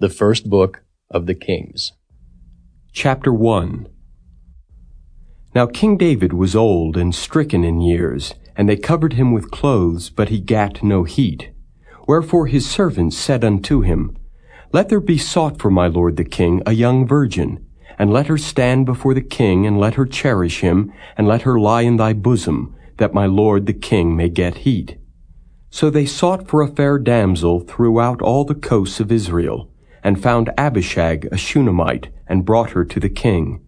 The First Book of the Kings. Chapter 1 Now King David was old and stricken in years, and they covered him with clothes, but he gat no heat. Wherefore his servants said unto him, Let there be sought for my lord the king a young virgin, and let her stand before the king, and let her cherish him, and let her lie in thy bosom, that my lord the king may get heat. So they sought for a fair damsel throughout all the coasts of Israel, and found Abishag a Shunammite, and brought her to the king.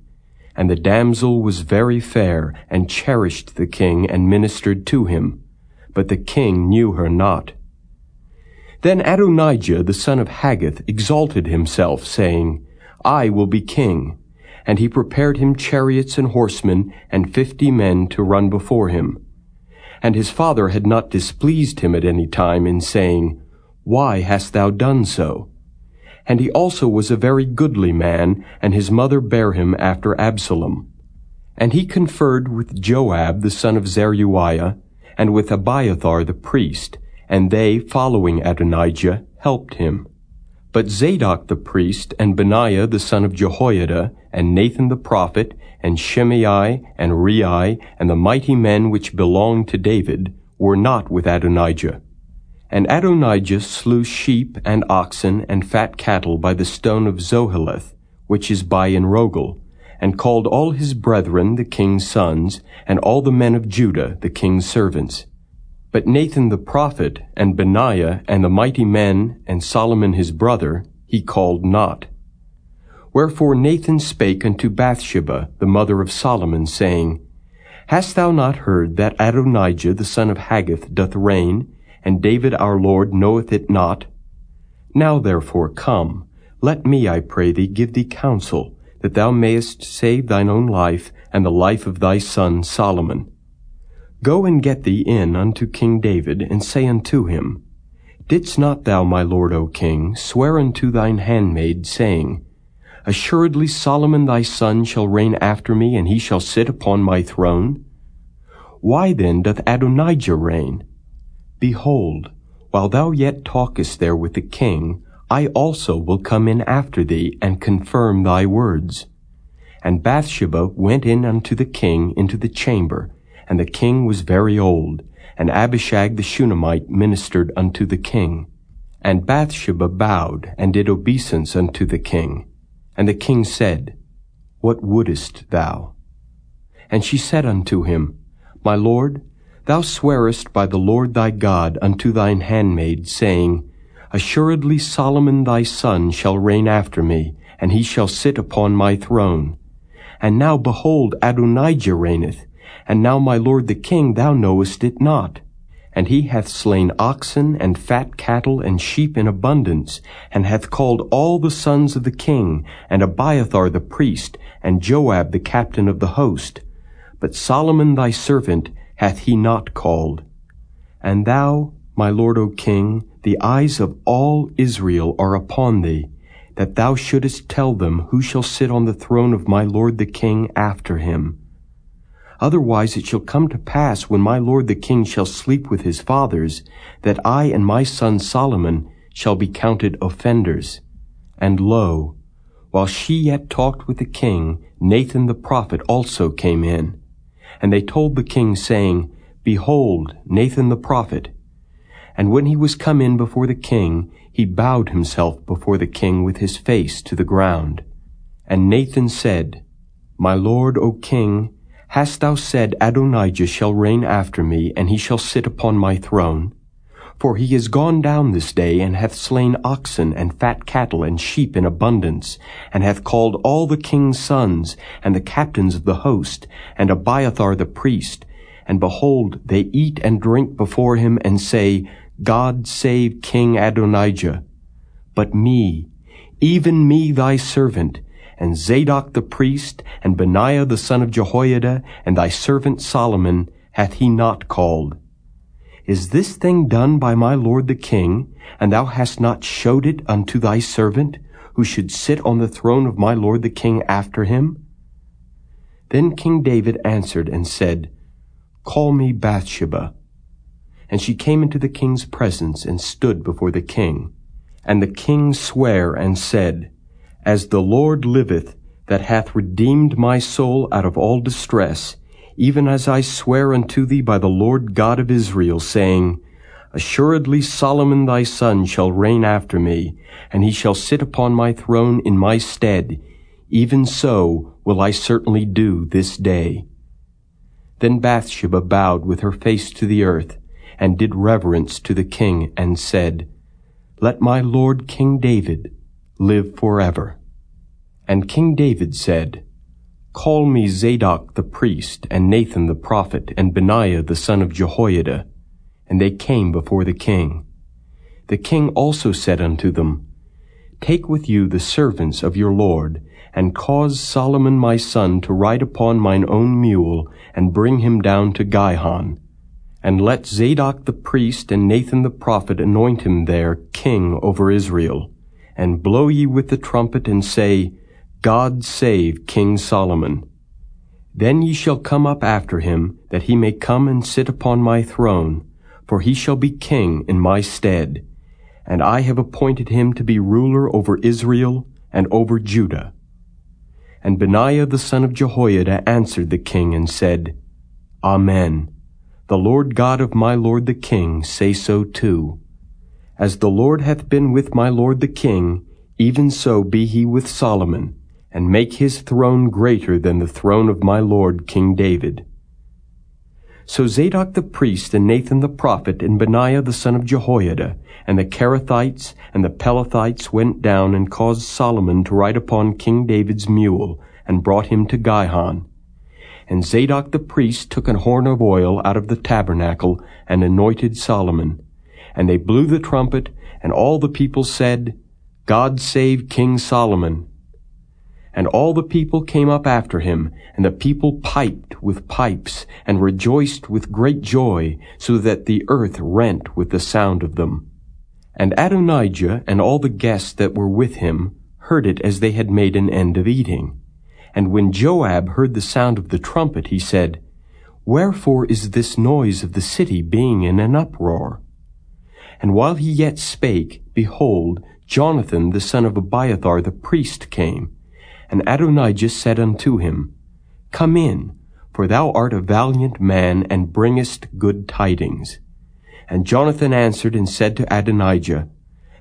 And the damsel was very fair, and cherished the king, and ministered to him. But the king knew her not. Then Adonijah the son of Haggith exalted himself, saying, I will be king. And he prepared him chariots and horsemen, and fifty men to run before him. And his father had not displeased him at any time in saying, Why hast thou done so? And he also was a very goodly man, and his mother bare him after Absalom. And he conferred with Joab the son of Zeruiah, and with Abiathar the priest, and they, following Adonijah, helped him. But Zadok the priest, and Benaiah the son of Jehoiada, and Nathan the prophet, and Shimei, and Rei, and the mighty men which belonged to David, were not with Adonijah. And Adonijah slew sheep and oxen and fat cattle by the stone of Zoheleth, which is by Enrogel, and called all his brethren the king's sons, and all the men of Judah the king's servants. But Nathan the prophet, and Benaiah, and the mighty men, and Solomon his brother, he called not. Wherefore Nathan spake unto Bathsheba, the mother of Solomon, saying, Hast thou not heard that Adonijah the son of Haggith doth reign, and David our Lord knoweth it not? Now therefore come, let me, I pray thee, give thee counsel, that thou mayest save thine own life, and the life of thy son Solomon. Go and get thee in unto King David, and say unto him, Didst not thou, my lord, O king, swear unto thine handmaid, saying, Assuredly Solomon thy son shall reign after me, and he shall sit upon my throne? Why then doth Adonijah reign? Behold, while thou yet talkest there with the king, I also will come in after thee, and confirm thy words. And Bathsheba went in unto the king into the chamber, and the king was very old, and Abishag the Shunammite ministered unto the king. And Bathsheba bowed, and did obeisance unto the king. And the king said, What wouldest thou? And she said unto him, My lord, Thou swearest by the Lord thy God unto thine handmaid, saying, Assuredly Solomon thy son shall reign after me, and he shall sit upon my throne. And now behold, Adonijah reigneth, and now my lord the king, thou knowest it not. And he hath slain oxen and fat cattle and sheep in abundance, and hath called all the sons of the king, and Abiathar the priest, and Joab the captain of the host. But Solomon thy servant hath he not called. And thou, my lord O king, the eyes of all Israel are upon thee, that thou shouldest tell them who shall sit on the throne of my lord the king after him. Otherwise it shall come to pass when my lord the king shall sleep with his fathers, that I and my son Solomon shall be counted offenders. And lo, while she yet talked with the king, Nathan the prophet also came in. And they told the king, saying, Behold, Nathan the prophet. And when he was come in before the king, he bowed himself before the king with his face to the ground. And Nathan said, My lord, O king, hast thou said Adonijah shall reign after me, and he shall sit upon my throne? For he is gone down this day, and hath slain oxen, and fat cattle, and sheep in abundance, and hath called all the king's sons, and the captains of the host, and Abiathar the priest. And behold, they eat and drink before him, and say, God save King Adonijah. But me, even me thy servant, and Zadok the priest, and Benaiah the son of Jehoiada, and thy servant Solomon, hath he not called. Is this thing done by my lord the king, and thou hast not showed it unto thy servant, who should sit on the throne of my lord the king after him? Then King David answered and said, Call me Bathsheba. And she came into the king's presence and stood before the king. And the king sware and said, As the Lord liveth, that hath redeemed my soul out of all distress, even as I swear unto thee by the Lord God of Israel, saying, Assuredly Solomon thy son shall reign after me, and he shall sit upon my throne in my stead. Even so will I certainly do this day. Then Bathsheba bowed with her face to the earth, and did reverence to the king, and said, Let my lord King David live forever. And King David said, Call me Zadok the priest, and Nathan the prophet, and Benaiah the son of Jehoiada, and they came before the king. The king also said unto them, Take with you the servants of your Lord, and cause Solomon my son to ride upon mine own mule, and bring him down to Gihon. And let Zadok the priest and Nathan the prophet anoint him there king over Israel. And blow ye with the trumpet, and say, God save King Solomon. Then ye shall come up after him, that he may come and sit upon my throne, for he shall be king in my stead. And I have appointed him to be ruler over Israel and over Judah. And Benaiah the son of Jehoiada answered the king and said, Amen. The Lord God of my lord the king say so too. As the Lord hath been with my lord the king, even so be he with Solomon, and make his throne greater than the throne of my lord King David. So Zadok the priest and Nathan the prophet and Benaiah the son of Jehoiada and the Kerethites and the Pelethites went down and caused Solomon to ride upon King David's mule and brought him to Gihon. And Zadok the priest took an horn of oil out of the tabernacle and anointed Solomon. And they blew the trumpet, and all the people said, God save King Solomon. And all the people came up after him, and the people piped with pipes, and rejoiced with great joy, so that the earth rent with the sound of them. And Adonijah and all the guests that were with him heard it as they had made an end of eating. And when Joab heard the sound of the trumpet, he said, Wherefore is this noise of the city being in an uproar? And while he yet spake, behold, Jonathan the son of Abiathar the priest came, and Adonijah said unto him, Come in, for thou art a valiant man, and bringest good tidings. And Jonathan answered and said to Adonijah,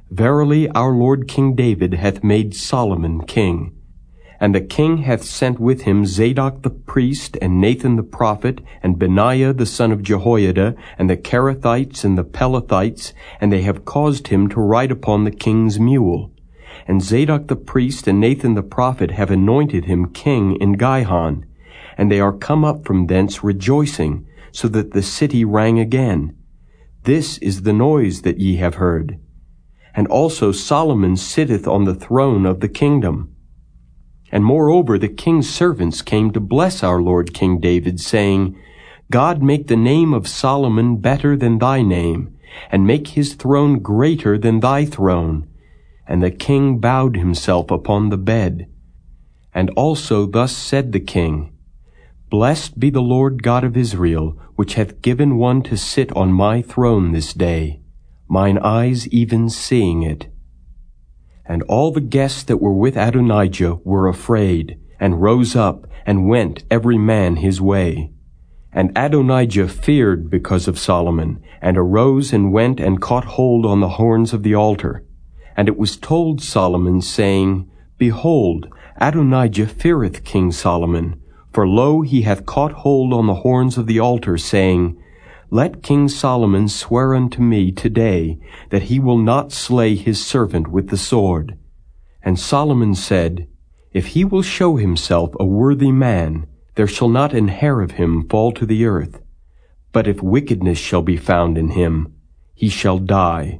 Verily our Lord King David hath made Solomon king. And the king hath sent with him Zadok the priest, and Nathan the prophet, and Benaiah the son of Jehoiada, and the Kerethites and the Pelethites, and they have caused him to ride upon the king's mule. And Zadok the priest and Nathan the prophet have anointed him king in Gihon. And they are come up from thence rejoicing, so that the city rang again. This is the noise that ye have heard. And also Solomon sitteth on the throne of the kingdom. And moreover the king's servants came to bless our Lord King David, saying, God make the name of Solomon better than thy name, and make his throne greater than thy throne, and the king bowed himself upon the bed. And also thus said the king, Blessed be the Lord God of Israel, which hath given one to sit on my throne this day, mine eyes even seeing it. And all the guests that were with Adonijah were afraid, and rose up, and went every man his way. And Adonijah feared because of Solomon, and arose and went and caught hold on the horns of the altar. And it was told Solomon, saying, Behold, Adonijah feareth King Solomon, for lo, he hath caught hold on the horns of the altar, saying, Let King Solomon swear unto me today that he will not slay his servant with the sword. And Solomon said, If he will show himself a worthy man, there shall not an hair of him fall to the earth. But if wickedness shall be found in him, he shall die.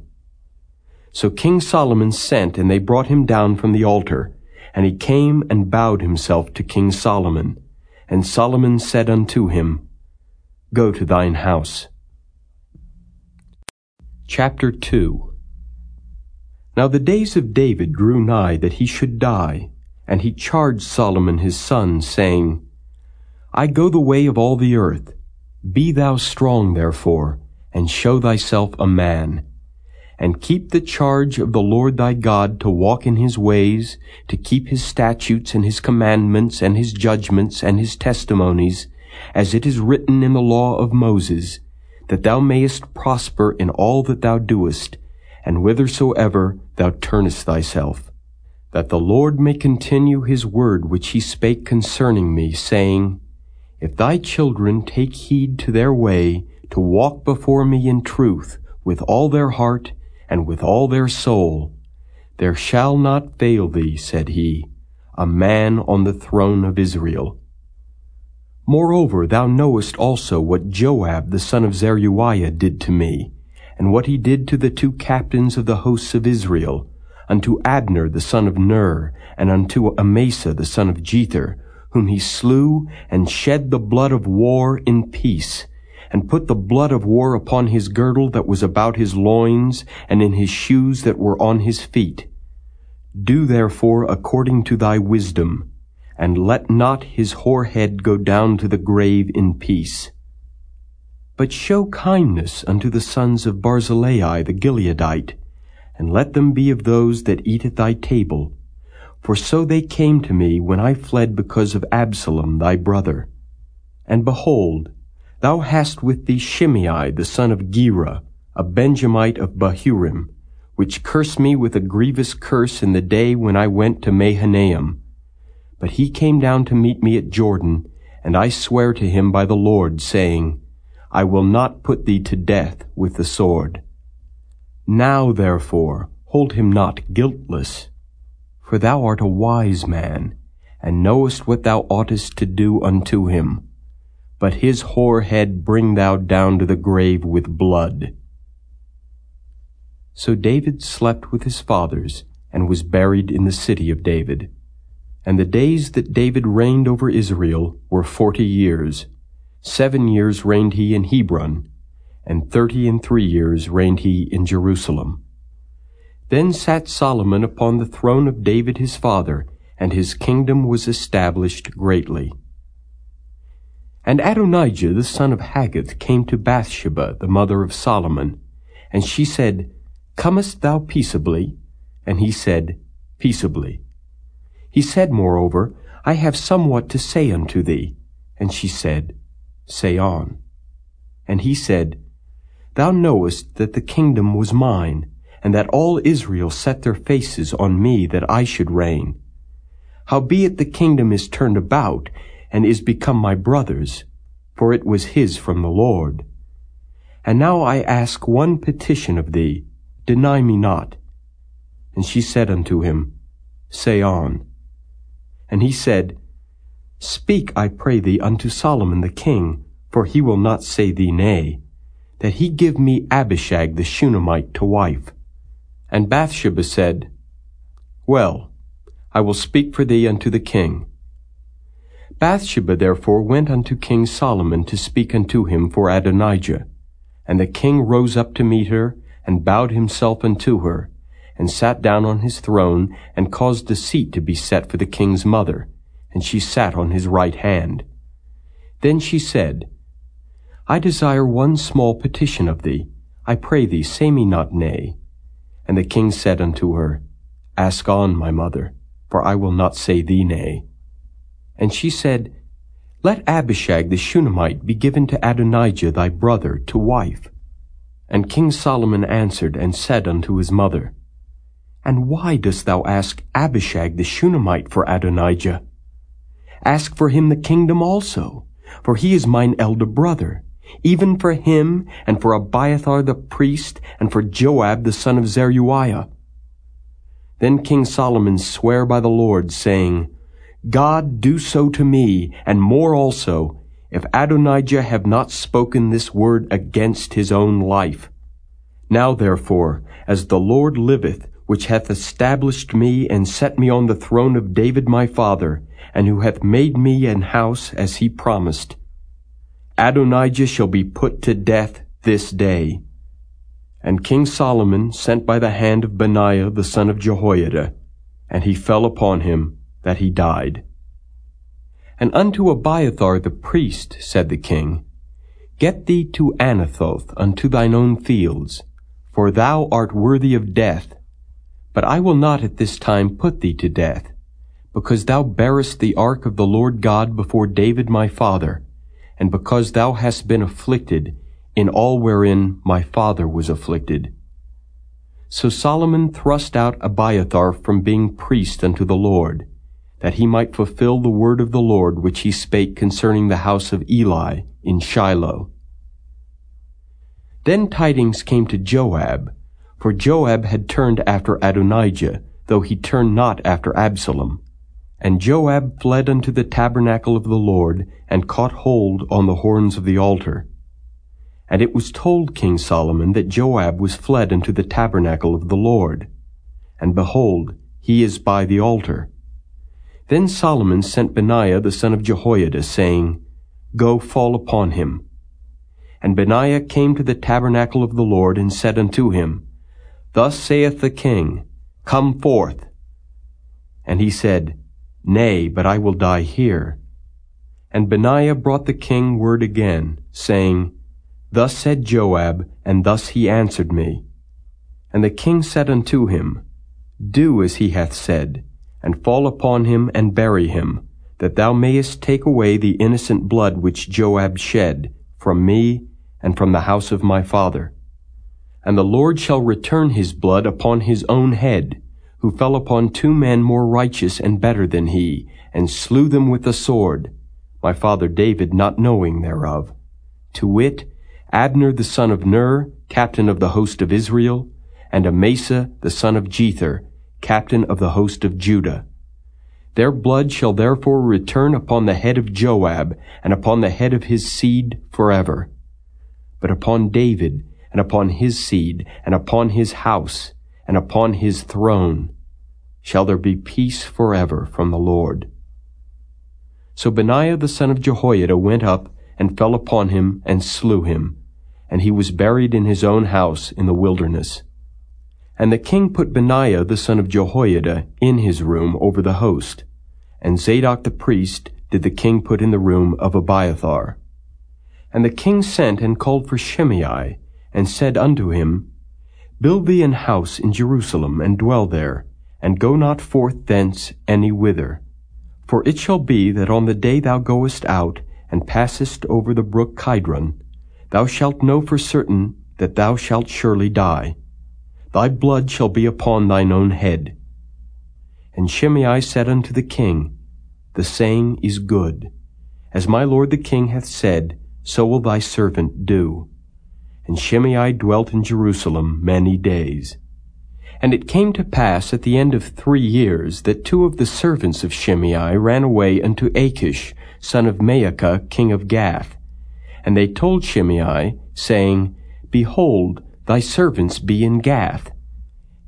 So King Solomon sent, and they brought him down from the altar. And he came and bowed himself to King Solomon. And Solomon said unto him, Go to thine house. Chapter 2 Now the days of David drew nigh that he should die, and he charged Solomon his son, saying, I go the way of all the earth. Be thou strong, therefore, and show thyself a man and keep the charge of the Lord thy God to walk in his ways, to keep his statutes and his commandments and his judgments and his testimonies, as it is written in the law of Moses, that thou mayest prosper in all that thou doest, and whithersoever thou turnest thyself. That the Lord may continue his word which he spake concerning me, saying, If thy children take heed to their way, to walk before me in truth, with all their heart, and with all their soul. There shall not fail thee, said he, a man on the throne of Israel. Moreover, thou knowest also what Joab the son of Zeruiah did to me, and what he did to the two captains of the hosts of Israel, unto Abner the son of Ner, and unto Amasa the son of Jether, whom he slew, and shed the blood of war in peace, and put the blood of war upon his girdle that was about his loins, and in his shoes that were on his feet. Do therefore according to thy wisdom, and let not his hoar head go down to the grave in peace. But show kindness unto the sons of Barzillai the Gileadite, and let them be of those that eat at thy table. For so they came to me when I fled because of Absalom thy brother. And behold, Thou hast with thee Shimei the son of Gera, a Benjamite of Bahurim, which cursed me with a grievous curse in the day when I went to Mahanaim. But he came down to meet me at Jordan, and I swear to him by the Lord, saying, I will not put thee to death with the sword. Now therefore hold him not guiltless, for thou art a wise man, and knowest what thou oughtest to do unto him but his hoar head bring thou down to the grave with blood. So David slept with his fathers, and was buried in the city of David. And the days that David reigned over Israel were forty years. Seven years reigned he in Hebron, and thirty and three years reigned he in Jerusalem. Then sat Solomon upon the throne of David his father, and his kingdom was established greatly. And Adonijah the son of Haggith came to Bathsheba, the mother of Solomon, and she said, Comest thou peaceably? And he said, Peaceably. He said, moreover, I have somewhat to say unto thee. And she said, Say on. And he said, Thou knowest that the kingdom was mine, and that all Israel set their faces on me that I should reign. Howbeit the kingdom is turned about, and is become my brother's, for it was his from the Lord. And now I ask one petition of thee, deny me not. And she said unto him, Say on. And he said, Speak, I pray thee, unto Solomon the king, for he will not say thee nay, that he give me Abishag the Shunammite to wife. And Bathsheba said, Well, I will speak for thee unto the king. Bathsheba therefore went unto King Solomon to speak unto him for Adonijah. And the king rose up to meet her, and bowed himself unto her, and sat down on his throne, and caused a seat to be set for the king's mother, and she sat on his right hand. Then she said, I desire one small petition of thee. I pray thee, say me not nay. And the king said unto her, Ask on, my mother, for I will not say thee nay. And she said, Let Abishag the Shunammite be given to Adonijah thy brother to wife. And King Solomon answered and said unto his mother, And why dost thou ask Abishag the Shunammite for Adonijah? Ask for him the kingdom also, for he is mine elder brother, even for him, and for Abiathar the priest, and for Joab the son of Zeruiah. Then King Solomon sware by the Lord, saying, God do so to me, and more also, if Adonijah have not spoken this word against his own life. Now therefore, as the Lord liveth, which hath established me and set me on the throne of David my father, and who hath made me an house as he promised, Adonijah shall be put to death this day. And King Solomon sent by the hand of Benaiah the son of Jehoiada, and he fell upon him, that he died. And unto Abiathar the priest said the king, Get thee to Anathoth unto thine own fields, For thou art worthy of death. But I will not at this time put thee to death, because thou bearest the ark of the Lord God before David my father, and because thou hast been afflicted in all wherein my father was afflicted. So Solomon thrust out Abiathar from being priest unto the Lord, that he might fulfill the word of the Lord which he spake concerning the house of Eli in Shiloh. Then tidings came to Joab, for Joab had turned after Adonijah, though he turned not after Absalom. And Joab fled unto the tabernacle of the Lord, and caught hold on the horns of the altar. And it was told King Solomon that Joab was fled unto the tabernacle of the Lord. And behold, he is by the altar. Then Solomon sent Benaiah the son of Jehoiada, saying, Go fall upon him. And Benaiah came to the tabernacle of the Lord, and said unto him, Thus saith the king, Come forth. And he said, Nay, but I will die here. And Benaiah brought the king word again, saying, Thus said Joab, and thus he answered me. And the king said unto him, Do as he hath said, and fall upon him and bury him, that thou mayest take away the innocent blood which Joab shed from me and from the house of my father. And the Lord shall return his blood upon his own head, who fell upon two men more righteous and better than he, and slew them with the sword, my father David not knowing thereof. To wit, Abner the son of Ner, captain of the host of Israel, and Amasa the son of Jether, captain of the host of Judah. Their blood shall therefore return upon the head of Joab, and upon the head of his seed forever. But upon David, and upon his seed, and upon his house, and upon his throne, shall there be peace forever from the Lord. So Benaiah the son of Jehoiada went up, and fell upon him, and slew him, and he was buried in his own house in the wilderness. And the king put Benaiah the son of Jehoiada in his room over the host, and Zadok the priest did the king put in the room of Abiathar. And the king sent and called for Shimei, and said unto him, Build thee an house in Jerusalem, and dwell there, and go not forth thence any whither. For it shall be that on the day thou goest out, and passest over the brook Kidron, Thou shalt know for certain that thou shalt surely die. Thy blood shall be upon thine own head. And Shimei said unto the king, The saying is good. As my lord the king hath said, so will thy servant do. And Shimei dwelt in Jerusalem many days. And it came to pass at the end of three years that two of the servants of Shimei ran away unto Achish, son of Maachah, king of Gath, and they told Shimei, saying, Behold, thy servants be in Gath.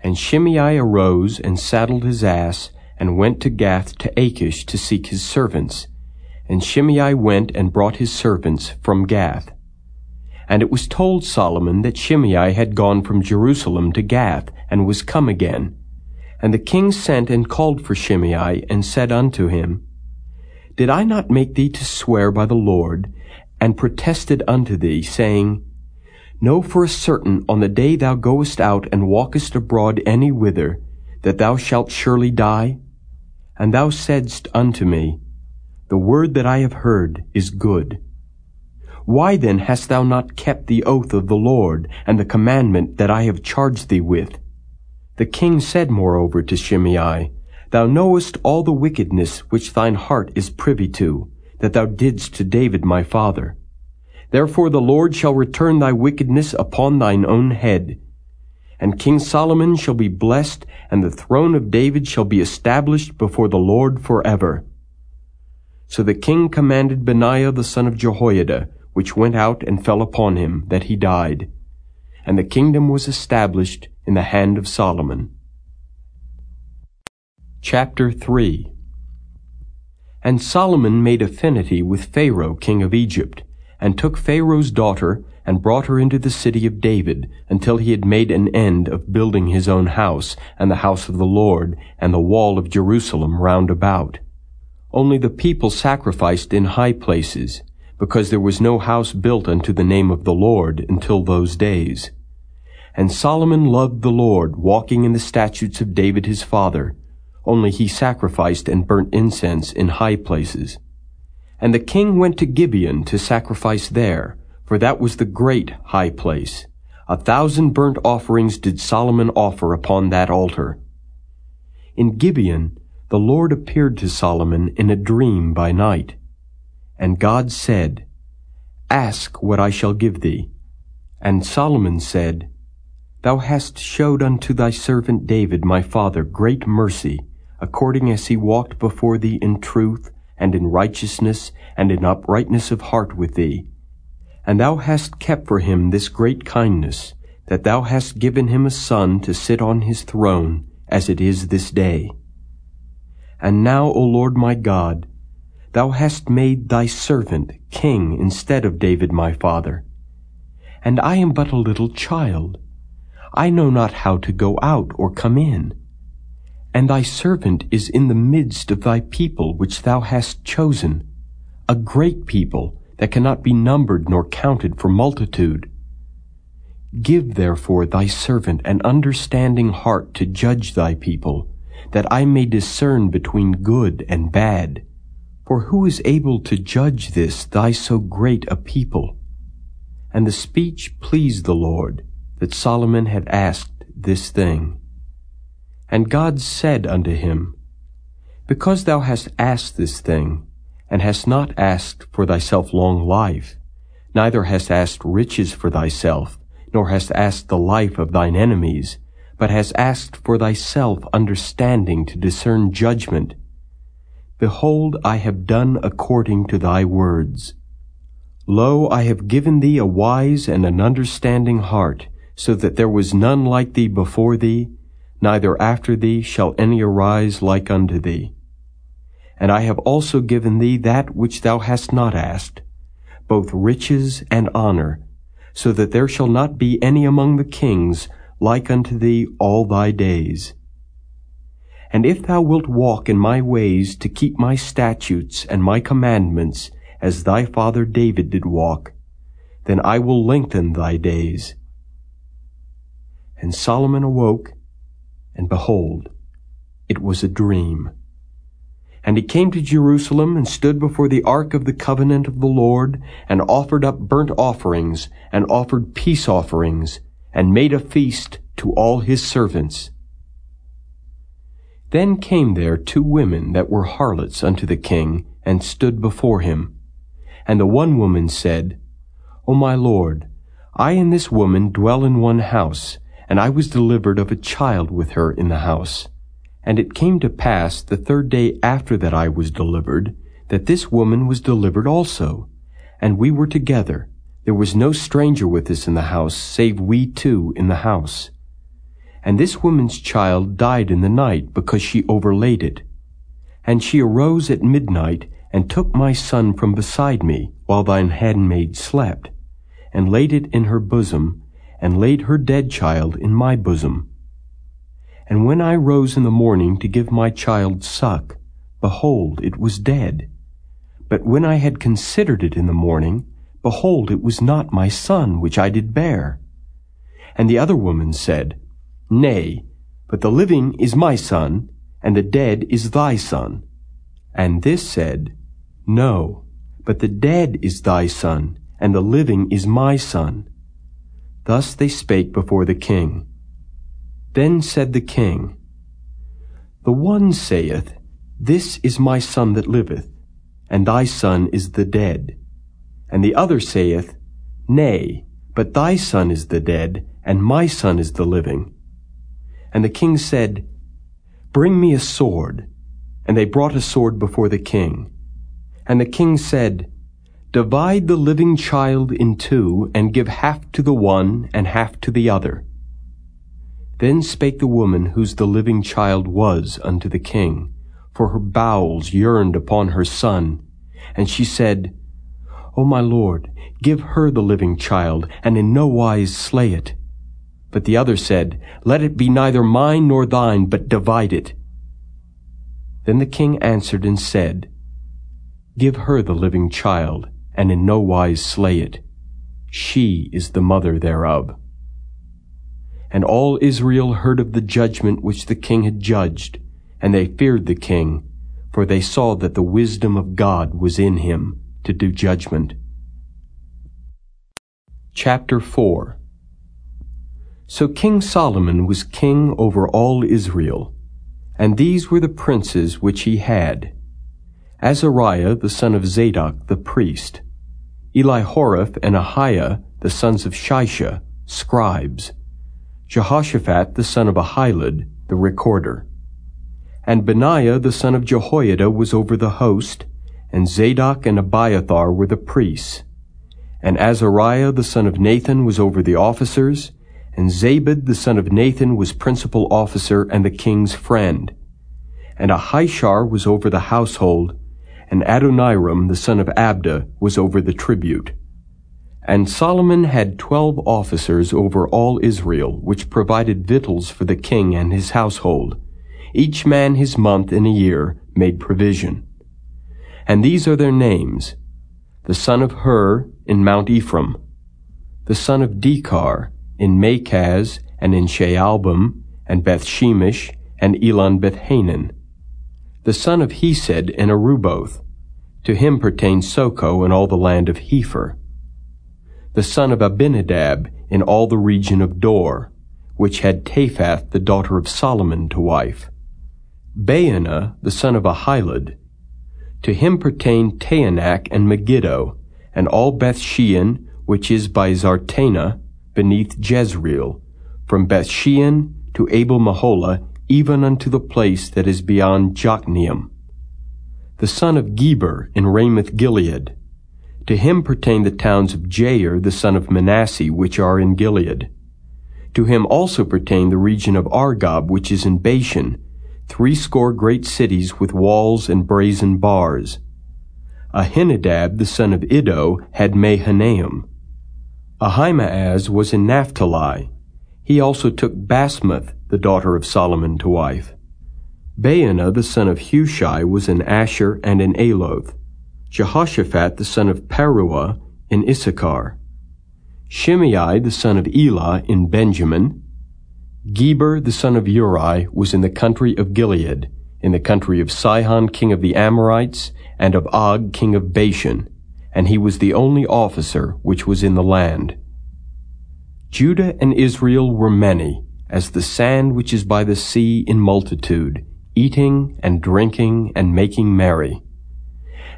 And Shimei arose and saddled his ass, and went to Gath to Achish to seek his servants. And Shimei went and brought his servants from Gath. And it was told Solomon that Shimei had gone from Jerusalem to Gath, and was come again. And the king sent and called for Shimei, and said unto him, Did I not make thee to swear by the Lord, and protested unto thee, saying, Know for a certain on the day thou goest out and walkest abroad any whither, that thou shalt surely die? And thou saidst unto me, The word that I have heard is good. Why then hast thou not kept the oath of the Lord, and the commandment that I have charged thee with? The king said moreover to Shimei, Thou knowest all the wickedness which thine heart is privy to, that thou didst to David my father. Therefore the Lord shall return thy wickedness upon thine own head. And King Solomon shall be blessed, and the throne of David shall be established before the Lord forever. So the king commanded Benaiah the son of Jehoiada, which went out and fell upon him, that he died. And the kingdom was established in the hand of Solomon. Chapter 3 and Solomon made affinity with Pharaoh king of Egypt, and took Pharaoh's daughter, and brought her into the city of David, until he had made an end of building his own house, and the house of the Lord, and the wall of Jerusalem round about. Only the people sacrificed in high places, because there was no house built unto the name of the Lord until those days. And Solomon loved the Lord, walking in the statutes of David his father. Only he sacrificed and burnt incense in high places. And the king went to Gibeon to sacrifice there, for that was the great high place. A thousand burnt offerings did Solomon offer upon that altar. In Gibeon, the Lord appeared to Solomon in a dream by night. And God said, Ask what I shall give thee. And Solomon said, Thou hast showed unto thy servant David my father great mercy, according as he walked before thee in truth, and in righteousness, and in uprightness of heart with thee. And thou hast kept for him this great kindness, that thou hast given him a son to sit on his throne, as it is this day. And now, O Lord my God, thou hast made thy servant king instead of David my father. And I am but a little child. I know not how to go out or come in. And thy servant is in the midst of thy people which thou hast chosen, a great people that cannot be numbered nor counted for multitude. Give therefore thy servant an understanding heart to judge thy people, that I may discern between good and bad. For who is able to judge this, thy so great a people? And the speech pleased the Lord, that Solomon had asked this thing. And God said unto him, Because thou hast asked this thing, and hast not asked for thyself long life, neither hast asked riches for thyself, nor hast asked the life of thine enemies, but hast asked for thyself understanding to discern judgment. Behold, I have done according to thy words. Lo, I have given thee a wise and an understanding heart, so that there was none like thee before thee, neither after thee shall any arise like unto thee. And I have also given thee that which thou hast not asked, both riches and honor, so that there shall not be any among the kings like unto thee all thy days. And if thou wilt walk in my ways to keep my statutes and my commandments, as thy father David did walk, then I will lengthen thy days. And Solomon awoke, and behold, it was a dream. And he came to Jerusalem and stood before the ark of the covenant of the Lord, and offered up burnt offerings, and offered peace offerings, and made a feast to all his servants. Then came there two women that were harlots unto the king, and stood before him. And the one woman said, O my lord, I and this woman dwell in one house, and I was delivered of a child with her in the house. And it came to pass the third day after that I was delivered, that this woman was delivered also. And we were together, there was no stranger with us in the house, save we two in the house. And this woman's child died in the night, because she overlaid it. And she arose at midnight, and took my son from beside me, while thine handmaid slept, and laid it in her bosom, and laid her dead child in my bosom. And when I rose in the morning to give my child suck, behold, it was dead. But when I had considered it in the morning, Behold, it was not my son which I did bear. And the other woman said, Nay, but the living is my son, and the dead is thy son. And this said, No, but the dead is thy son, and the living is my son. Thus they spake before the king. Then said the king, The one saith, This is my son that liveth, and thy son is the dead. And the other saith, Nay, but thy son is the dead, and my son is the living. And the king said, Bring me a sword. And they brought a sword before the king. And the king said, Divide the living child in two, and give half to the one, and half to the other. Then spake the woman whose the living child was unto the king, for her bowels yearned upon her son. And she said, O my Lord, give her the living child, and in no wise slay it. But the other said, Let it be neither mine nor thine, but divide it. Then the king answered and said, Give her the living child, and in no wise slay it. She is the mother thereof. And all Israel heard of the judgment which the king had judged, and they feared the king, for they saw that the wisdom of God was in him to do judgment. Chapter 4 So King Solomon was king over all Israel, and these were the princes which he had. Azariah the son of Zadok the priest, Elihoreph and Ahiah the sons of Shisha, scribes, Jehoshaphat the son of Ahilud, the recorder. And Benaiah the son of Jehoiada was over the host, and Zadok and Abiathar were the priests. And Azariah the son of Nathan was over the officers, and Zabud the son of Nathan was principal officer and the king's friend. And Ahishar was over the household, and Adoniram the son of Abda was over the tribute. And Solomon had twelve officers over all Israel, which provided victuals for the king and his household. Each man his month in a year made provision. And these are their names. The son of Hur in Mount Ephraim. The son of Dekar in Makaz and in Shaalbim and Beth Shemesh and Elon Bethhanan. The son of Hesed in Aruboth. To him pertained Sochoh and all the land of Hepher. the son of Abinadab, in all the region of Dor, which had Taphath the daughter of Solomon to wife. Baana, the son of Ahilud. To him pertained Taanach and Megiddo, and all Bethshean, which is by Zartanah, beneath Jezreel, from Bethshean to Abel Meholah, even unto the place that is beyond Jokneam. The son of Geber in Ramoth Gilead, to him pertain the towns of Jair the son of Manasseh, which are in Gilead. To him also pertain the region of Argob, which is in Bashan, threescore great cities with walls and brazen bars. Ahinadab the son of Iddo had Mahanaim. Ahimaaz was in Naphtali. He also took Basmath, the daughter of Solomon, to wife. Baana the son of Hushai was in Asher and in Aloth. Jehoshaphat the son of Paruah in Issachar, Shimei the son of Elah in Benjamin, Geber the son of Uri was in the country of Gilead, in the country of Sihon king of the Amorites, and of Og king of Bashan, and he was the only officer which was in the land. Judah and Israel were many, as the sand which is by the sea in multitude, eating and drinking and making merry.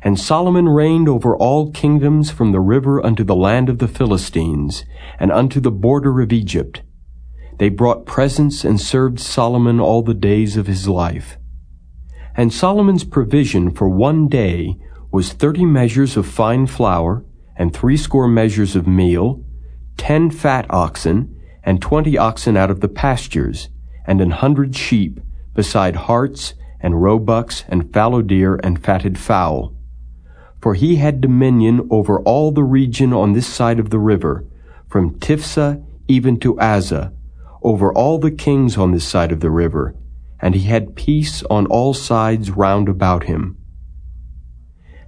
And Solomon reigned over all kingdoms from the river unto the land of the Philistines, and unto the border of Egypt. They brought presents and served Solomon all the days of his life. And Solomon's provision for one day was thirty measures of fine flour, and threescore measures of meal, ten fat oxen, and twenty oxen out of the pastures, and an hundred sheep, beside harts, and roebucks, and fallow deer, and fatted fowl for he had dominion over all the region on this side of the river, from Tiphsah even to Azzah, over all the kings on this side of the river, and he had peace on all sides round about him.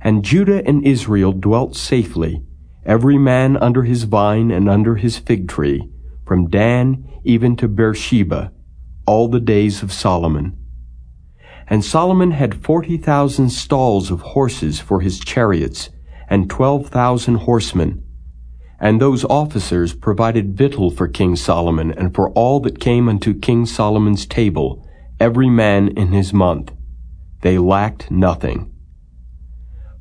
And Judah and Israel dwelt safely, every man under his vine and under his fig tree, from Dan even to Beersheba, all the days of Solomon. And Solomon had forty thousand stalls of horses for his chariots, and twelve thousand horsemen. And those officers provided victual for King Solomon, and for all that came unto King Solomon's table, every man in his month. They lacked nothing.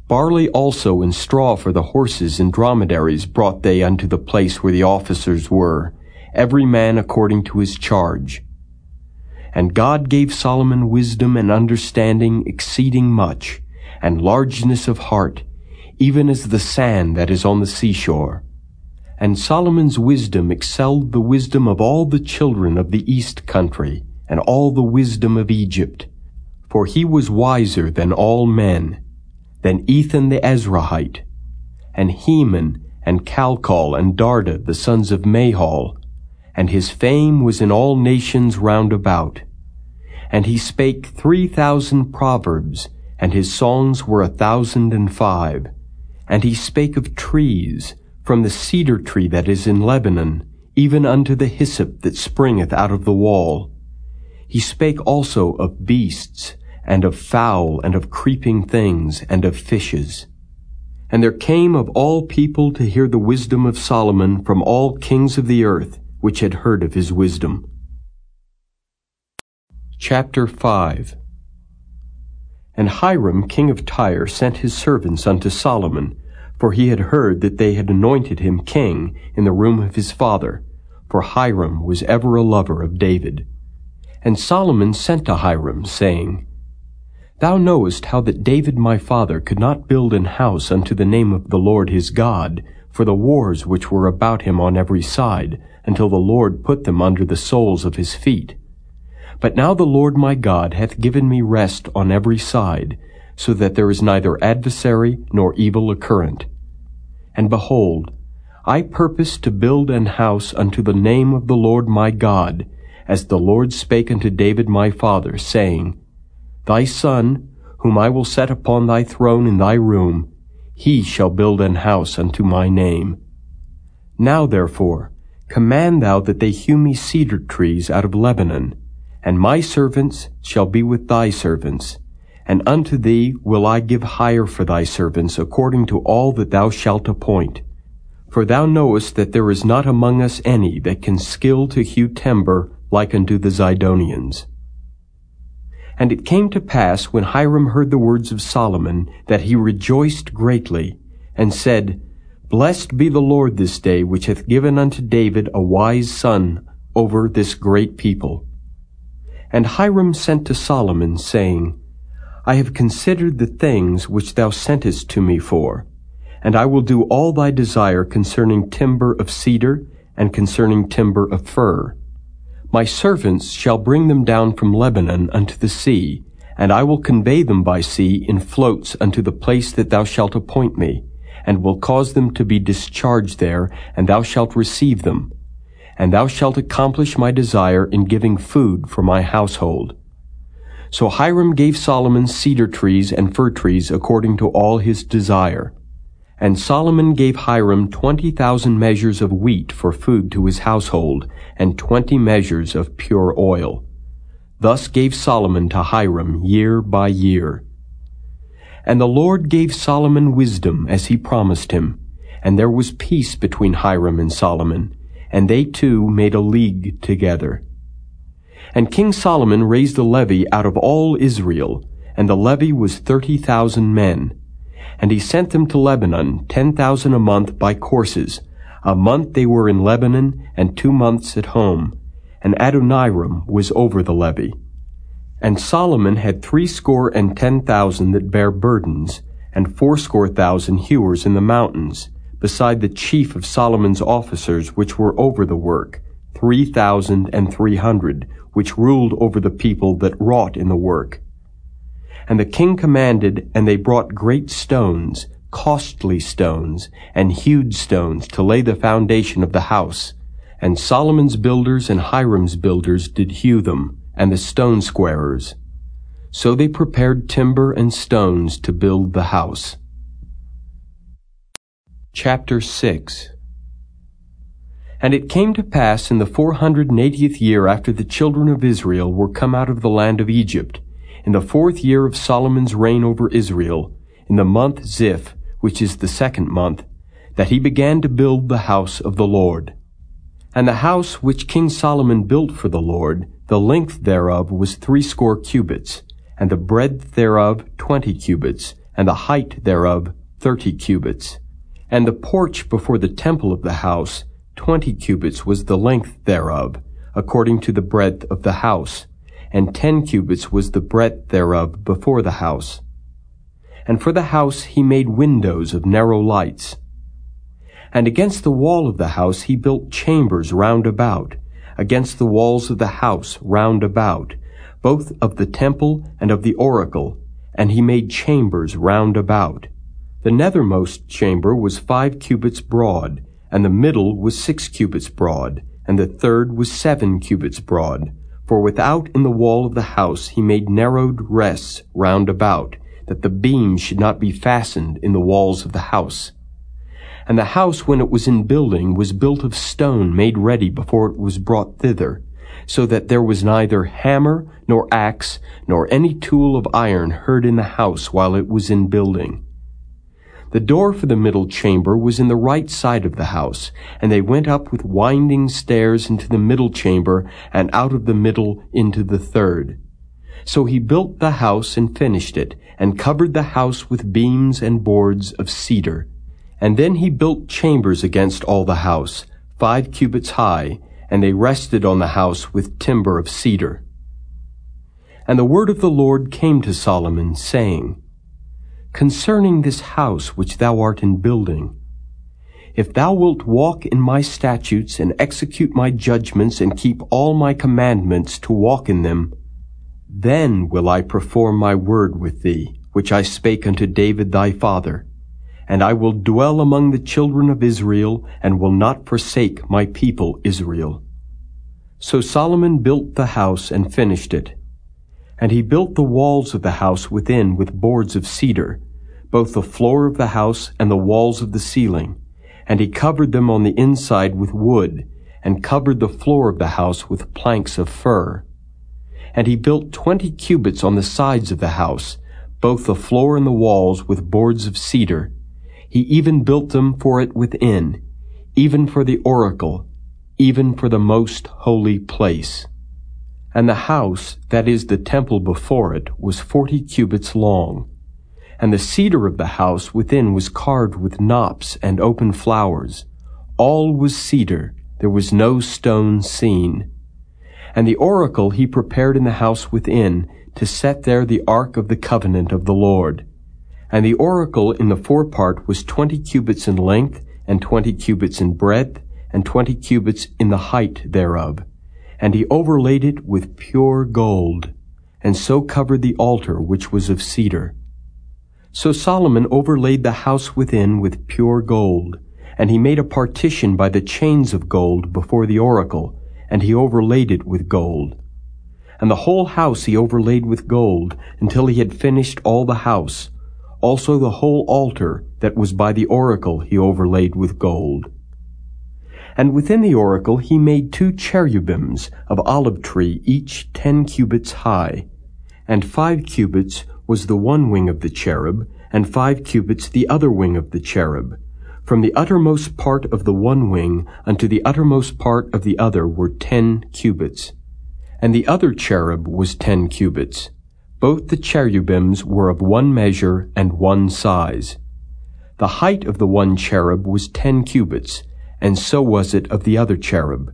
Barley also and straw for the horses and dromedaries brought they unto the place where the officers were, every man according to his charge. And God gave Solomon wisdom and understanding exceeding much, and largeness of heart, even as the sand that is on the seashore. And Solomon's wisdom excelled the wisdom of all the children of the east country, and all the wisdom of Egypt. For he was wiser than all men, than Ethan the Ezrahite, and Heman, and Calcol, and Darda, the sons of Mahol, and his fame was in all nations round about. And he spake three thousand proverbs, and his songs were a thousand and five. And he spake of trees, from the cedar tree that is in Lebanon, even unto the hyssop that springeth out of the wall. He spake also of beasts, and of fowl, and of creeping things, and of fishes. And there came of all people to hear the wisdom of Solomon from all kings of the earth, which had heard of his wisdom. Chapter 5 And Hiram king of Tyre sent his servants unto Solomon, for he had heard that they had anointed him king in the room of his father, for Hiram was ever a lover of David. And Solomon sent to Hiram, saying, Thou knowest how that David my father could not build an house unto the name of the Lord his God, for the wars which were about him on every side, until the Lord put them under the soles of his feet. But now the Lord my God hath given me rest on every side, so that there is neither adversary nor evil occurrent. And behold, I purpose to build an house unto the name of the Lord my God, as the Lord spake unto David my father, saying, Thy son, whom I will set upon thy throne in thy room, he shall build an house unto my name. Now therefore, command thou that they hew me cedar trees out of Lebanon, and my servants shall be with thy servants, and unto thee will I give hire for thy servants according to all that thou shalt appoint. For thou knowest that there is not among us any that can skill to hew timber like unto the Zidonians. And it came to pass when Hiram heard the words of Solomon that he rejoiced greatly, and said, Blessed be the Lord this day, which hath given unto David a wise son over this great people. And Hiram sent to Solomon, saying, I have considered the things which thou sentest to me for, and I will do all thy desire concerning timber of cedar and concerning timber of fir. My servants shall bring them down from Lebanon unto the sea, and I will convey them by sea in floats unto the place that thou shalt appoint me, and will cause them to be discharged there, and thou shalt receive them. And thou shalt accomplish my desire in giving food for my household. So Hiram gave Solomon cedar trees and fir trees according to all his desire. And Solomon gave Hiram twenty thousand measures of wheat for food to his household, and twenty measures of pure oil. Thus gave Solomon to Hiram year by year. And the Lord gave Solomon wisdom as he promised him, and there was peace between Hiram and Solomon, and they two made a league together. And King Solomon raised a levy out of all Israel, and the levy was thirty thousand men. And he sent them to Lebanon, ten thousand a month by courses. A month they were in Lebanon, and two months at home. And Adoniram was over the levy. And Solomon had threescore and ten thousand that bare burdens, and fourscore thousand hewers in the mountains, beside the chief of Solomon's officers which were over the work, three thousand and three hundred, which ruled over the people that wrought in the work. And the king commanded, and they brought great stones, costly stones, and hewed stones to lay the foundation of the house. And Solomon's builders and Hiram's builders did hew them, and the stone squarers. So they prepared timber and stones to build the house. Chapter 6 and it came to pass in the four hundred and eightieth year after the children of Israel were come out of the land of Egypt, in the fourth year of Solomon's reign over Israel, in the month Ziph, which is the second month, that he began to build the house of the Lord. And the house which King Solomon built for the Lord, the length thereof was threescore cubits, and the breadth thereof twenty cubits, and the height thereof thirty cubits. And the porch before the temple of the house twenty cubits was the length thereof, according to the breadth of the house, and ten cubits was the breadth thereof before the house. And for the house he made windows of narrow lights. And against the wall of the house he built chambers round about, against the walls of the house round about, both of the temple and of the oracle, and he made chambers round about. The nethermost chamber was five cubits broad, and the middle was six cubits broad, and the third was seven cubits broad. For without in the wall of the house he made narrowed rests round about, that the beams should not be fastened in the walls of the house. And the house, when it was in building, was built of stone made ready before it was brought thither, so that there was neither hammer, nor axe, nor any tool of iron heard in the house while it was in building. The door for the middle chamber was in the right side of the house, and they went up with winding stairs into the middle chamber, and out of the middle into the third. So he built the house and finished it, and covered the house with beams and boards of cedar. And then he built chambers against all the house, five cubits high, and they rested on the house with timber of cedar. And the word of the Lord came to Solomon, saying, Concerning this house which thou art in building, if thou wilt walk in my statutes and execute my judgments and keep all my commandments to walk in them, then will I perform my word with thee, which I spake unto David thy father. And I will dwell among the children of Israel, and will not forsake my people Israel. So Solomon built the house and finished it. And he built the walls of the house within with boards of cedar, both the floor of the house and the walls of the ceiling. And he covered them on the inside with wood, and covered the floor of the house with planks of fir. And he built twenty cubits on the sides of the house, both the floor and the walls with boards of cedar. He even built them for it within, even for the oracle, even for the most holy place. And the house, that is the temple before it, was forty cubits long. And the cedar of the house within was carved with knops and open flowers. All was cedar, there was no stone seen. And the oracle he prepared in the house within, to set there the ark of the covenant of the Lord. And the oracle in the forepart was twenty cubits in length, and twenty cubits in breadth, and twenty cubits in the height thereof. And he overlaid it with pure gold, and so covered the altar which was of cedar. So Solomon overlaid the house within with pure gold, and he made a partition by the chains of gold before the oracle, and he overlaid it with gold. And the whole house he overlaid with gold, until he had finished all the house. Also the whole altar that was by the oracle he overlaid with gold. And within the oracle he made two cherubims of olive tree, each ten cubits high. And five cubits was the one wing of the cherub, and five cubits the other wing of the cherub. From the uttermost part of the one wing unto the uttermost part of the other were ten cubits. And the other cherub was ten cubits. Both the cherubims were of one measure and one size. The height of the one cherub was ten cubits, and so was it of the other cherub.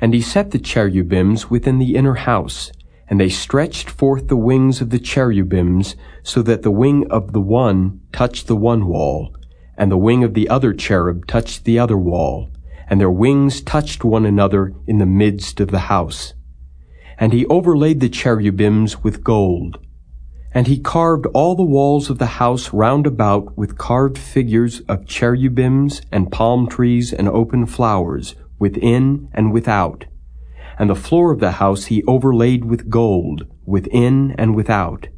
And he set the cherubims within the inner house, and they stretched forth the wings of the cherubims, so that the wing of the one touched the one wall, and the wing of the other cherub touched the other wall, and their wings touched one another in the midst of the house. And he overlaid the cherubims with gold. And he carved all the walls of the house round about with carved figures of cherubims and palm trees and open flowers, within and without. And the floor of the house he overlaid with gold, within and without.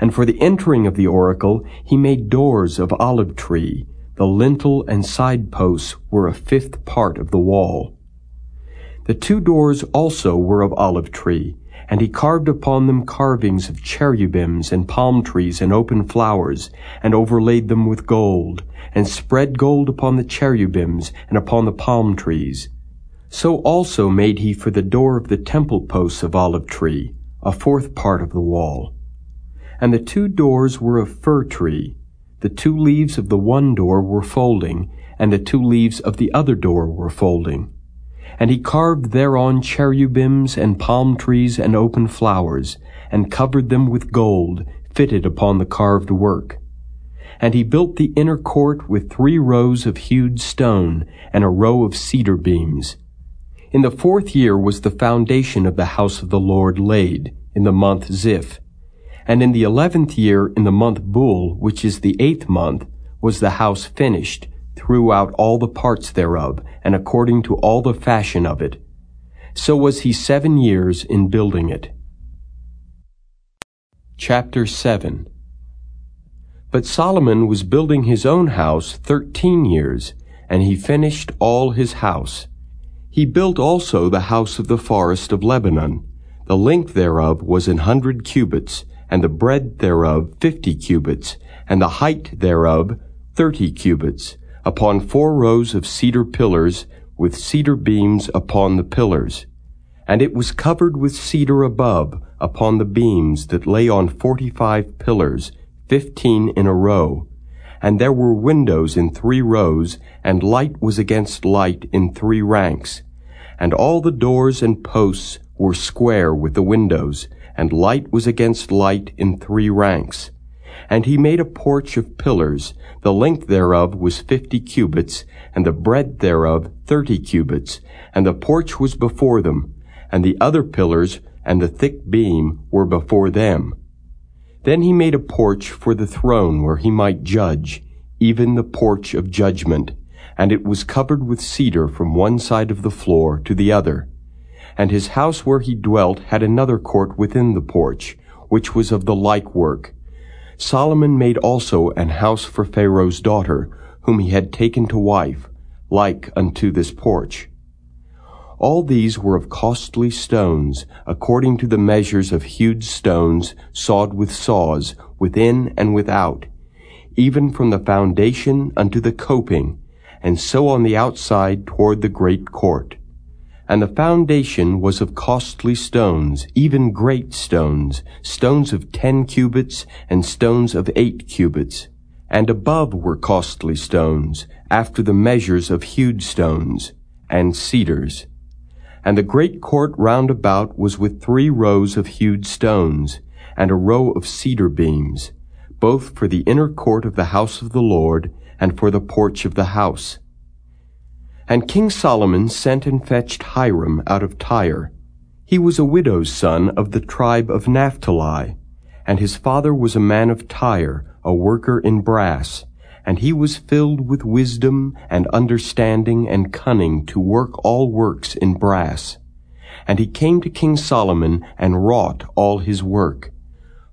And for the entering of the oracle, he made doors of olive tree. The lintel and side posts were a fifth part of the wall. The two doors also were of olive tree, and he carved upon them carvings of cherubims and palm trees and open flowers, and overlaid them with gold, and spread gold upon the cherubims and upon the palm trees. So also made he for the door of the temple posts of olive tree, a fourth part of the wall. And the two doors were of fir tree. The two leaves of the one door were folding, and the two leaves of the other door were folding. And he carved thereon cherubims and palm trees and open flowers, and covered them with gold, fitted upon the carved work. And he built the inner court with three rows of hewed stone, and a row of cedar beams. In the fourth year was the foundation of the house of the Lord laid, in the month Ziph. And in the eleventh year, in the month Bul, which is the eighth month, was the house finished, throughout all the parts thereof, and according to all the fashion of it. So was he seven years in building it. Chapter 7 But Solomon was building his own house thirteen years, and he finished all his house. He built also the house of the forest of Lebanon. The length thereof was an hundred cubits, and the breadth thereof fifty cubits, and the height thereof thirty cubits, upon four rows of cedar pillars, with cedar beams upon the pillars. And it was covered with cedar above, upon the beams that lay on forty-five pillars, fifteen in a row. And there were windows in three rows, and light was against light in three ranks. And all the doors and posts were square with the windows, and light was against light in three ranks. And he made a porch of pillars, the length thereof was fifty cubits, and the breadth thereof thirty cubits, and the porch was before them, and the other pillars and the thick beam were before them. Then he made a porch for the throne where he might judge, even the porch of judgment, and it was covered with cedar from one side of the floor to the other. And his house where he dwelt had another court within the porch, which was of the like work. Solomon made also an house for Pharaoh's daughter, whom he had taken to wife, like unto this porch. All these were of costly stones, according to the measures of hewed stones, sawed with saws, within and without, even from the foundation unto the coping, and so on the outside toward the great court. And the foundation was of costly stones, even great stones, stones of ten cubits, and stones of eight cubits. And above were costly stones, after the measures of hewed stones, and cedars. And the great court round about was with three rows of hewed stones, and a row of cedar beams, both for the inner court of the house of the Lord, and for the porch of the house. And King Solomon sent and fetched Hiram out of Tyre. He was a widow's son of the tribe of Naphtali, and his father was a man of Tyre, a worker in brass, and he was filled with wisdom and understanding and cunning to work all works in brass. And he came to King Solomon and wrought all his work.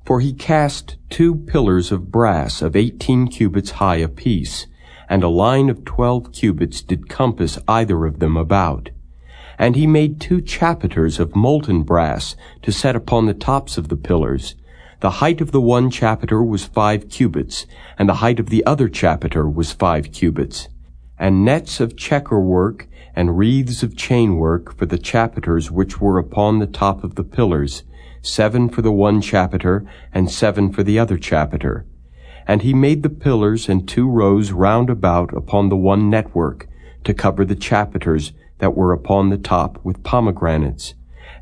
For he cast two pillars of brass of eighteen cubits high apiece, and a line of twelve cubits did compass either of them about. And he made two chapiters of molten brass to set upon the tops of the pillars. The height of the one chapiter was five cubits, and the height of the other chapiter was five cubits. And nets of checker work and wreaths of chain work for the chapiters which were upon the top of the pillars, seven for the one chapiter, and seven for the other chapiter and he made the pillars and two rows round about upon the one network, to cover the chapiters that were upon the top with pomegranates.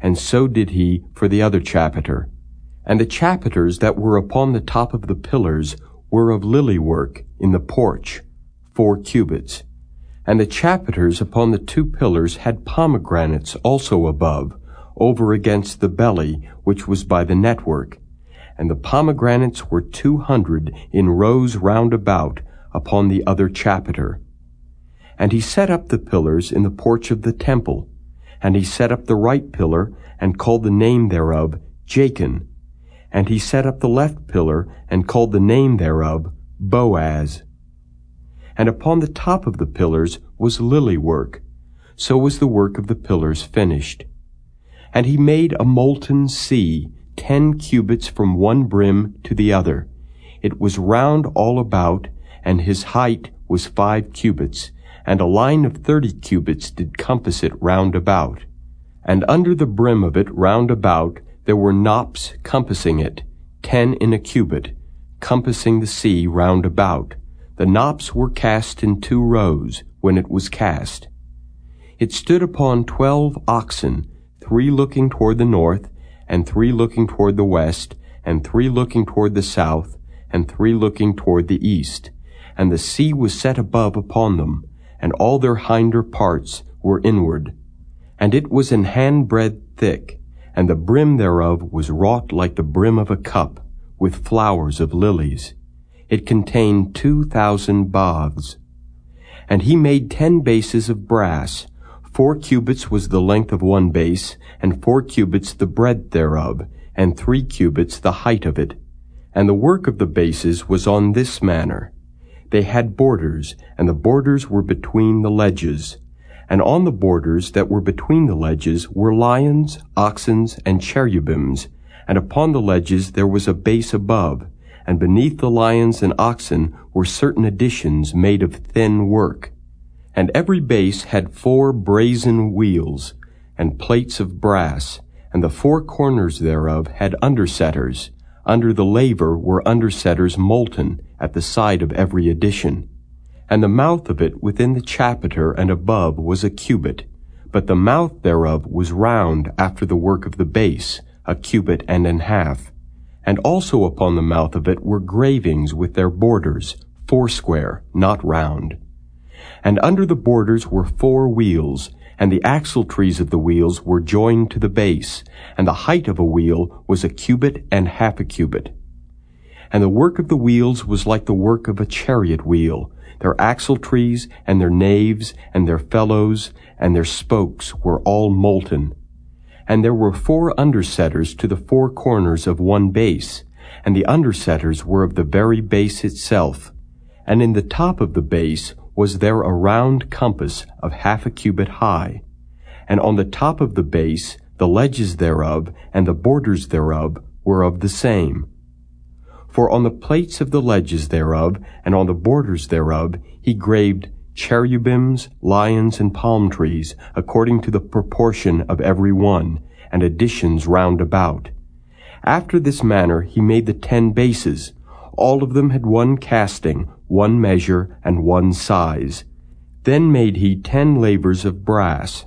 And so did he for the other chapiter. And the chapiters that were upon the top of the pillars were of lily work in the porch, four cubits. And the chapiters upon the two pillars had pomegranates also above, over against the belly, which was by the network and the pomegranates were two hundred in rows round about upon the other chapiter. And he set up the pillars in the porch of the temple, and he set up the right pillar, and called the name thereof Jachin, and he set up the left pillar, and called the name thereof Boaz. And upon the top of the pillars was lily work, so was the work of the pillars finished. And he made a molten sea, ten cubits from one brim to the other. It was round all about, and his height was five cubits, and a line of thirty cubits did compass it round about. And under the brim of it round about there were knops compassing it, ten in a cubit, compassing the sea round about. The knops were cast in two rows when it was cast. It stood upon twelve oxen, three looking toward the north, and three looking toward the west, and three looking toward the south, and three looking toward the east. And the sea was set above upon them, and all their hinder parts were inward. And it was an handbreadth thick, and the brim thereof was wrought like the brim of a cup, with flowers of lilies. It contained two thousand baths. And he made ten bases of brass, Four cubits was the length of one base, and four cubits the breadth thereof, and three cubits the height of it. And the work of the bases was on this manner. They had borders, and the borders were between the ledges. And on the borders that were between the ledges were lions, oxens, and cherubims, and upon the ledges there was a base above, and beneath the lions and oxen were certain additions made of thin work. And every base had four brazen wheels, and plates of brass, and the four corners thereof had undersetters. Under the laver were undersetters molten at the side of every addition. And the mouth of it within the chapiter and above was a cubit, but the mouth thereof was round after the work of the base, a cubit and an half. And also upon the mouth of it were gravings with their borders, foursquare, not round. And under the borders were four wheels, and the axletrees of the wheels were joined to the base, and the height of a wheel was a cubit and half a cubit. And the work of the wheels was like the work of a chariot wheel. Their axletrees and their naves and their felloes and their spokes were all molten. And there were four undersetters to the four corners of one base, and the undersetters were of the very base itself. And in the top of the base was there a round compass of half a cubit high. And on the top of the base, the ledges thereof and the borders thereof were of the same. For on the plates of the ledges thereof, and on the borders thereof, he graved cherubims, lions, and palm trees, according to the proportion of every one, and additions round about. After this manner he made the ten bases. All of them had one casting, one measure, and one size. Then made he ten lavers of brass.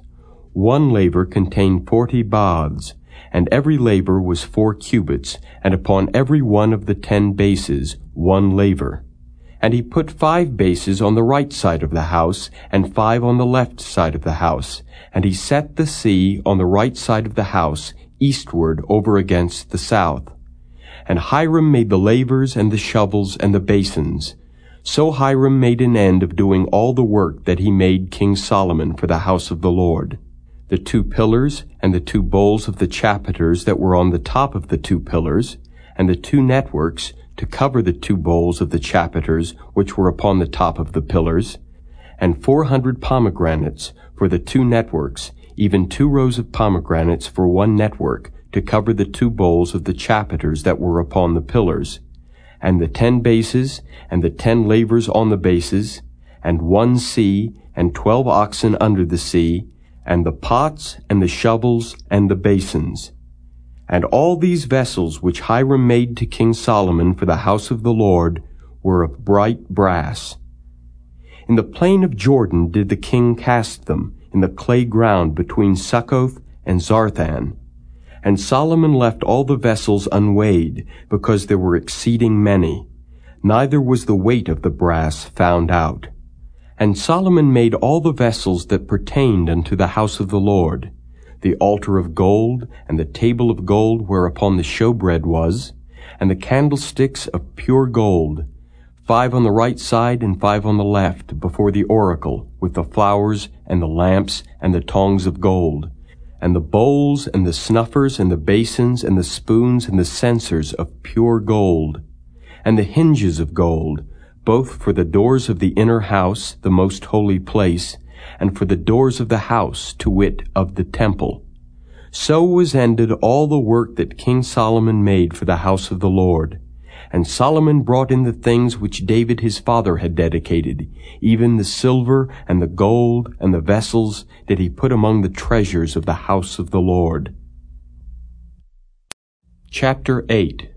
One laver contained forty baths, and every laver was four cubits, and upon every one of the ten bases one laver. And he put five bases on the right side of the house, and five on the left side of the house. And he set the sea on the right side of the house, eastward over against the south. And Hiram made the lavers and the shovels and the basins. So Hiram made an end of doing all the work that he made King Solomon for the house of the Lord. The two pillars and the two bowls of the chapiters that were on the top of the two pillars, and the two networks to cover the two bowls of the chapiters which were upon the top of the pillars, and four hundred pomegranates for the two networks, even two rows of pomegranates for one network, to cover the two bowls of the chapiters that were upon the pillars, and the ten bases, and the ten lavers on the bases, and one sea, and twelve oxen under the sea, and the pots, and the shovels, and the basins. And all these vessels which Hiram made to King Solomon for the house of the Lord were of bright brass. In the plain of Jordan did the king cast them, in the clay ground between Succoth and Zarthan. And Solomon left all the vessels unweighed, because there were exceeding many. Neither was the weight of the brass found out. And Solomon made all the vessels that pertained unto the house of the Lord, the altar of gold, and the table of gold whereupon the showbread was, and the candlesticks of pure gold, five on the right side and five on the left, before the oracle, with the flowers and the lamps and the tongs of gold, and the bowls and the snuffers and the basins and the spoons and the censers of pure gold, and the hinges of gold, both for the doors of the inner house, the most holy place, and for the doors of the house, to wit, of the temple. So was ended all the work that King Solomon made for the house of the Lord. And Solomon brought in the things which David his father had dedicated, even the silver and the gold and the vessels that he put among the treasures of the house of the Lord. Chapter 8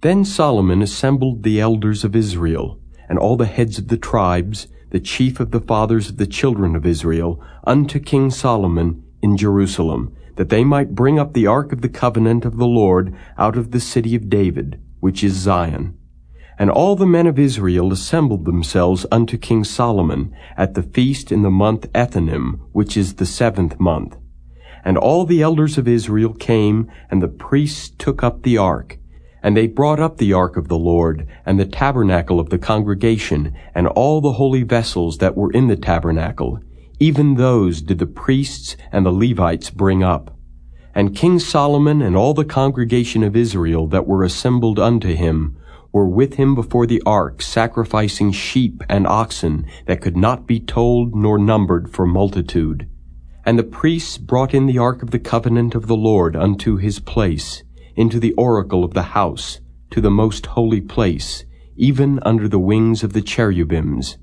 then Solomon assembled the elders of Israel, and all the heads of the tribes, the chief of the fathers of the children of Israel, unto King Solomon in Jerusalem, that they might bring up the ark of the covenant of the Lord out of the city of David, which is Zion. And all the men of Israel assembled themselves unto King Solomon at the feast in the month Ethanim, which is the seventh month. And all the elders of Israel came, and the priests took up the ark, and they brought up the ark of the Lord, and the tabernacle of the congregation, and all the holy vessels that were in the tabernacle. Even those did the priests and the Levites bring up. And King Solomon and all the congregation of Israel that were assembled unto him were with him before the ark, sacrificing sheep and oxen that could not be told nor numbered for multitude. And the priests brought in the ark of the covenant of the Lord unto his place, into the oracle of the house, to the most holy place, even under the wings of the cherubims.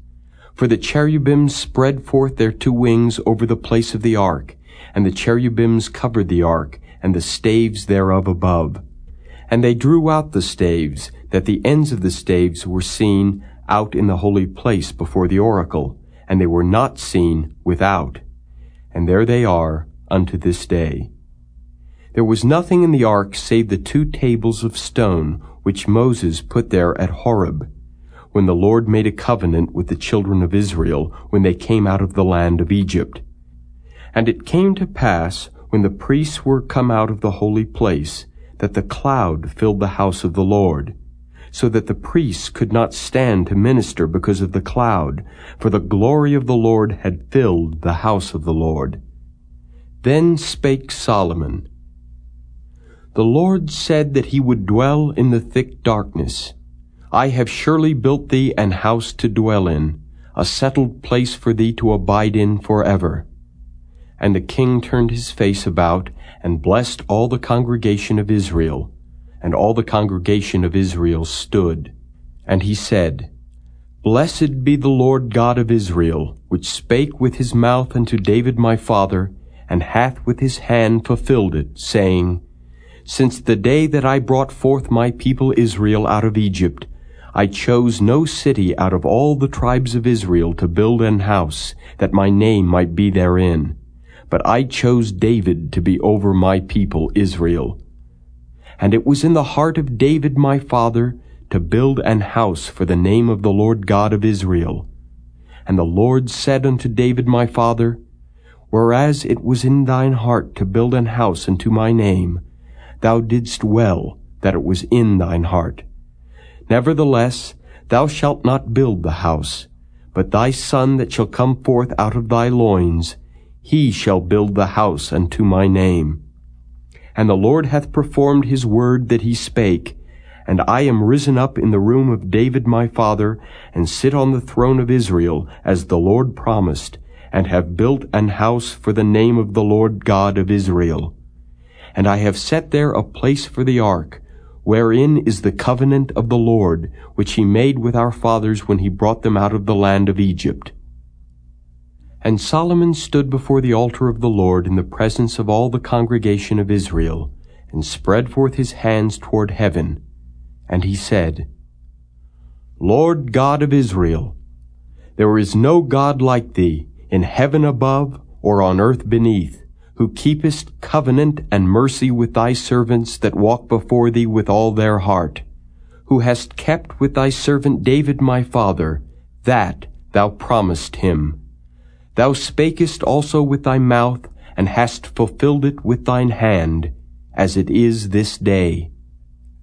For the cherubims spread forth their two wings over the place of the ark, and the cherubims covered the ark, and the staves thereof above. And they drew out the staves, that the ends of the staves were seen out in the holy place before the oracle, and they were not seen without. And there they are unto this day. There was nothing in the ark save the two tables of stone which Moses put there at Horeb, when the Lord made a covenant with the children of Israel when they came out of the land of Egypt. And it came to pass, when the priests were come out of the holy place, that the cloud filled the house of the Lord, so that the priests could not stand to minister because of the cloud, for the glory of the Lord had filled the house of the Lord. Then spake Solomon, The Lord said that he would dwell in the thick darkness. I have surely built thee an house to dwell in, a settled place for thee to abide in forever. And the king turned his face about, and blessed all the congregation of Israel, and all the congregation of Israel stood. And he said, Blessed be the Lord God of Israel, which spake with his mouth unto David my father, and hath with his hand fulfilled it, saying, Since the day that I brought forth my people Israel out of Egypt, I chose no city out of all the tribes of Israel to build an house, that my name might be therein. But I chose David to be over my people Israel. And it was in the heart of David my father to build an house for the name of the Lord God of Israel. And the Lord said unto David my father, Whereas it was in thine heart to build an house unto my name, thou didst well that it was in thine heart. Nevertheless, thou shalt not build the house, but thy son that shall come forth out of thy loins, he shall build the house unto my name. And the Lord hath performed his word that he spake, and I am risen up in the room of David my father, and sit on the throne of Israel, as the Lord promised, and have built an house for the name of the Lord God of Israel. And I have set there a place for the ark, wherein is the covenant of the Lord, which he made with our fathers when he brought them out of the land of Egypt. And Solomon stood before the altar of the Lord in the presence of all the congregation of Israel, and spread forth his hands toward heaven. And he said, Lord God of Israel, there is no God like thee, in heaven above or on earth beneath, who keepest covenant and mercy with thy servants that walk before thee with all their heart, who hast kept with thy servant David my father, that thou promised him Thou spakest also with thy mouth, and hast fulfilled it with thine hand, as it is this day.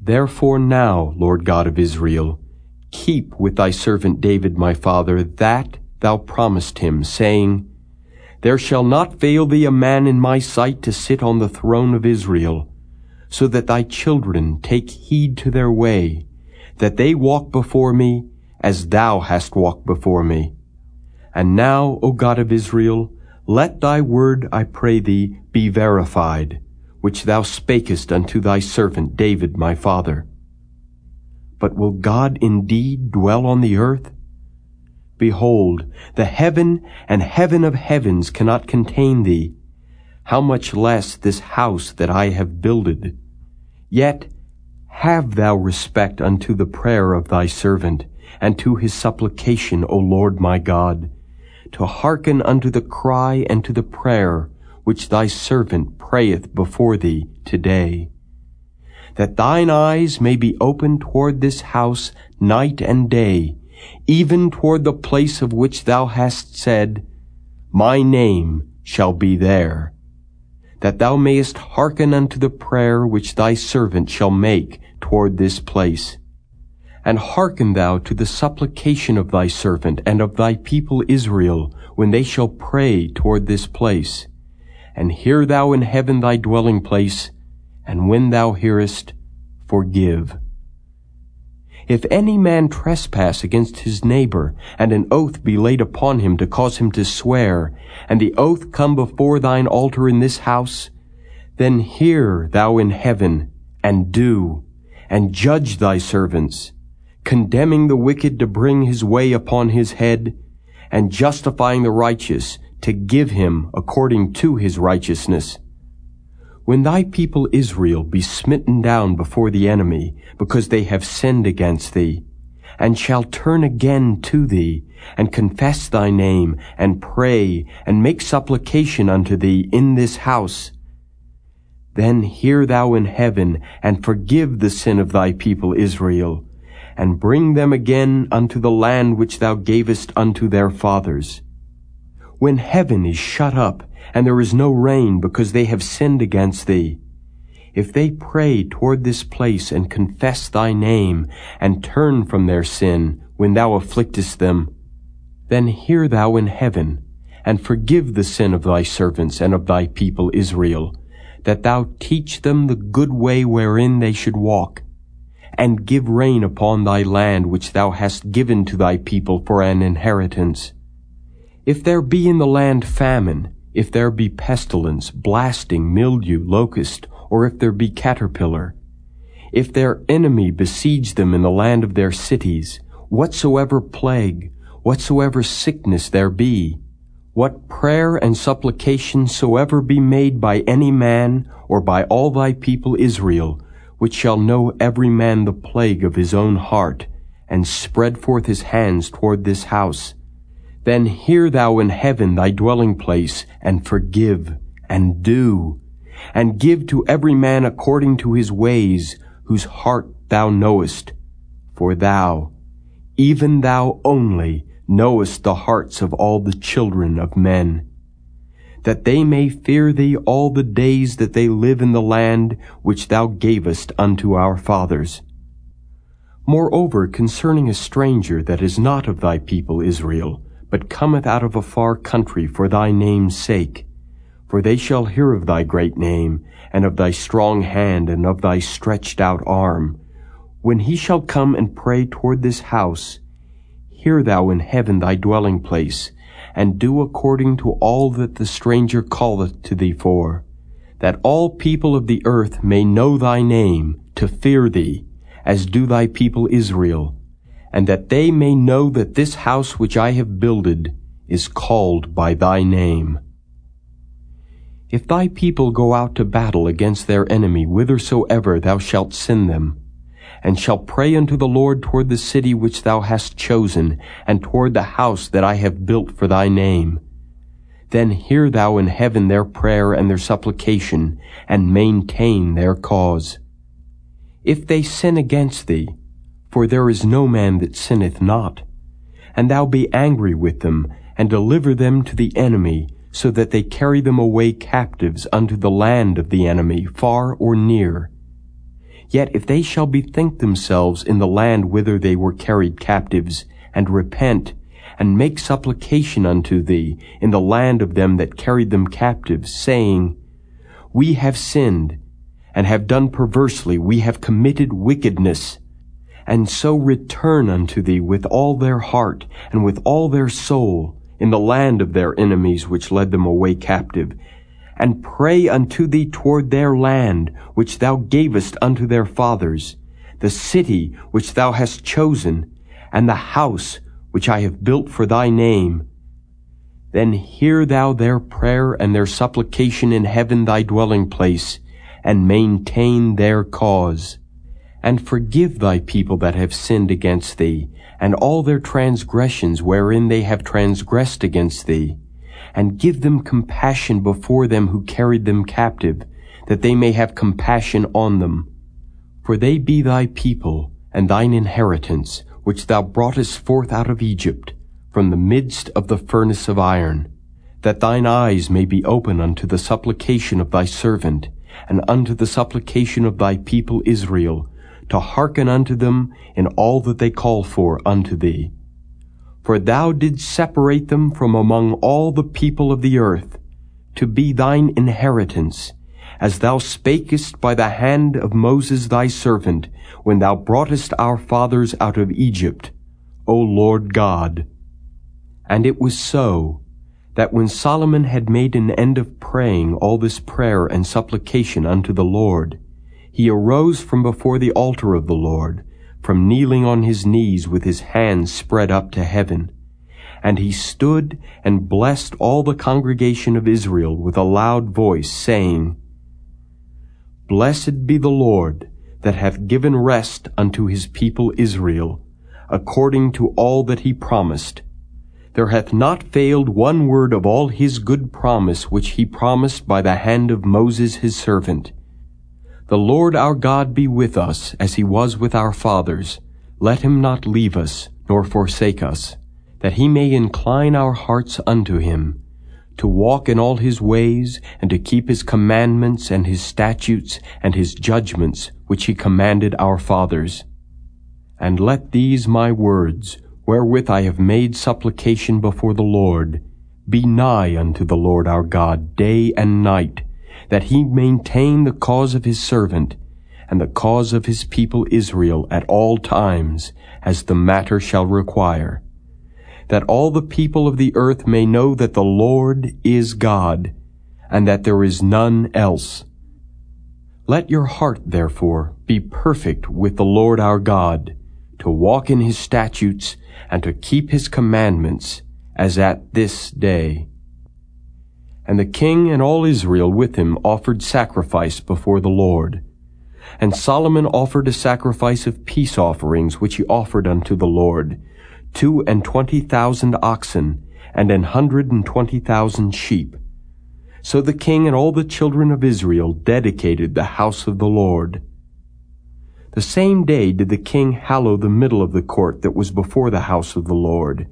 Therefore now, Lord God of Israel, keep with thy servant David my father that thou promised him, saying, There shall not fail thee a man in my sight to sit on the throne of Israel, so that thy children take heed to their way, that they walk before me as thou hast walked before me. And now, O God of Israel, let thy word, I pray thee, be verified, which thou spakest unto thy servant David my father. But will God indeed dwell on the earth? Behold, the heaven and heaven of heavens cannot contain thee, how much less this house that I have builded. Yet have thou respect unto the prayer of thy servant, and to his supplication, O Lord my God, to hearken unto the cry and to the prayer which thy servant prayeth before thee today. That thine eyes may be open toward this house night and day, even toward the place of which thou hast said, My name shall be there. That thou mayest hearken unto the prayer which thy servant shall make toward this place and hearken thou to the supplication of thy servant and of thy people Israel, when they shall pray toward this place. And hear thou in heaven thy dwelling place, and when thou hearest, forgive. If any man trespass against his neighbor, and an oath be laid upon him to cause him to swear, and the oath come before thine altar in this house, then hear thou in heaven, and do, and judge thy servants, condemning the wicked to bring his way upon his head, and justifying the righteous to give him according to his righteousness. When thy people Israel be smitten down before the enemy, because they have sinned against thee, and shall turn again to thee, and confess thy name, and pray, and make supplication unto thee in this house, then hear thou in heaven, and forgive the sin of thy people Israel, and bring them again unto the land which thou gavest unto their fathers. When heaven is shut up, and there is no rain because they have sinned against thee. If they pray toward this place and confess thy name and turn from their sin when thou afflictest them, then hear thou in heaven and forgive the sin of thy servants and of thy people Israel, that thou teach them the good way wherein they should walk, and give rain upon thy land which thou hast given to thy people for an inheritance. If there be in the land famine, if there be pestilence, blasting, mildew, locust, or if there be caterpillar, if their enemy besiege them in the land of their cities, whatsoever plague, whatsoever sickness there be, what prayer and supplication soever be made by any man or by all thy people Israel, which shall know every man the plague of his own heart, and spread forth his hands toward this house, then hear thou in heaven thy dwelling place, and forgive, and do, and give to every man according to his ways, whose heart thou knowest. For thou, even thou only, knowest the hearts of all the children of men, that they may fear thee all the days that they live in the land which thou gavest unto our fathers. Moreover, concerning a stranger that is not of thy people Israel, but cometh out of a far country for thy name's sake. For they shall hear of thy great name, and of thy strong hand, and of thy stretched out arm. When he shall come and pray toward this house, hear thou in heaven thy dwelling place, and do according to all that the stranger calleth to thee for, that all people of the earth may know thy name, to fear thee, as do thy people Israel, and that they may know that this house which I have builded is called by thy name. If thy people go out to battle against their enemy whithersoever thou shalt send them, and shall pray unto the Lord toward the city which thou hast chosen, and toward the house that I have built for thy name, then hear thou in heaven their prayer and their supplication, and maintain their cause. If they sin against thee, for there is no man that sinneth not. And thou be angry with them, and deliver them to the enemy, so that they carry them away captives unto the land of the enemy, far or near. Yet if they shall bethink themselves in the land whither they were carried captives, and repent, and make supplication unto thee in the land of them that carried them captives, saying, We have sinned, and have done perversely, we have committed wickedness, and so return unto thee with all their heart and with all their soul in the land of their enemies which led them away captive, and pray unto thee toward their land which thou gavest unto their fathers, the city which thou hast chosen, and the house which I have built for thy name. Then hear thou their prayer and their supplication in heaven thy dwelling place, and maintain their cause and forgive thy people that have sinned against thee, and all their transgressions wherein they have transgressed against thee, and give them compassion before them who carried them captive, that they may have compassion on them. For they be thy people, and thine inheritance, which thou broughtest forth out of Egypt, from the midst of the furnace of iron, that thine eyes may be open unto the supplication of thy servant, and unto the supplication of thy people Israel, to hearken unto them in all that they call for unto thee. For thou didst separate them from among all the people of the earth, to be thine inheritance, as thou spakest by the hand of Moses thy servant, when thou broughtest our fathers out of Egypt, O Lord God. And it was so, that when Solomon had made an end of praying all this prayer and supplication unto the Lord, he arose from before the altar of the Lord, from kneeling on his knees with his hands spread up to heaven. And he stood and blessed all the congregation of Israel with a loud voice, saying, Blessed be the Lord, that hath given rest unto his people Israel, according to all that he promised. There hath not failed one word of all his good promise which he promised by the hand of Moses his servant. The Lord our God be with us, as he was with our fathers. Let him not leave us, nor forsake us, that he may incline our hearts unto him, to walk in all his ways, and to keep his commandments and his statutes and his judgments, which he commanded our fathers. And let these my words, wherewith I have made supplication before the Lord, be nigh unto the Lord our God day and night, that he maintain the cause of his servant, and the cause of his people Israel at all times, as the matter shall require that all the people of the earth may know that the Lord is God, and that there is none else. Let your heart, therefore, be perfect with the Lord our God, to walk in his statutes, and to keep his commandments, as at this day. And the king and all Israel with him offered sacrifice before the Lord. And Solomon offered a sacrifice of peace offerings which he offered unto the Lord, two and twenty thousand oxen, and an hundred and twenty thousand sheep. So the king and all the children of Israel dedicated the house of the Lord. The same day did the king hallow the middle of the court that was before the house of the Lord,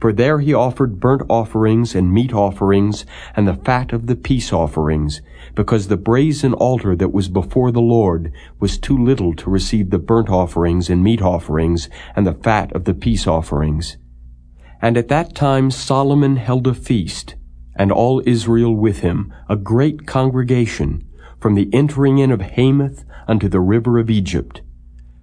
for there he offered burnt offerings and meat offerings and the fat of the peace offerings, because the brazen altar that was before the Lord was too little to receive the burnt offerings and meat offerings and the fat of the peace offerings. And at that time Solomon held a feast, and all Israel with him, a great congregation, from the entering in of Hamath unto the river of Egypt,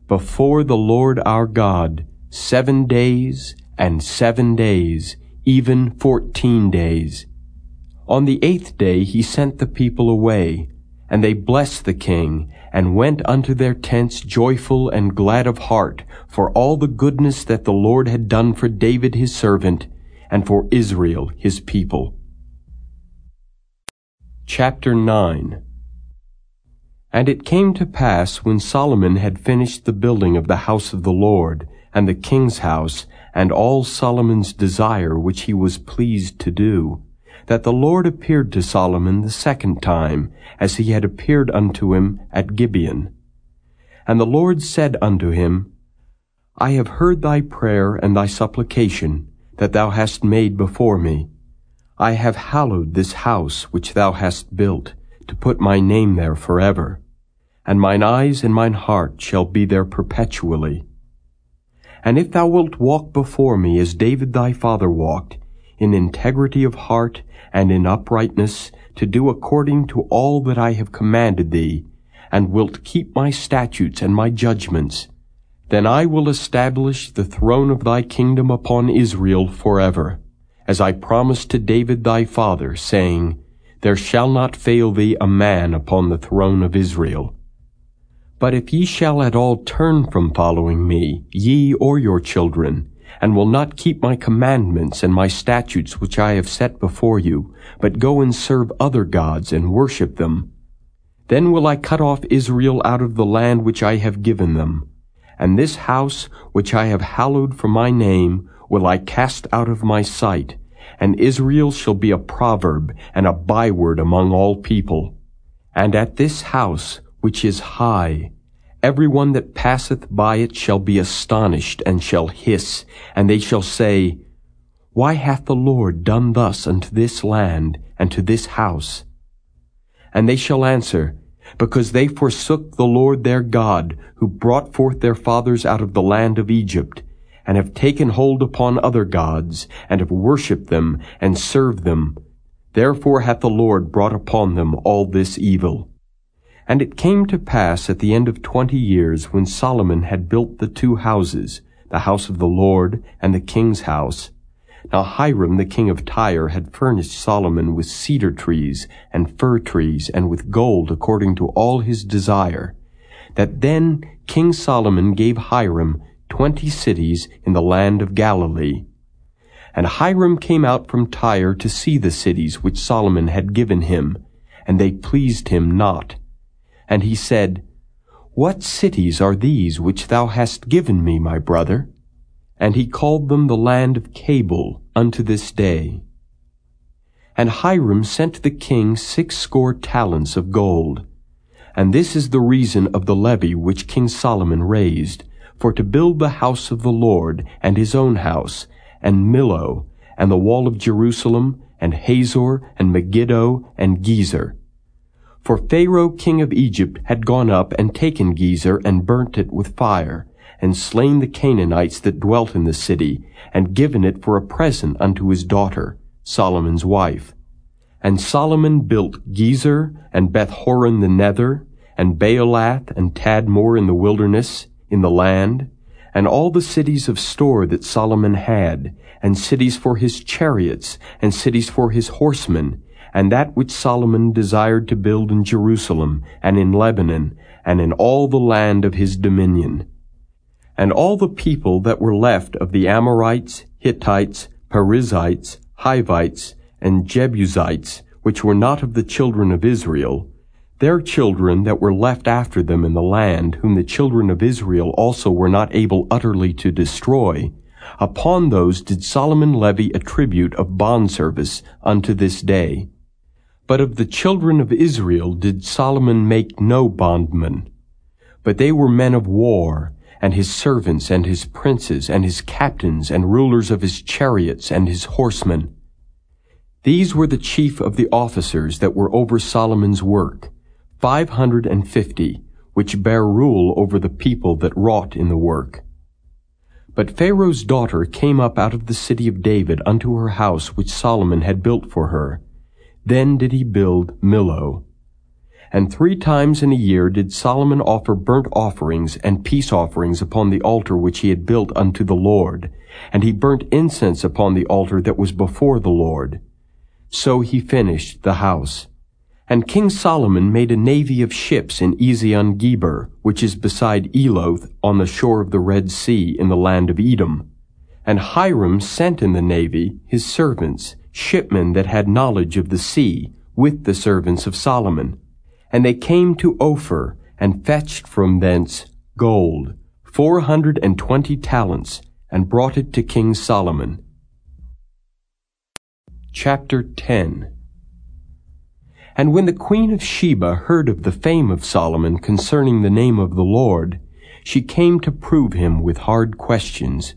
before the Lord our God, seven days and seven days, even fourteen days. On the eighth day he sent the people away, and they blessed the king, and went unto their tents joyful and glad of heart, for all the goodness that the Lord had done for David his servant, and for Israel his people. Chapter 9 And it came to pass, when Solomon had finished the building of the house of the Lord, and the king's house, and all Solomon's desire which he was pleased to do, that the Lord appeared to Solomon the second time, as he had appeared unto him at Gibeon. And the Lord said unto him, I have heard thy prayer and thy supplication that thou hast made before me. I have hallowed this house which thou hast built, to put my name there forever. And mine eyes and mine heart shall be there perpetually. And if thou wilt walk before me as David thy father walked, in integrity of heart and in uprightness, to do according to all that I have commanded thee, and wilt keep my statutes and my judgments, then I will establish the throne of thy kingdom upon Israel forever, as I promised to David thy father, saying, There shall not fail thee a man upon the throne of Israel. But if ye shall at all turn from following me, ye or your children, and will not keep my commandments and my statutes which I have set before you, but go and serve other gods and worship them, then will I cut off Israel out of the land which I have given them. And this house which I have hallowed for my name will I cast out of my sight, and Israel shall be a proverb and a byword among all people. And at this house which is high. Every one that passeth by it shall be astonished, and shall hiss, and they shall say, Why hath the Lord done thus unto this land, and to this house? And they shall answer, Because they forsook the Lord their God, who brought forth their fathers out of the land of Egypt, and have taken hold upon other gods, and have worshipped them, and served them. Therefore hath the Lord brought upon them all this evil. And it came to pass at the end of twenty years, when Solomon had built the two houses, the house of the Lord and the king's house. Now Hiram the king of Tyre had furnished Solomon with cedar trees and fir trees and with gold according to all his desire. That then King Solomon gave Hiram twenty cities in the land of Galilee. And Hiram came out from Tyre to see the cities which Solomon had given him, and they pleased him not. And he said, What cities are these which thou hast given me, my brother? And he called them the land of Cabul unto this day. And Hiram sent the king six score talents of gold. And this is the reason of the levy which King Solomon raised, for to build the house of the Lord, and his own house, and Millo, and the wall of Jerusalem, and Hazor, and Megiddo, and Gezer. For Pharaoh king of Egypt had gone up and taken Gezer, and burnt it with fire, and slain the Canaanites that dwelt in the city, and given it for a present unto his daughter, Solomon's wife. And Solomon built Gezer, and Bethhoron the nether, and Baalath, and Tadmor in the wilderness, in the land, and all the cities of store that Solomon had, and cities for his chariots, and cities for his horsemen, and that which Solomon desired to build in Jerusalem, and in Lebanon, and in all the land of his dominion. And all the people that were left of the Amorites, Hittites, Perizzites, Hivites, and Jebusites, which were not of the children of Israel, their children that were left after them in the land, whom the children of Israel also were not able utterly to destroy, upon those did Solomon levy a tribute of bondservice unto this day. But of the children of Israel did Solomon make no bondmen, but they were men of war, and his servants, and his princes, and his captains, and rulers of his chariots, and his horsemen. These were the chief of the officers that were over Solomon's work, five hundred and fifty, which bare rule over the people that wrought in the work. But Pharaoh's daughter came up out of the city of David unto her house which Solomon had built for her. Then did he build Millo, and three times in a year did Solomon offer burnt offerings and peace offerings upon the altar which he had built unto the Lord. And he burnt incense upon the altar that was before the Lord. So he finished the house. And King Solomon made a navy of ships in Ezion Geber, which is beside Eloth, on the shore of the Red Sea in the land of Edom. And Hiram sent in the navy his servants, shipmen that had knowledge of the sea, with the servants of Solomon. And they came to Ophir, and fetched from thence gold, four hundred and twenty talents, and brought it to King Solomon. Chapter 10 And when the queen of Sheba heard of the fame of Solomon concerning the name of the Lord, she came to prove him with hard questions.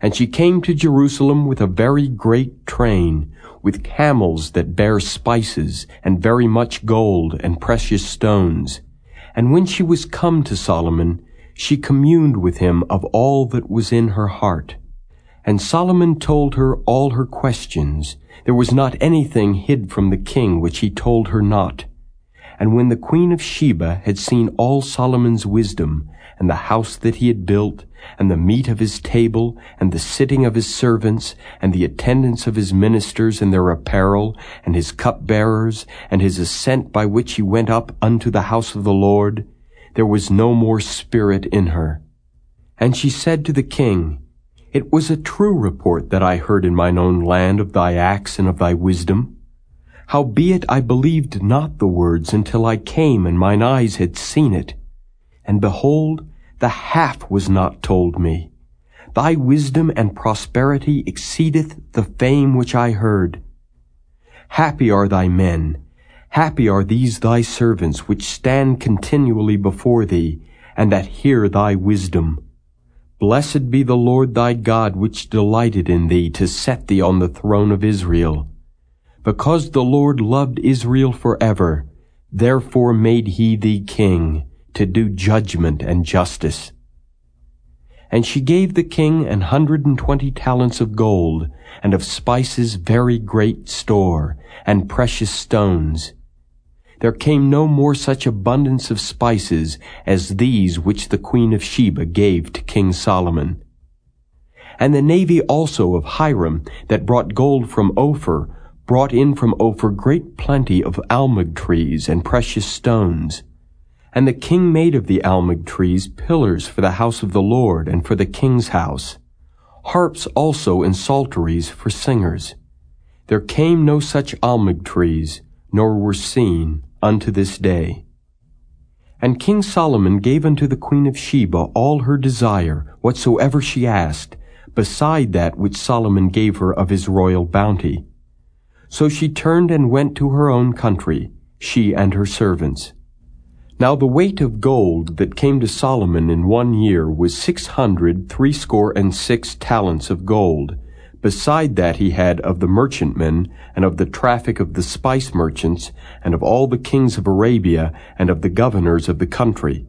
And she came to Jerusalem with a very great train, with camels that bear spices, and very much gold, and precious stones. And when she was come to Solomon, she communed with him of all that was in her heart. And Solomon told her all her questions. There was not anything hid from the king which he told her not. And when the queen of Sheba had seen all Solomon's wisdom, and the house that he had built, and the meat of his table, and the sitting of his servants, and the attendance of his ministers and their apparel, and his cupbearers, and his ascent by which he went up unto the house of the Lord, there was no more spirit in her. And she said to the king, It was a true report that I heard in mine own land of thy acts and of thy wisdom. Howbeit I believed not the words until I came and mine eyes had seen it. And behold, the half was not told me. Thy wisdom and prosperity exceedeth the fame which I heard. Happy are thy men, happy are these thy servants which stand continually before thee, and that hear thy wisdom. Blessed be the Lord thy God which delighted in thee to set thee on the throne of Israel. Because the Lord loved Israel forever, therefore made he thee king to do judgment and justice. And she gave the king an hundred and twenty talents of gold, and of spices very great store, and precious stones. there came no more such abundance of spices as these which the queen of Sheba gave to King Solomon. And the navy also of Hiram that brought gold from Ophir brought in from Ophir great plenty of almug trees and precious stones. And the king made of the almug trees pillars for the house of the Lord and for the king's house, harps also and psalteries for singers. There came no such almug trees, nor were seen unto this day. And King Solomon gave unto the queen of Sheba all her desire, whatsoever she asked, beside that which Solomon gave her of his royal bounty. So she turned and went to her own country, she and her servants. Now the weight of gold that came to Solomon in one year was six hundred threescore and six talents of gold, beside that he had of the merchantmen, and of the traffic of the spice merchants, and of all the kings of Arabia, and of the governors of the country.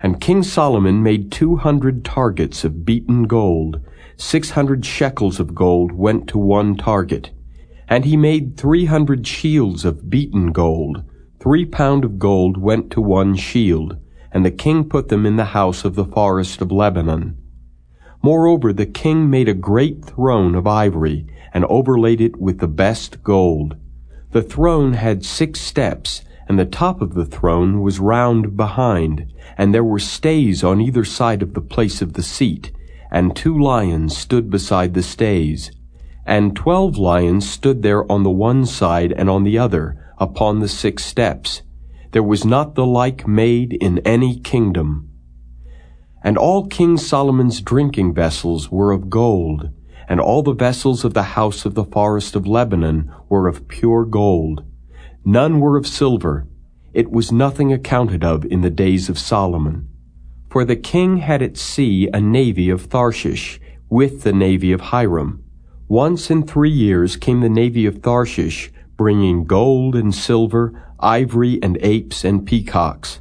And King Solomon made two hundred targets of beaten gold, six hundred shekels of gold went to one target. And he made three hundred shields of beaten gold, three pound of gold went to one shield, and the king put them in the house of the forest of Lebanon. Moreover, the king made a great throne of ivory, and overlaid it with the best gold. The throne had six steps, and the top of the throne was round behind, and there were stays on either side of the place of the seat, and two lions stood beside the stays. And twelve lions stood there on the one side and on the other, upon the six steps. There was not the like made in any kingdom. And all King Solomon's drinking vessels were of gold, and all the vessels of the house of the forest of Lebanon were of pure gold. None were of silver. It was nothing accounted of in the days of Solomon. For the king had at sea a navy of Tharshish, with the navy of Hiram. Once in three years came the navy of Tharshish, bringing gold and silver, ivory and apes and peacocks.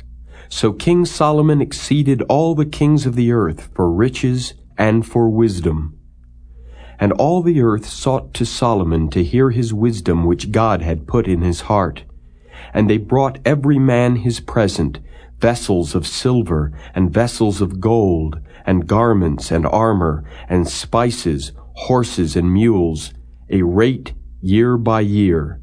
So King Solomon exceeded all the kings of the earth for riches and for wisdom. And all the earth sought to Solomon to hear his wisdom which God had put in his heart. And they brought every man his present, vessels of silver, and vessels of gold, and garments, and armor, and spices, horses, and mules, a rate year by year.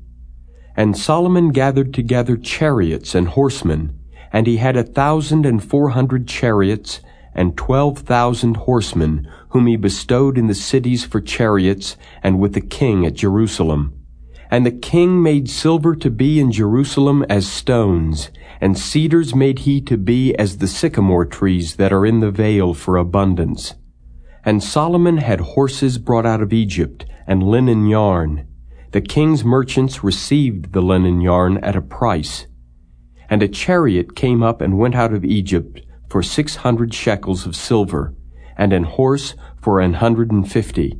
And Solomon gathered together chariots and horsemen, and he had a thousand and four hundred chariots, and twelve thousand horsemen, whom he bestowed in the cities for chariots, and with the king at Jerusalem. And the king made silver to be in Jerusalem as stones, and cedars made he to be as the sycamore trees that are in the vale for abundance. And Solomon had horses brought out of Egypt, and linen yarn. The king's merchants received the linen yarn at a price. And a chariot came up and went out of Egypt for six hundred shekels of silver, and an horse for an hundred and fifty.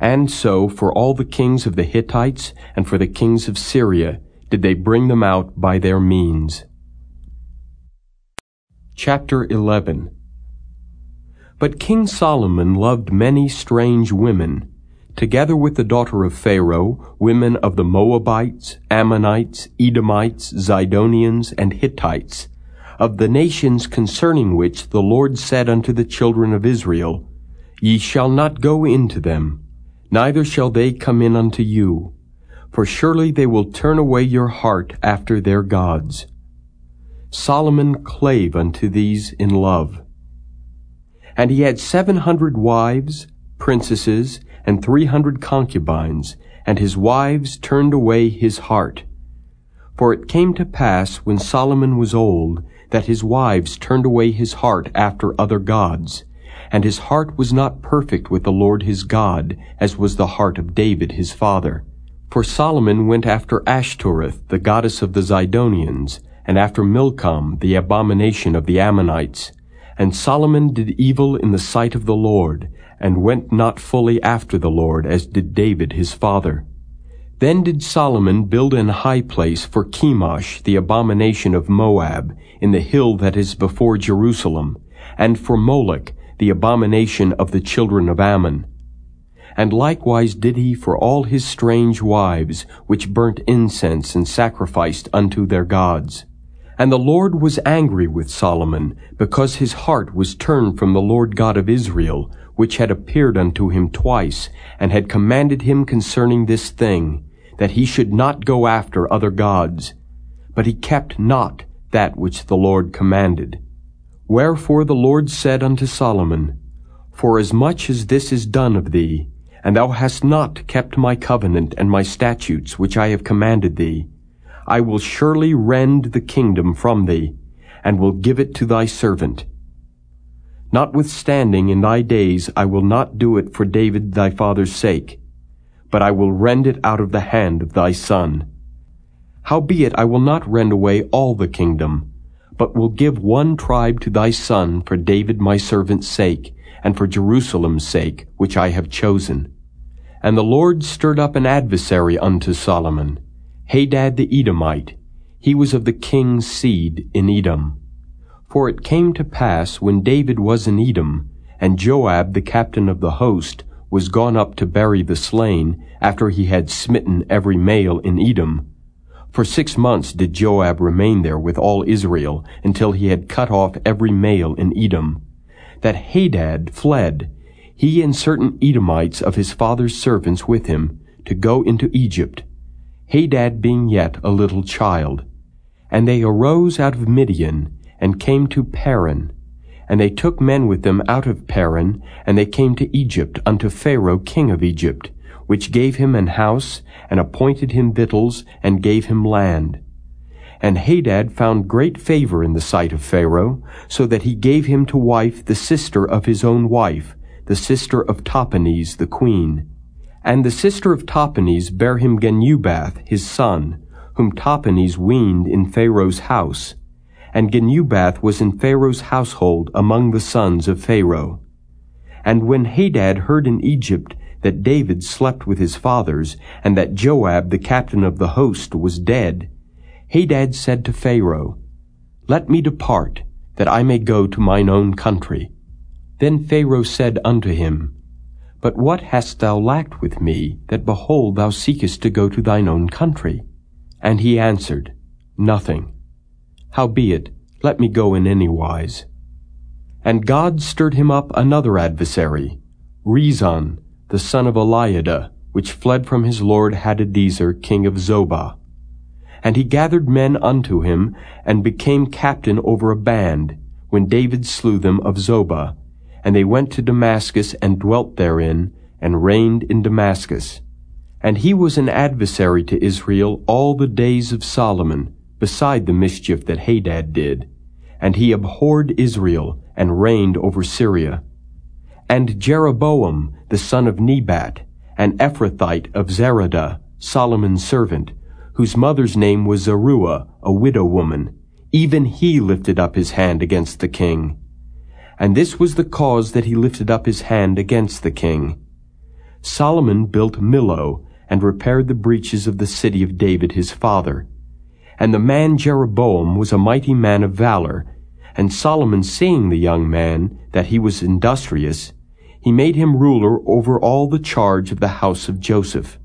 And so for all the kings of the Hittites and for the kings of Syria did they bring them out by their means. Chapter 11 But King Solomon loved many strange women, together with the daughter of Pharaoh, women of the Moabites, Ammonites, Edomites, Zidonians, and Hittites, of the nations concerning which the Lord said unto the children of Israel, Ye shall not go into them, neither shall they come in unto you, for surely they will turn away your heart after their gods. Solomon clave unto these in love. And he had seven hundred wives, princesses, and three hundred concubines, and his wives turned away his heart. For it came to pass, when Solomon was old, that his wives turned away his heart after other gods, and his heart was not perfect with the Lord his God, as was the heart of David his father. For Solomon went after Ashtoreth, the goddess of the Zidonians, and after Milcom, the abomination of the Ammonites. And Solomon did evil in the sight of the Lord, and went not fully after the Lord, as did David his father. Then did Solomon build an high place for Chemosh, the abomination of Moab, in the hill that is before Jerusalem, and for Moloch, the abomination of the children of Ammon. and likewise did he for all his strange wives, which burnt incense and sacrificed unto their gods. And the Lord was angry with Solomon, because his heart was turned from the Lord God of Israel, which had appeared unto him twice, and had commanded him concerning this thing, that he should not go after other gods. But he kept not that which the Lord commanded. Wherefore the Lord said unto Solomon, Forasmuch as this is done of thee, and thou hast not kept my covenant and my statutes which I have commanded thee, I will surely rend the kingdom from thee, and will give it to thy servant. Notwithstanding in thy days I will not do it for David thy father's sake, but I will rend it out of the hand of thy son. Howbeit I will not rend away all the kingdom, but will give one tribe to thy son for David my servant's sake, and for Jerusalem's sake, which I have chosen. And the Lord stirred up an adversary unto Solomon, Hadad the Edomite. He was of the king's seed in Edom. For it came to pass, when David was in Edom, and Joab the captain of the host was gone up to bury the slain, after he had smitten every male in Edom, for six months did Joab remain there with all Israel, until he had cut off every male in Edom that Hadad fled, he and certain Edomites of his father's servants with him, to go into Egypt, Hadad being yet a little child. And they arose out of Midian, and came to Paran. And they took men with them out of Paran, and they came to Egypt unto Pharaoh king of Egypt, which gave him an house, and appointed him victuals, and gave him land. And Hadad found great favor in the sight of Pharaoh, so that he gave him to wife the sister of his own wife, the sister of Tahpenes the queen. And the sister of Tahpenes bare him Genubath his son, whom Tahpenes weaned in Pharaoh's house. And Genubath was in Pharaoh's household among the sons of Pharaoh. And when Hadad heard in Egypt that David slept with his fathers, and that Joab the captain of the host was dead, Hadad said to Pharaoh, Let me depart, that I may go to mine own country. Then Pharaoh said unto him, But what hast thou lacked with me, that behold thou seekest to go to thine own country? And he answered, Nothing. Howbeit, let me go in any wise. And God stirred him up another adversary, Rezon, the son of Eliadah, which fled from his lord Hadadezer, king of Zobah. And he gathered men unto him, and became captain over a band, when David slew them of Zobah. And they went to Damascus, and dwelt therein, and reigned in Damascus. And he was an adversary to Israel all the days of Solomon, beside the mischief that Hadad did. And he abhorred Israel, and reigned over Syria. And Jeroboam, the son of Nebat, an Ephrathite of Zereda, Solomon's servant, whose mother's name was Zeruah, a widow woman. Even he lifted up his hand against the king. And this was the cause that he lifted up his hand against the king. Solomon built Millo, and repaired the breaches of the city of David his father. And the man Jeroboam was a mighty man of valor, and Solomon seeing the young man, that he was industrious, he made him ruler over all the charge of the house of Joseph.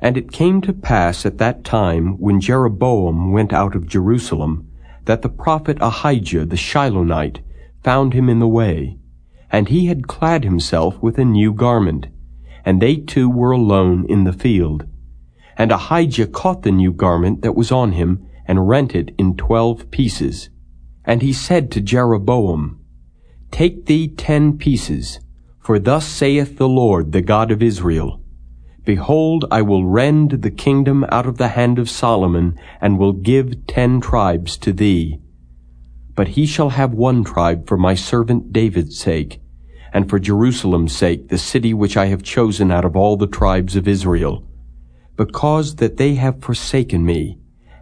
And it came to pass at that time, when Jeroboam went out of Jerusalem, that the prophet Ahijah the Shilonite found him in the way, and he had clad himself with a new garment, and they two were alone in the field. And Ahijah caught the new garment that was on him, and rent it in twelve pieces. And he said to Jeroboam, Take thee ten pieces, for thus saith the Lord, the God of Israel, Behold, I will rend the kingdom out of the hand of Solomon, and will give ten tribes to thee. But he shall have one tribe for my servant David's sake, and for Jerusalem's sake, the city which I have chosen out of all the tribes of Israel, because that they have forsaken me,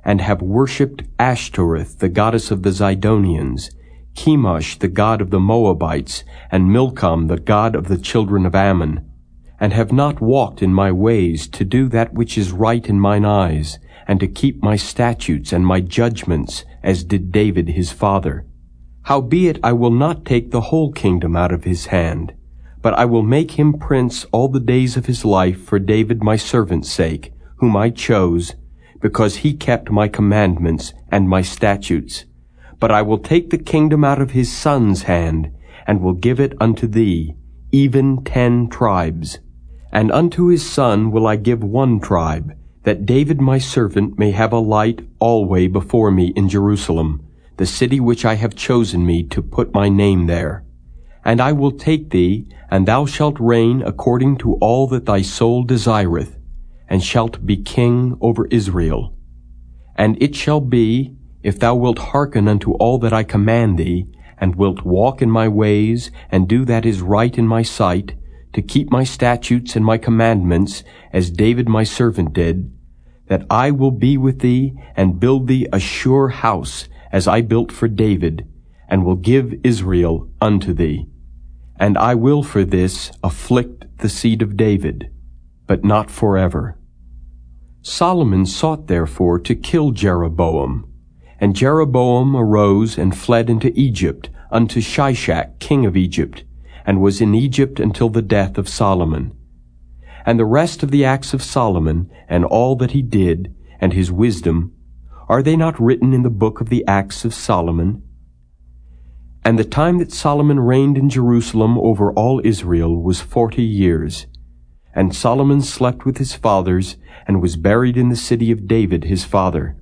and have worshipped Ashtoreth, the goddess of the Zidonians, Chemosh, the god of the Moabites, and Milcom, the god of the children of Ammon and have not walked in my ways to do that which is right in mine eyes, and to keep my statutes and my judgments, as did David his father. Howbeit I will not take the whole kingdom out of his hand, But I will make him prince all the days of his life for David my servant's sake, whom I chose, because he kept my commandments and my statutes. But I will take the kingdom out of his son's hand, and will give it unto thee, even ten tribes. And unto his son will I give one tribe, that David my servant may have a light alway before me in Jerusalem, the city which I have chosen me to put my name there. And I will take thee, and thou shalt reign according to all that thy soul desireth, and shalt be king over Israel. And it shall be, if thou wilt hearken unto all that I command thee, and wilt walk in my ways, and do that is right in my sight, to keep my statutes and my commandments, as David my servant did, that I will be with thee, and build thee a sure house, as I built for David, and will give Israel unto thee. And I will for this afflict the seed of David, but not forever. Solomon sought therefore to kill Jeroboam. And Jeroboam arose and fled into Egypt, unto Shishak king of Egypt, and was in Egypt until the death of Solomon. And the rest of the acts of Solomon, and all that he did, and his wisdom, are they not written in the book of the acts of Solomon? And the time that Solomon reigned in Jerusalem over all Israel was forty years. And Solomon slept with his fathers, and was buried in the city of David his father.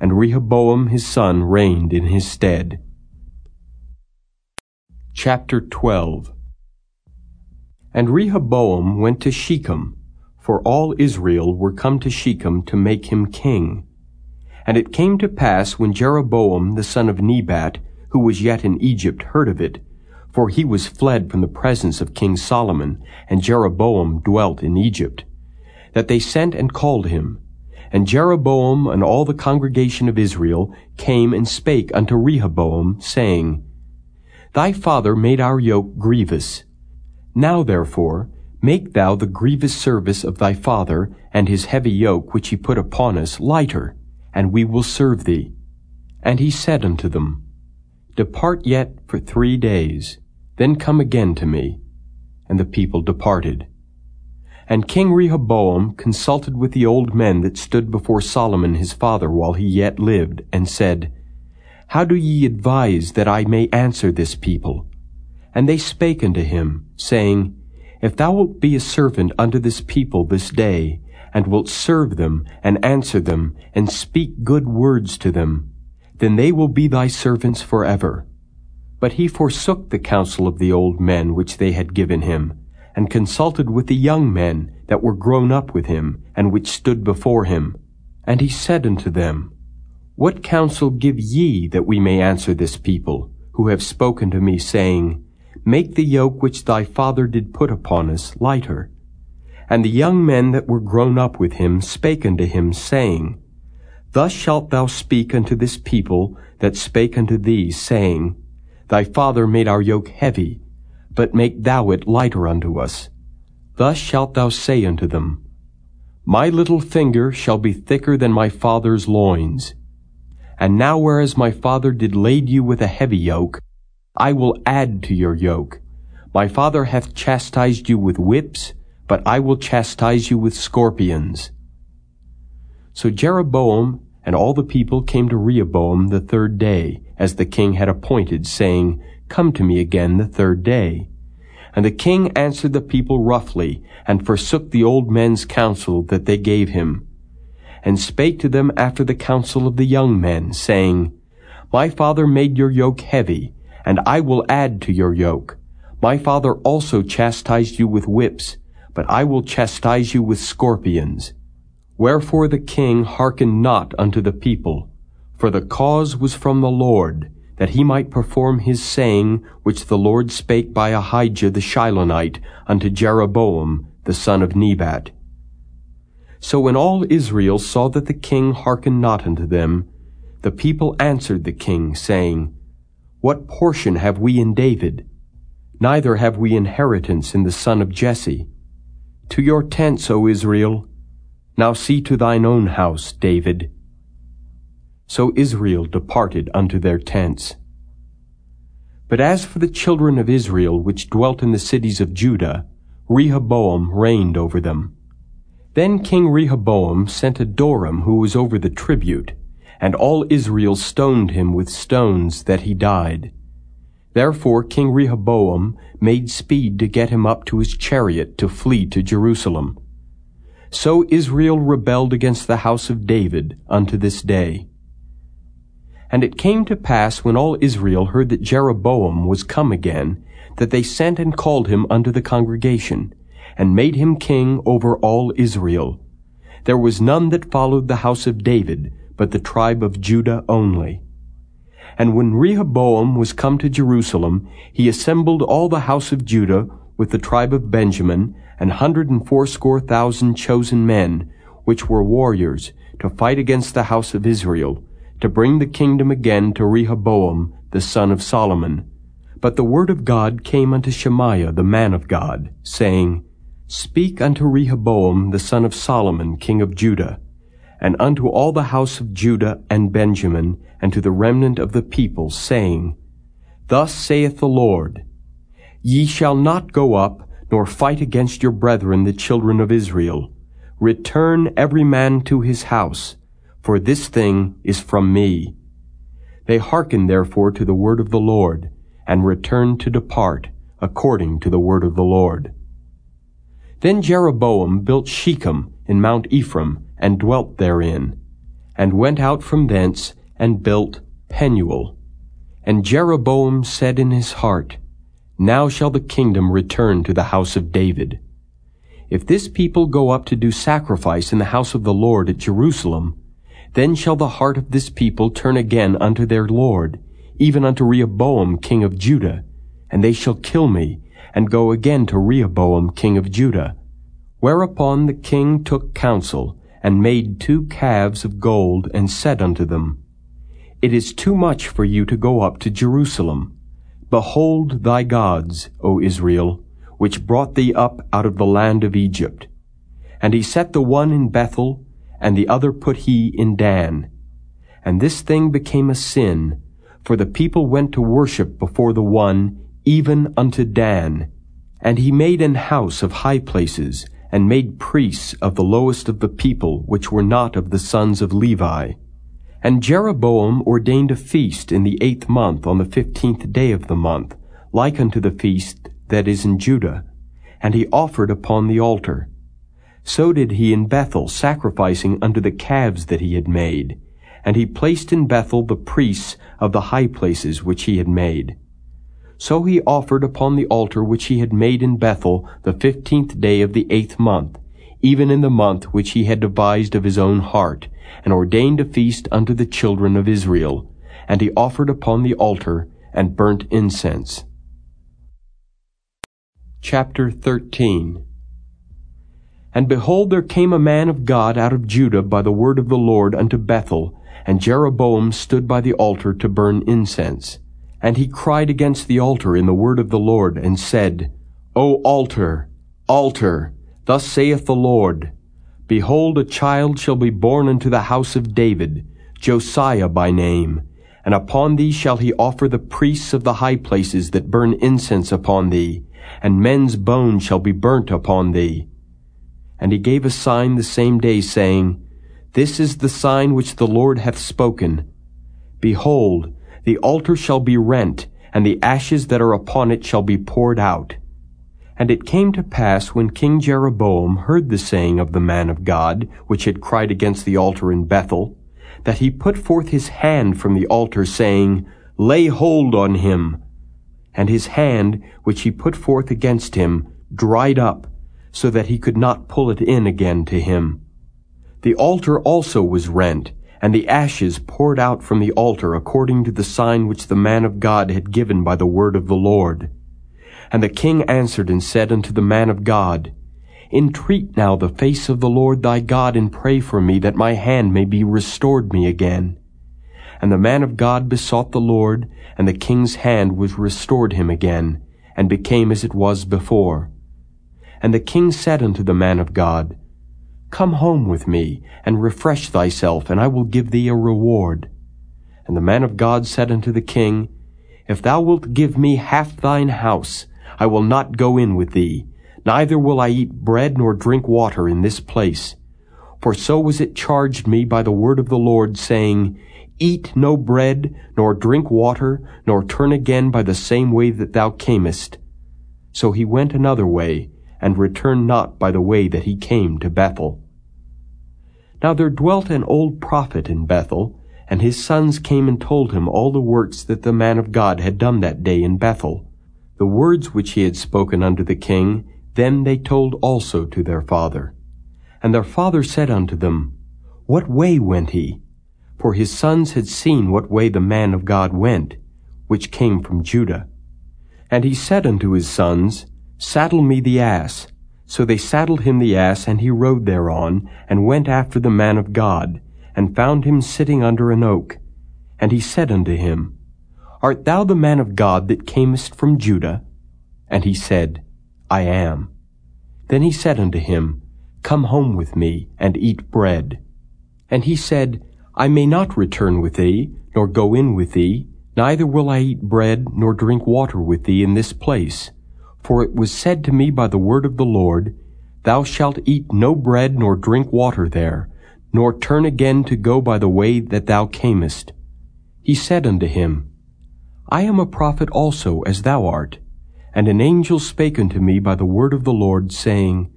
And Rehoboam his son reigned in his stead. Chapter 12 And Rehoboam went to Shechem, for all Israel were come to Shechem to make him king. And it came to pass when Jeroboam the son of Nebat who was yet in Egypt, heard of it, for he was fled from the presence of King Solomon, and Jeroboam dwelt in Egypt, that they sent and called him. And Jeroboam and all the congregation of Israel came and spake unto Rehoboam, saying, Thy father made our yoke grievous. Now therefore, make thou the grievous service of thy father, and his heavy yoke which he put upon us, lighter, and we will serve thee. And he said unto them, Depart yet for three days, then come again to me. And the people departed. And King Rehoboam consulted with the old men that stood before Solomon his father while he yet lived, and said, How do ye advise that I may answer this people? And they spake unto him, saying, If thou wilt be a servant unto this people this day, and wilt serve them, and answer them, and speak good words to them, then they will be thy servants forever. But he forsook the counsel of the old men which they had given him, and consulted with the young men that were grown up with him, and which stood before him. And he said unto them, What counsel give ye that we may answer this people, who have spoken to me, saying, Make the yoke which thy father did put upon us lighter? And the young men that were grown up with him spake unto him, saying, Thus shalt thou speak unto this people that spake unto thee, saying, Thy father made our yoke heavy, but make thou it lighter unto us. Thus shalt thou say unto them, My little finger shall be thicker than my father's loins. And now whereas my father did lade you with a heavy yoke, I will add to your yoke. My father hath chastised you with whips, but I will chastise you with scorpions. So Jeroboam and all the people came to Rehoboam the third day, as the king had appointed, saying, Come to me again the third day. And the king answered the people roughly, and forsook the old men's counsel that they gave him, and spake to them after the counsel of the young men, saying, My father made your yoke heavy, and I will add to your yoke. My father also chastised you with whips, but I will chastise you with scorpions. Wherefore the king hearkened not unto the people, for the cause was from the Lord, that he might perform his saying which the Lord spake by Ahijah the Shilonite unto Jeroboam the son of Nebat. So when all Israel saw that the king hearkened not unto them, the people answered the king, saying, What portion have we in David? Neither have we inheritance in the son of Jesse. To your tents, O Israel, now see to thine own house, David. So Israel departed unto their tents. But as for the children of Israel which dwelt in the cities of Judah, Rehoboam reigned over them. Then King Rehoboam sent Adoram who was over the tribute, and all Israel stoned him with stones that he died. Therefore King Rehoboam made speed to get him up to his chariot to flee to Jerusalem. So Israel rebelled against the house of David unto this day. And it came to pass when all Israel heard that Jeroboam was come again, that they sent and called him unto the congregation, and made him king over all Israel. There was none that followed the house of David, but the tribe of Judah only. And when Rehoboam was come to Jerusalem, he assembled all the house of Judah with the tribe of Benjamin, and hundred and fourscore thousand chosen men, which were warriors, to fight against the house of Israel, to bring the kingdom again to Rehoboam, the son of Solomon. But the word of God came unto Shemaiah, the man of God, saying, Speak unto Rehoboam, the son of Solomon, king of Judah, and unto all the house of Judah and Benjamin, and to the remnant of the people, saying, Thus saith the Lord, Ye shall not go up, nor fight against your brethren the children of Israel. Return every man to his house, for this thing is from me. They hearkened therefore to the word of the Lord, and returned to depart, according to the word of the Lord. Then Jeroboam built Shechem in Mount Ephraim, and dwelt therein, and went out from thence, and built Penuel. And Jeroboam said in his heart, Now shall the kingdom return to the house of David. If this people go up to do sacrifice in the house of the Lord at Jerusalem, then shall the heart of this people turn again unto their Lord, even unto Rehoboam king of Judah, and they shall kill me, and go again to Rehoboam king of Judah. Whereupon the king took counsel, and made two calves of gold, and said unto them, It is too much for you to go up to Jerusalem. Behold thy gods, O Israel, which brought thee up out of the land of Egypt. And he set the one in Bethel, and the other put he in Dan. And this thing became a sin, for the people went to worship before the one, even unto Dan. And he made an house of high places, and made priests of the lowest of the people, which were not of the sons of Levi. And Jeroboam ordained a feast in the eighth month on the fifteenth day of the month, like unto the feast that is in Judah. And he offered upon the altar. So did he in Bethel, sacrificing unto the calves that he had made. And he placed in Bethel the priests of the high places which he had made. So he offered upon the altar which he had made in Bethel the fifteenth day of the eighth month, even in the month which he had devised of his own heart, and ordained a feast unto the children of Israel. And he offered upon the altar and burnt incense. Chapter 13 And behold, there came a man of God out of Judah by the word of the Lord unto Bethel, and Jeroboam stood by the altar to burn incense. And he cried against the altar in the word of the Lord, and said, O altar, altar, thus saith the Lord, Behold, a child shall be born unto the house of David, Josiah by name, and upon thee shall he offer the priests of the high places that burn incense upon thee, and men's bones shall be burnt upon thee. And he gave a sign the same day, saying, This is the sign which the Lord hath spoken. Behold, the altar shall be rent, and the ashes that are upon it shall be poured out. And it came to pass, when King Jeroboam heard the saying of the man of God, which had cried against the altar in Bethel, that he put forth his hand from the altar, saying, Lay hold on him. And his hand, which he put forth against him, dried up, so that he could not pull it in again to him. The altar also was rent, and the ashes poured out from the altar according to the sign which the man of God had given by the word of the Lord. And the king answered and said unto the man of God, Entreat now the face of the Lord thy God, and pray for me, that my hand may be restored me again. And the man of God besought the Lord, and the king's hand was restored him again, and became as it was before. And the king said unto the man of God, Come home with me, and refresh thyself, and I will give thee a reward. And the man of God said unto the king, If thou wilt give me half thine house, I will not go in with thee, neither will I eat bread nor drink water in this place. For so was it charged me by the word of the Lord, saying, Eat no bread, nor drink water, nor turn again by the same way that thou camest. So he went another way, and returned not by the way that he came to Bethel. Now there dwelt an old prophet in Bethel, and his sons came and told him all the works that the man of God had done that day in Bethel. The words which he had spoken unto the king, then they told also to their father. And their father said unto them, What way went he? For his sons had seen what way the man of God went, which came from Judah. And he said unto his sons, Saddle me the ass. So they saddled him the ass, and he rode thereon, and went after the man of God, and found him sitting under an oak. And he said unto him, Art thou the man of God that camest from Judah? And he said, I am. Then he said unto him, Come home with me, and eat bread. And he said, I may not return with thee, nor go in with thee, neither will I eat bread, nor drink water with thee in this place. For it was said to me by the word of the Lord, Thou shalt eat no bread nor drink water there, nor turn again to go by the way that thou camest. He said unto him, I am a prophet also, as thou art. And an angel spake unto me by the word of the Lord, saying,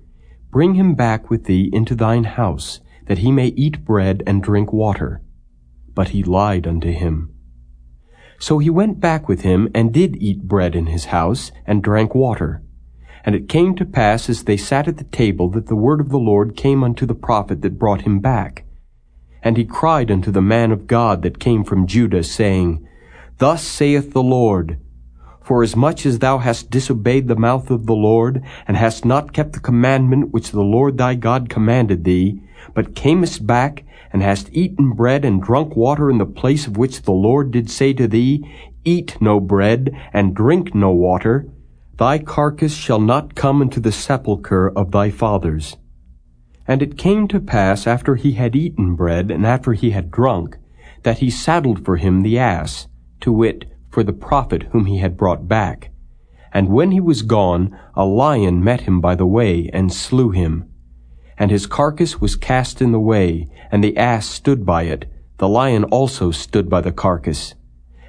Bring him back with thee into thine house, that he may eat bread and drink water. But he lied unto him. So he went back with him, and did eat bread in his house, and drank water. And it came to pass as they sat at the table that the word of the Lord came unto the prophet that brought him back. And he cried unto the man of God that came from Judah, saying, Thus saith the Lord, Forasmuch as much as thou hast disobeyed the mouth of the Lord, and hast not kept the commandment which the Lord thy God commanded thee, but camest back, and hast eaten bread and drunk water in the place of which the Lord did say to thee, Eat no bread, and drink no water, thy carcass shall not come into the sepulchre of thy fathers. And it came to pass after he had eaten bread, and after he had drunk, that he saddled for him the ass, to wit, for the prophet whom he had brought back. And when he was gone, a lion met him by the way, and slew him. And his carcass was cast in the way, and the ass stood by it. The lion also stood by the carcass.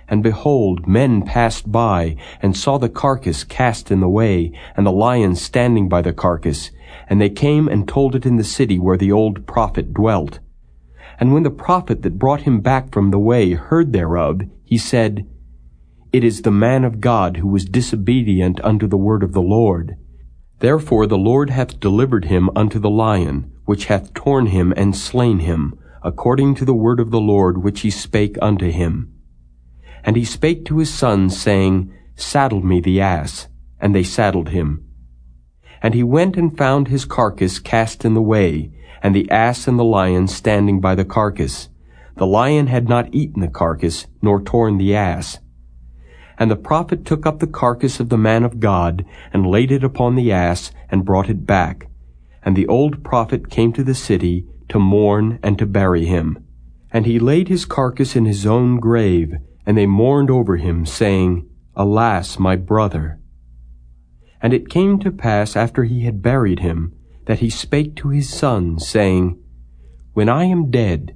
And behold, men passed by, and saw the carcass cast in the way, and the lion standing by the carcass. And they came and told it in the city where the old prophet dwelt. And when the prophet that brought him back from the way heard thereof, he said, It is the man of God who was disobedient unto the word of the Lord. Therefore the Lord hath delivered him unto the lion, which hath torn him and slain him, according to the word of the Lord which he spake unto him. And he spake to his sons, saying, Saddle me the ass. And they saddled him. And he went and found his carcass cast in the way, and the ass and the lion standing by the carcass. The lion had not eaten the carcass, nor torn the ass. And the prophet took up the carcass of the man of God, and laid it upon the ass, and brought it back. And the old prophet came to the city, to mourn and to bury him. And he laid his carcass in his own grave, and they mourned over him, saying, Alas, my brother! And it came to pass after he had buried him, that he spake to his sons, saying, When I am dead,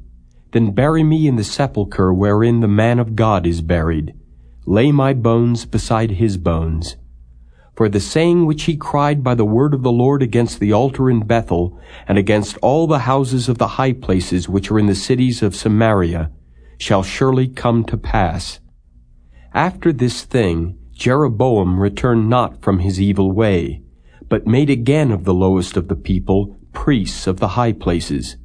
then bury me in the sepulchre wherein the man of God is buried, lay my bones beside his bones. For the saying which he cried by the word of the Lord against the altar in Bethel, and against all the houses of the high places which are in the cities of Samaria, shall surely come to pass. After this thing, Jeroboam returned not from his evil way, but made again of the lowest of the people priests of the high places.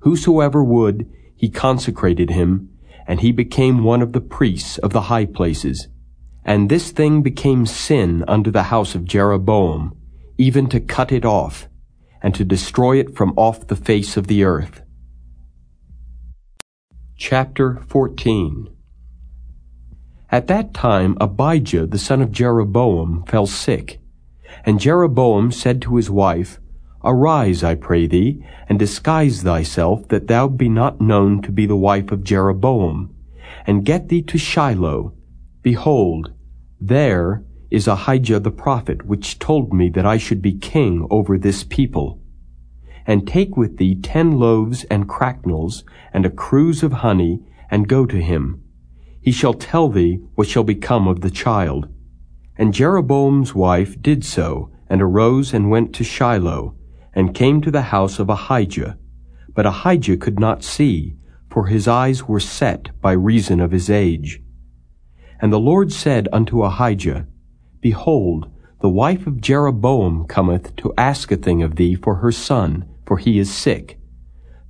Whosoever would, he consecrated him, and he became one of the priests of the high places. And this thing became sin unto the house of Jeroboam, even to cut it off, and to destroy it from off the face of the earth. Chapter 14 At that time Abijah the son of Jeroboam fell sick, and Jeroboam said to his wife, Arise, I pray thee, and disguise thyself, that thou be not known to be the wife of Jeroboam, and get thee to Shiloh, Behold, there is Ahijah the prophet, which told me that I should be king over this people. And take with thee ten loaves and cracknels, and a cruse of honey, and go to him. He shall tell thee what shall become of the child. And Jeroboam's wife did so, and arose and went to Shiloh, and came to the house of Ahijah. But Ahijah could not see, for his eyes were set by reason of his age. And the Lord said unto Ahijah, Behold, the wife of Jeroboam cometh to ask a thing of thee for her son, for he is sick.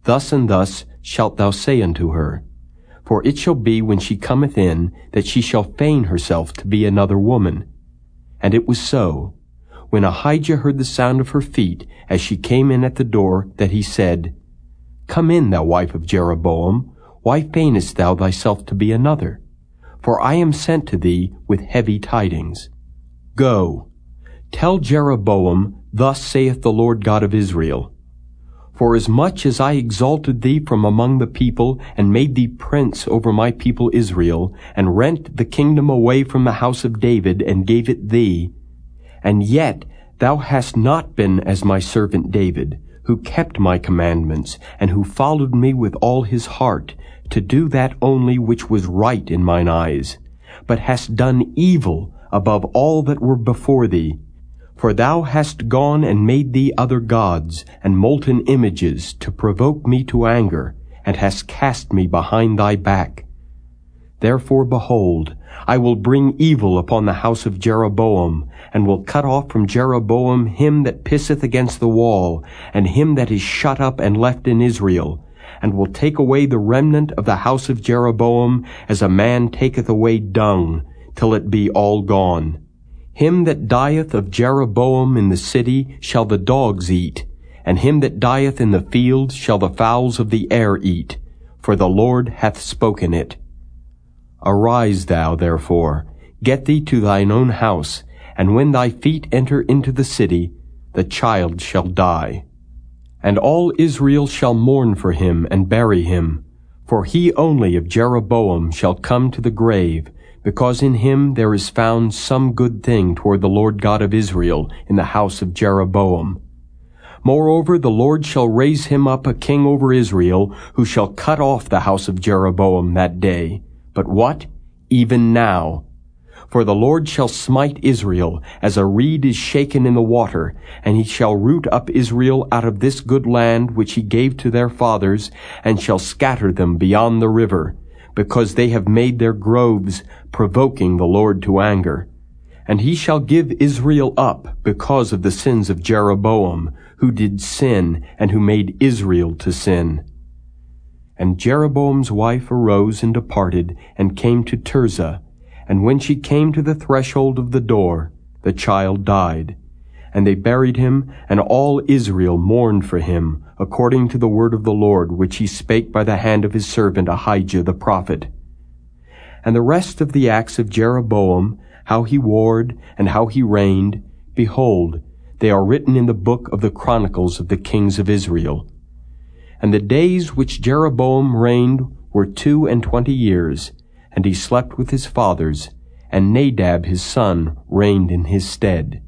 Thus and thus shalt thou say unto her. For it shall be when she cometh in, that she shall feign herself to be another woman. And it was so. When Ahijah heard the sound of her feet, as she came in at the door, that he said, Come in, thou wife of Jeroboam. Why feignest thou thyself to be another? For I am sent to thee with heavy tidings. Go, tell Jeroboam, Thus saith the Lord God of Israel, For as much as I exalted thee from among the people, and made thee prince over my people Israel, and rent the kingdom away from the house of David, and gave it thee, and yet thou hast not been as my servant David, who kept my commandments, and who followed me with all his heart, to do that only which was right in mine eyes, but hast done evil above all that were before thee. For thou hast gone and made thee other gods, and molten images, to provoke me to anger, and hast cast me behind thy back. Therefore, behold, I will bring evil upon the house of Jeroboam, and will cut off from Jeroboam him that pisseth against the wall, and him that is shut up and left in Israel, and will take away the remnant of the house of Jeroboam, as a man taketh away dung, till it be all gone. Him that dieth of Jeroboam in the city shall the dogs eat, and him that dieth in the field shall the fowls of the air eat, for the Lord hath spoken it. Arise thou, therefore, get thee to thine own house, and when thy feet enter into the city, the child shall die. And all Israel shall mourn for him and bury him, for he only of Jeroboam shall come to the grave, because in him there is found some good thing toward the Lord God of Israel in the house of Jeroboam. Moreover, the Lord shall raise him up a king over Israel, who shall cut off the house of Jeroboam that day. But what? Even now. For the Lord shall smite Israel, as a reed is shaken in the water, and he shall root up Israel out of this good land which he gave to their fathers, and shall scatter them beyond the river, because they have made their groves, provoking the Lord to anger. And he shall give Israel up because of the sins of Jeroboam, who did sin, and who made Israel to sin. And Jeroboam's wife arose and departed, and came to Tirzah. And when she came to the threshold of the door, the child died. And they buried him, and all Israel mourned for him, according to the word of the Lord, which he spake by the hand of his servant Ahijah the prophet. And the rest of the acts of Jeroboam, how he warred, and how he reigned, behold, they are written in the book of the chronicles of the kings of Israel. And the days which Jeroboam reigned were two and twenty years, and he slept with his fathers, and Nadab his son reigned in his stead.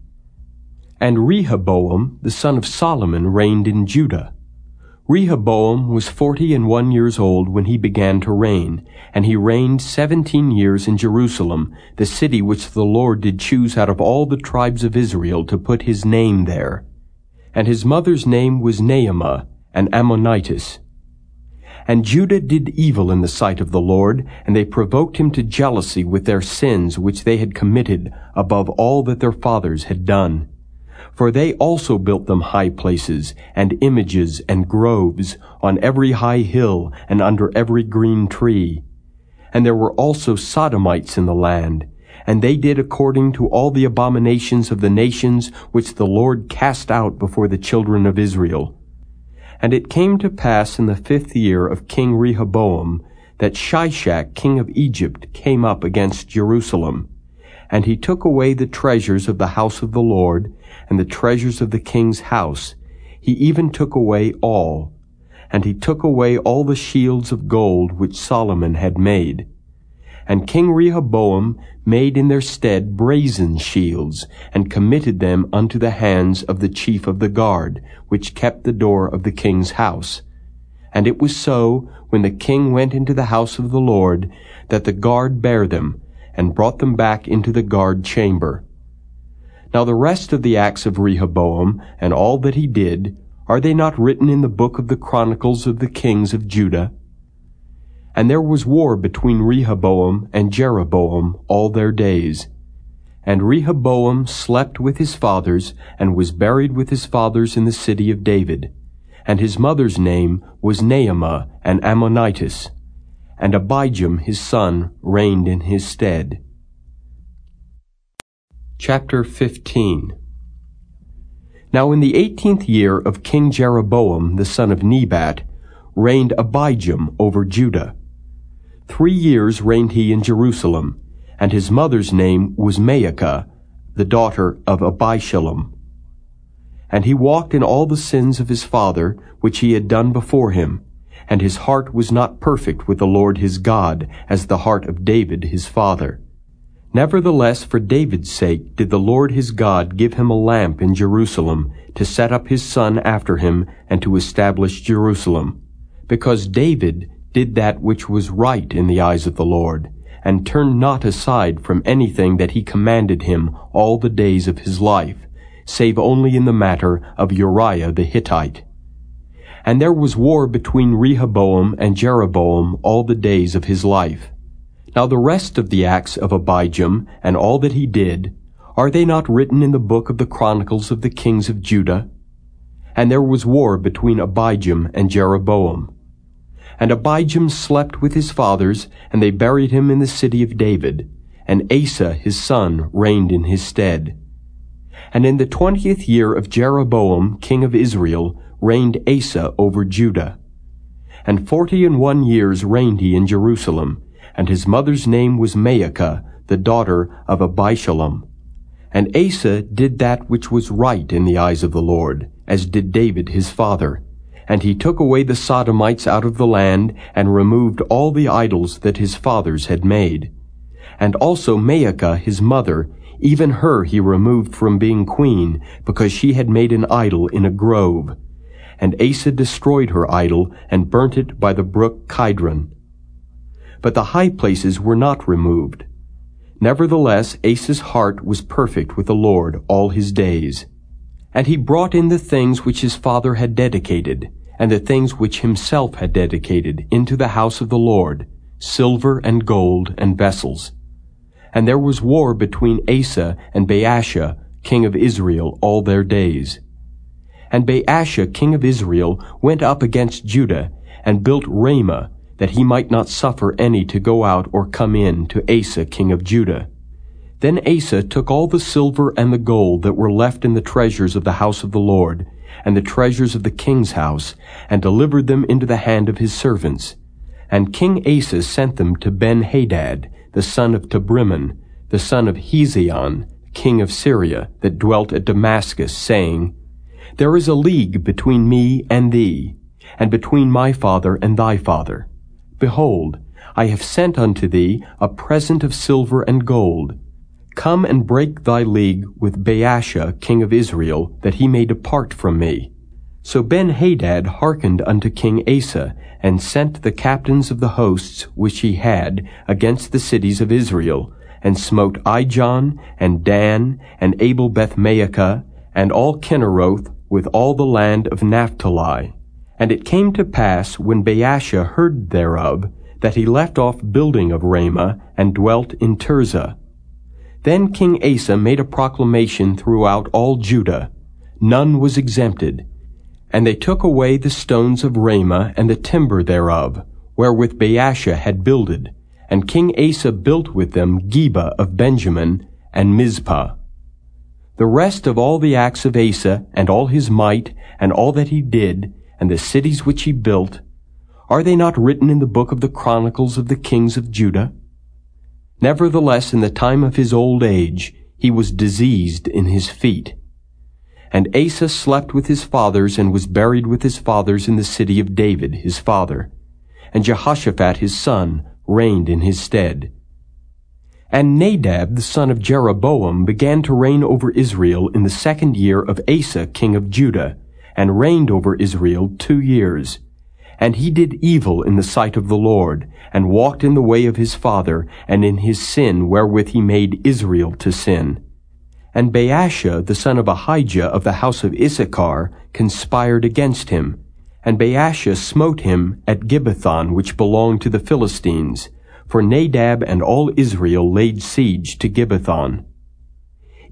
And Rehoboam the son of Solomon reigned in Judah. Rehoboam was forty and one years old when he began to reign, and he reigned seventeen years in Jerusalem, the city which the Lord did choose out of all the tribes of Israel to put his name there. And his mother's name was Naamah, an Ammonitess. And Judah did evil in the sight of the Lord, and they provoked him to jealousy with their sins which they had committed above all that their fathers had done. For they also built them high places, and images, and groves, on every high hill, and under every green tree. And there were also Sodomites in the land, and they did according to all the abominations of the nations which the Lord cast out before the children of Israel. And it came to pass in the fifth year of King Rehoboam, that Shishak king of Egypt came up against Jerusalem. And he took away the treasures of the house of the Lord, and the treasures of the king's house. He even took away all. And he took away all the shields of gold which Solomon had made. And King Rehoboam made in their stead brazen shields, and committed them unto the hands of the chief of the guard, which kept the door of the king's house. And it was so, when the king went into the house of the Lord, that the guard bare them, and brought them back into the guard chamber. Now the rest of the acts of Rehoboam, and all that he did, are they not written in the book of the chronicles of the kings of Judah? And there was war between Rehoboam and Jeroboam all their days. And Rehoboam slept with his fathers, and was buried with his fathers in the city of David. And his mother's name was Naamah an Ammonitess. And Abijam his son reigned in his stead. Chapter 15 Now in the eighteenth year of King Jeroboam the son of Nebat, reigned Abijam over Judah. Three years reigned he in Jerusalem, and his mother's name was Maachah, the daughter of Abishalom. And he walked in all the sins of his father, which he had done before him, and his heart was not perfect with the Lord his God, as the heart of David his father. Nevertheless, for David's sake did the Lord his God give him a lamp in Jerusalem, to set up his son after him, and to establish Jerusalem. Because David did that which was right in the eyes of the Lord, and turned not aside from anything that he commanded him all the days of his life, save only in the matter of Uriah the Hittite. And there was war between Rehoboam and Jeroboam all the days of his life. Now the rest of the acts of Abijam, and all that he did, are they not written in the book of the chronicles of the kings of Judah? And there was war between Abijam and Jeroboam. And Abijam slept with his fathers, and they buried him in the city of David. And Asa his son reigned in his stead. And in the twentieth year of Jeroboam king of Israel reigned Asa over Judah. And forty and one years reigned he in Jerusalem, and his mother's name was Maachah, the daughter of Abishalom. And Asa did that which was right in the eyes of the Lord, as did David his father, and he took away the Sodomites out of the land, and removed all the idols that his fathers had made. And also Maachah his mother, even her he removed from being queen, because she had made an idol in a grove. And Asa destroyed her idol, and burnt it by the brook Kidron. But the high places were not removed. Nevertheless, Asa's heart was perfect with the Lord all his days. And he brought in the things which his father had dedicated, and the things which himself had dedicated, into the house of the Lord, silver and gold and vessels. And there was war between Asa and Baasha, king of Israel, all their days. And Baasha, king of Israel, went up against Judah, and built Ramah, that he might not suffer any to go out or come in to Asa, king of Judah. Then Asa took all the silver and the gold that were left in the treasures of the house of the Lord, and the treasures of the king's house, and delivered them into the hand of his servants. And King Asa sent them to Ben-Hadad, the son of Tabrimon, the son of Hezion, king of Syria, that dwelt at Damascus, saying, There is a league between me and thee, and between my father and thy father. Behold, I have sent unto thee a present of silver and gold, Come and break thy league with Baasha, king of Israel, that he may depart from me. So Ben-Hadad hearkened unto King Asa, and sent the captains of the hosts which he had against the cities of Israel, and smote Ijon, and Dan, and Abel Bethmaachah, and all Cinneroth, with all the land of Naphtali. And it came to pass, when Baasha heard thereof, that he left off building of Ramah, and dwelt in Tirzah. Then King Asa made a proclamation throughout all Judah. None was exempted. And they took away the stones of Ramah and the timber thereof, wherewith Baasha had builded. And King Asa built with them Geba of Benjamin and Mizpah. The rest of all the acts of Asa, and all his might, and all that he did, and the cities which he built, are they not written in the book of the chronicles of the kings of Judah? Nevertheless, in the time of his old age, he was diseased in his feet. And Asa slept with his fathers and was buried with his fathers in the city of David, his father. And Jehoshaphat his son reigned in his stead. And Nadab the son of Jeroboam began to reign over Israel in the second year of Asa king of Judah, and reigned over Israel two years. And he did evil in the sight of the Lord, and walked in the way of his father, and in his sin wherewith he made Israel to sin. And Baasha the son of Ahijah of the house of Issachar conspired against him. And Baasha smote him at Gibbethon which belonged to the Philistines, for Nadab and all Israel laid siege to Gibbethon.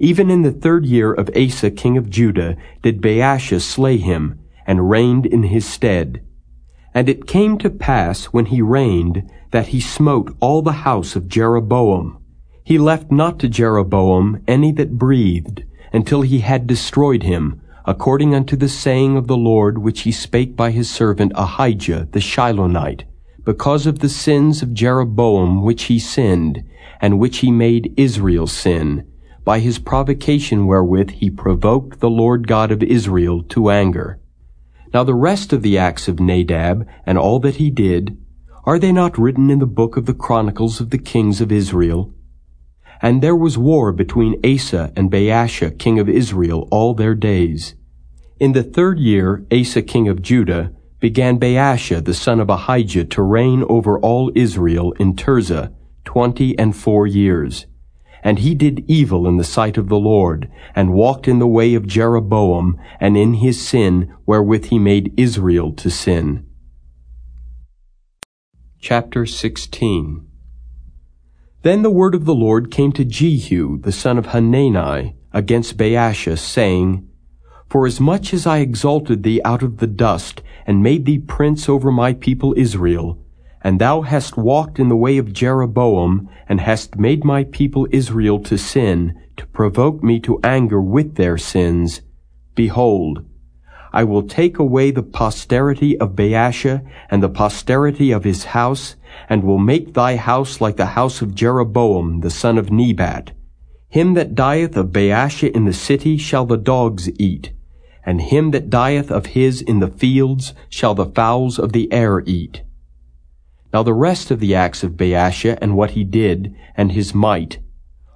Even in the third year of Asa king of Judah did Baasha slay him, and reigned in his stead. And it came to pass when he reigned that he smote all the house of Jeroboam. He left not to Jeroboam any that breathed, until he had destroyed him, according unto the saying of the Lord which he spake by his servant Ahijah the Shilonite, because of the sins of Jeroboam which he sinned, and which he made Israel sin, by his provocation wherewith he provoked the Lord God of Israel to anger. Now the rest of the acts of Nadab, and all that he did, are they not written in the book of the Chronicles of the kings of Israel? And there was war between Asa and Baasha king of Israel all their days. In the third year, Asa king of Judah began Baasha the son of Ahijah to reign over all Israel in Tirzah twenty and four years. And he did evil in the sight of the Lord, and walked in the way of Jeroboam, and in his sin wherewith he made Israel to sin. Chapter 16 Then the word of the Lord came to Jehu, the son of Hanani, against Baasha, saying, For as much as I exalted thee out of the dust, and made thee prince over my people Israel, and thou hast walked in the way of Jeroboam, and hast made my people Israel to sin, to provoke me to anger with their sins. Behold, I will take away the posterity of Baasha, and the posterity of his house, and will make thy house like the house of Jeroboam the son of Nebat. Him that dieth of Baasha in the city shall the dogs eat, and him that dieth of his in the fields shall the fowls of the air eat. Now the rest of the acts of Baasha and what he did, and his might,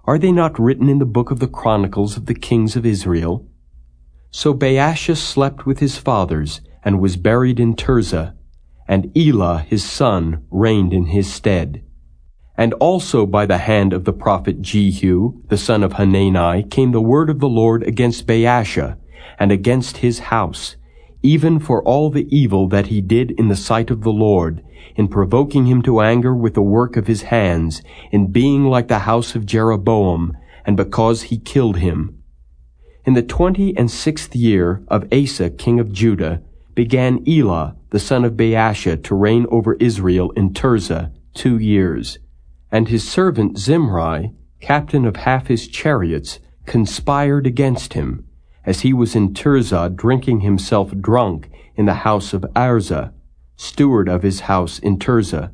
are they not written in the book of the Chronicles of the kings of Israel? So Baasha slept with his fathers, and was buried in Tirzah, and Elah his son reigned in his stead. And also by the hand of the prophet Jehu, the son of Hanani, came the word of the Lord against Baasha, and against his house, even for all the evil that he did in the sight of the Lord, in provoking him to anger with the work of his hands, in being like the house of Jeroboam, and because he killed him. In the twenty and sixth year of Asa king of Judah, began Elah the son of Baasha to reign over Israel in Tirzah two years. And his servant Zimri, captain of half his chariots, conspired against him, as he was in Tirzah drinking himself drunk in the house of Arza, steward of his house in Tirzah.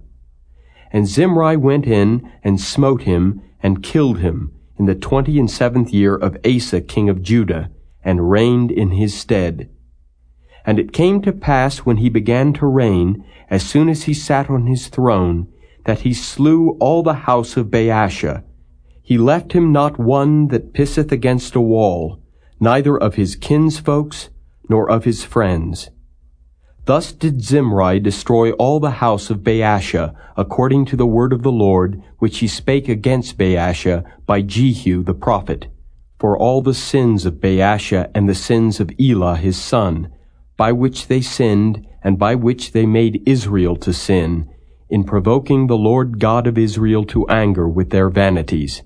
And Zimri went in and smote him and killed him in the twenty and seventh year of Asa king of Judah, and reigned in his stead. And it came to pass when he began to reign, as soon as he sat on his throne, that he slew all the house of Baasha. He left him not one that pisseth against a wall, neither of his kinsfolks, nor of his friends. Thus did Zimri destroy all the house of Baasha, according to the word of the Lord, which he spake against Baasha by Jehu the prophet, for all the sins of Baasha and the sins of Elah his son, by which they sinned, and by which they made Israel to sin, in provoking the Lord God of Israel to anger with their vanities.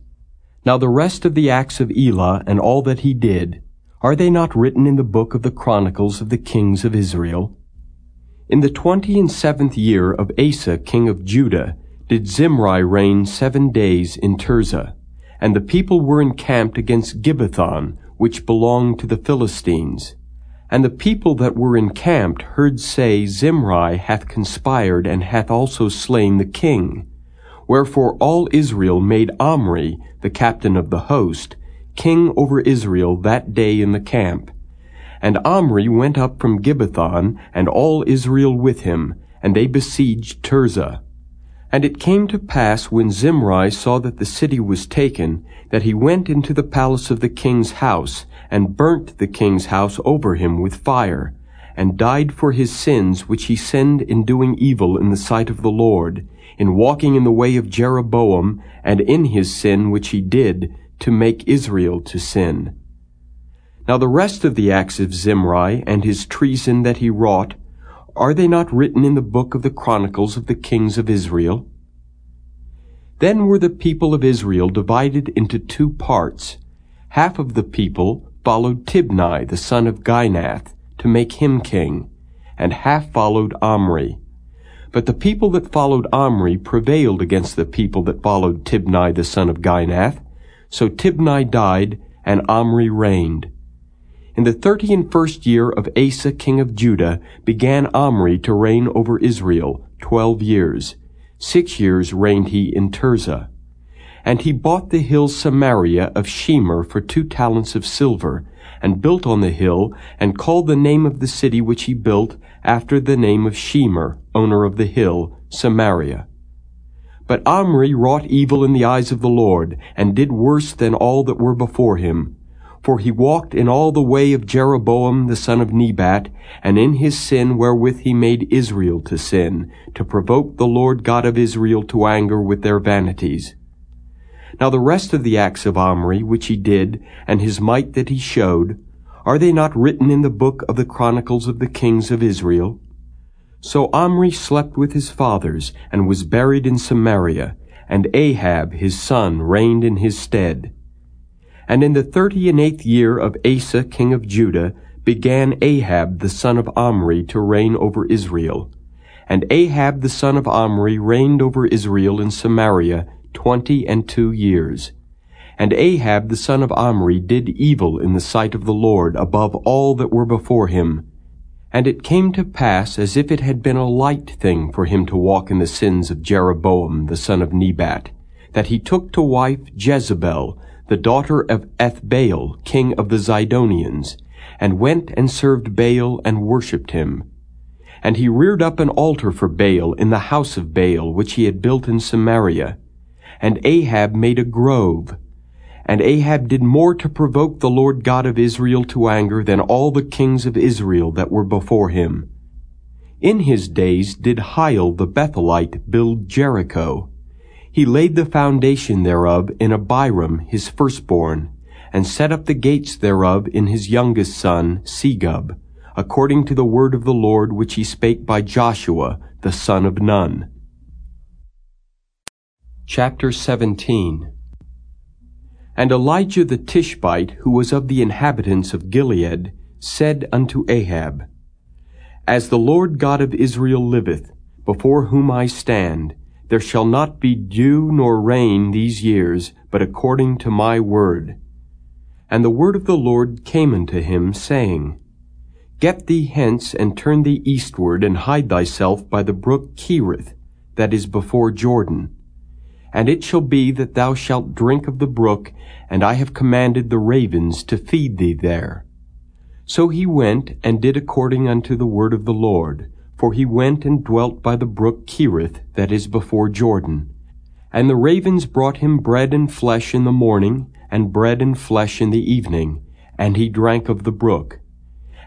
Now the rest of the acts of Elah and all that he did, are they not written in the book of the Chronicles of the kings of Israel? In the twenty and seventh year of Asa king of Judah did Zimri reign seven days in Tirzah, and the people were encamped against Gibbethon, which belonged to the Philistines. And the people that were encamped heard say, Zimri hath conspired and hath also slain the king. Wherefore all Israel made Omri, the captain of the host, king over Israel that day in the camp. And Omri went up from Gibbethon, and all Israel with him, and they besieged Tirzah. And it came to pass when Zimri saw that the city was taken, that he went into the palace of the king's house, and burnt the king's house over him with fire, and died for his sins which he sinned in doing evil in the sight of the Lord, in walking in the way of Jeroboam, and in his sin which he did, to make Israel to sin. Now the rest of the acts of Zimri, and his treason that he wrought, are they not written in the book of the Chronicles of the kings of Israel? Then were the people of Israel divided into two parts. Half of the people followed Tibni the son of Ginath to make him king, and half followed Omri. But the people that followed Omri prevailed against the people that followed Tibni the son of Ginath. So Tibni died, and Omri reigned. In the thirty and first year of Asa king of Judah began Omri to reign over Israel twelve years. Six years reigned he in Tirzah. And he bought the hill Samaria of Shemer for two talents of silver, and built on the hill, and called the name of the city which he built after the name of Shemer, owner of the hill, Samaria. But Omri wrought evil in the eyes of the Lord, and did worse than all that were before him. For he walked in all the way of Jeroboam the son of Nebat, and in his sin wherewith he made Israel to sin, to provoke the Lord God of Israel to anger with their vanities. Now the rest of the acts of Omri, which he did, and his might that he showed, are they not written in the book of the Chronicles of the kings of Israel? So Omri slept with his fathers, and was buried in Samaria, and Ahab his son reigned in his stead. And in the thirty and eighth year of Asa king of Judah began Ahab the son of Omri to reign over Israel. And Ahab the son of Omri reigned over Israel in Samaria twenty and two years. And Ahab the son of Omri did evil in the sight of the Lord above all that were before him. And it came to pass as if it had been a light thing for him to walk in the sins of Jeroboam the son of Nebat, that he took to wife Jezebel, the daughter of Ethbaal, king of the Zidonians, and went and served Baal and worshipped him. And he reared up an altar for Baal in the house of Baal, which he had built in Samaria. And Ahab made a grove. And Ahab did more to provoke the Lord God of Israel to anger than all the kings of Israel that were before him. In his days did Hiel the Bethelite build Jericho, he laid the foundation thereof in Abiram his firstborn, and set up the gates thereof in his youngest son Segub, according to the word of the Lord which he spake by Joshua the son of Nun. Chapter 17 And Elijah the Tishbite, who was of the inhabitants of Gilead, said unto Ahab, As the Lord God of Israel liveth, before whom I stand, there shall not be dew nor rain these years, but according to my word. And the word of the Lord came unto him, saying, Get thee hence, and turn thee eastward, and hide thyself by the brook Cherith, that is before Jordan. And it shall be that thou shalt drink of the brook, and I have commanded the ravens to feed thee there. So he went, and did according unto the word of the Lord. For he went and dwelt by the brook Cherith, that is before Jordan. And the ravens brought him bread and flesh in the morning, and bread and flesh in the evening, and he drank of the brook.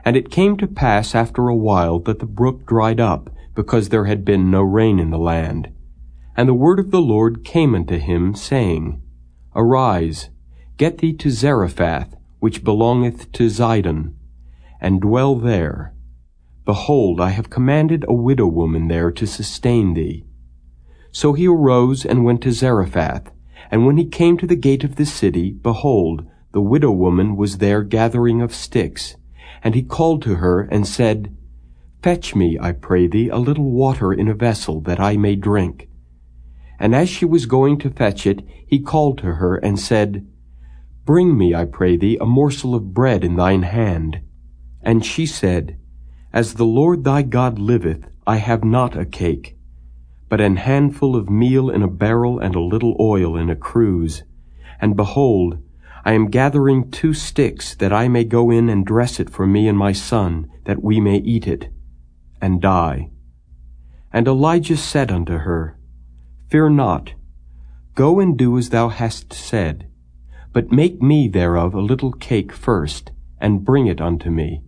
And it came to pass after a while that the brook dried up, because there had been no rain in the land. And the word of the Lord came unto him, saying, Arise, get thee to Zarephath, which belongeth to Zidon, and dwell there Behold, I have commanded a widow woman there to sustain thee. So he arose and went to Zarephath. And when he came to the gate of the city, behold, the widow woman was there gathering of sticks. And he called to her and said, Fetch me, I pray thee, a little water in a vessel, that I may drink. And as she was going to fetch it, he called to her and said, Bring me, I pray thee, a morsel of bread in thine hand. And she said, as the Lord thy God liveth, I have not a cake, but an handful of meal in a barrel and a little oil in a cruse. And behold, I am gathering two sticks, that I may go in and dress it for me and my son, that we may eat it, and die. And Elijah said unto her, Fear not. Go and do as thou hast said. But make me thereof a little cake first, and bring it unto me.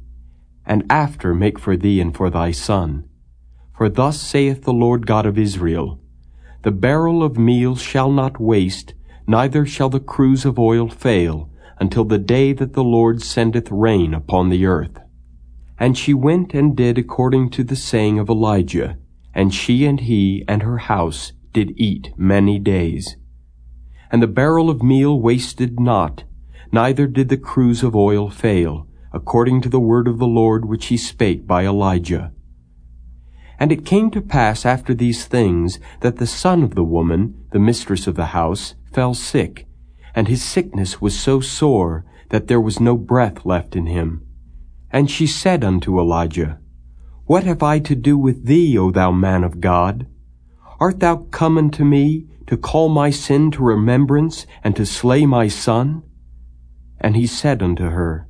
And after make for thee and for thy son. For thus saith the Lord God of Israel, The barrel of meal shall not waste, neither shall the cruse of oil fail, until the day that the Lord sendeth rain upon the earth. And she went and did according to the saying of Elijah, and she and he and her house did eat many days. And the barrel of meal wasted not, neither did the cruse of oil fail, according to the word of the Lord which he spake by Elijah. And it came to pass after these things that the son of the woman, the mistress of the house, fell sick, and his sickness was so sore that there was no breath left in him. And she said unto Elijah, What have I to do with thee, O thou man of God? Art thou come unto me to call my sin to remembrance and to slay my son? And he said unto her,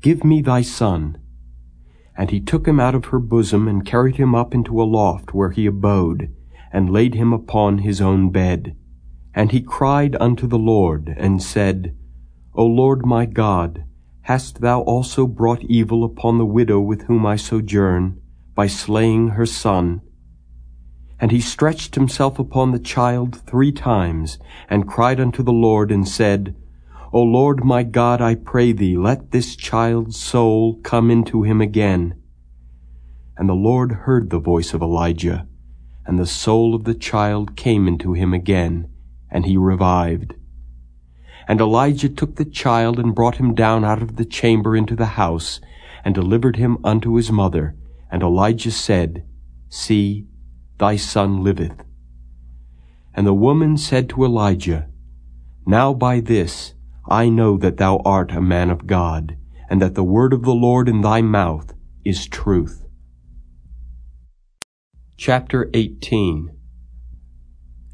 Give me thy son. And he took him out of her bosom and carried him up into a loft where he abode, and laid him upon his own bed. And he cried unto the Lord, and said, O Lord my God, hast thou also brought evil upon the widow with whom I sojourn, by slaying her son? And he stretched himself upon the child three times, and cried unto the Lord, and said, O Lord my God, I pray thee, let this child's soul come into him again. And the Lord heard the voice of Elijah, and the soul of the child came into him again, and he revived. And Elijah took the child and brought him down out of the chamber into the house, and delivered him unto his mother. And Elijah said, See, thy son liveth. And the woman said to Elijah, Now by this I know that thou art a man of God, and that the word of the Lord in thy mouth is truth. Chapter 18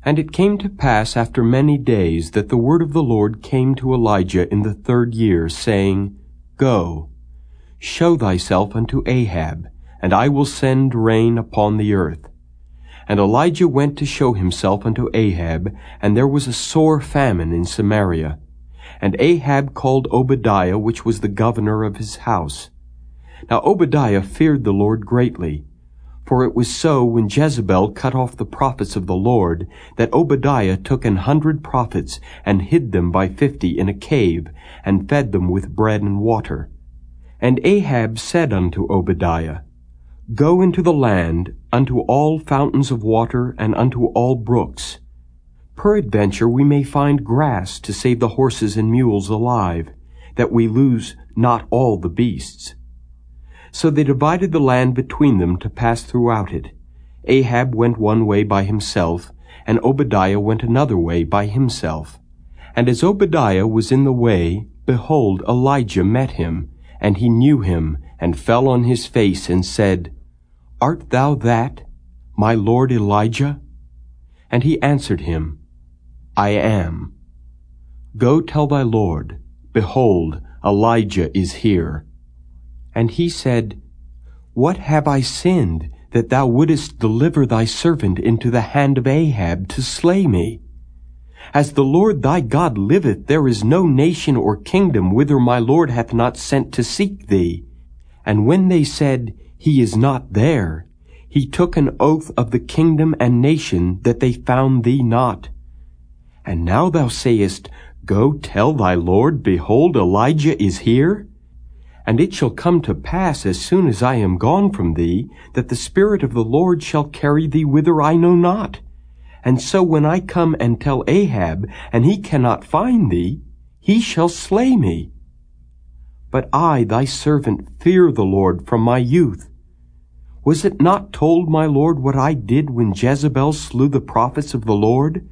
And it came to pass after many days that the word of the Lord came to Elijah in the third year, saying, Go, show thyself unto Ahab, and I will send rain upon the earth. And Elijah went to show himself unto Ahab, and there was a sore famine in Samaria. And Ahab called Obadiah, which was the governor of his house. Now Obadiah feared the Lord greatly. For it was so when Jezebel cut off the prophets of the Lord, that Obadiah took an hundred prophets, and hid them by fifty in a cave, and fed them with bread and water. And Ahab said unto Obadiah, Go into the land, unto all fountains of water, and unto all brooks. Peradventure we may find grass to save the horses and mules alive, that we lose not all the beasts. So they divided the land between them to pass throughout it. Ahab went one way by himself, and Obadiah went another way by himself. And as Obadiah was in the way, behold, Elijah met him, and he knew him, and fell on his face, and said, Art thou that, my lord Elijah? And he answered him, I am. Go tell thy Lord, Behold, Elijah is here. And he said, What have I sinned, that thou wouldest deliver thy servant into the hand of Ahab to slay me? As the Lord thy God liveth, there is no nation or kingdom whither my Lord hath not sent to seek thee. And when they said, He is not there, he took an oath of the kingdom and nation that they found thee not. And now thou sayest, Go tell thy Lord, Behold, Elijah is here? And it shall come to pass, as soon as I am gone from thee, that the Spirit of the Lord shall carry thee whither I know not. And so when I come and tell Ahab, and he cannot find thee, he shall slay me. But I, thy servant, fear the Lord from my youth. Was it not told, my Lord, what I did when Jezebel slew the prophets of the Lord?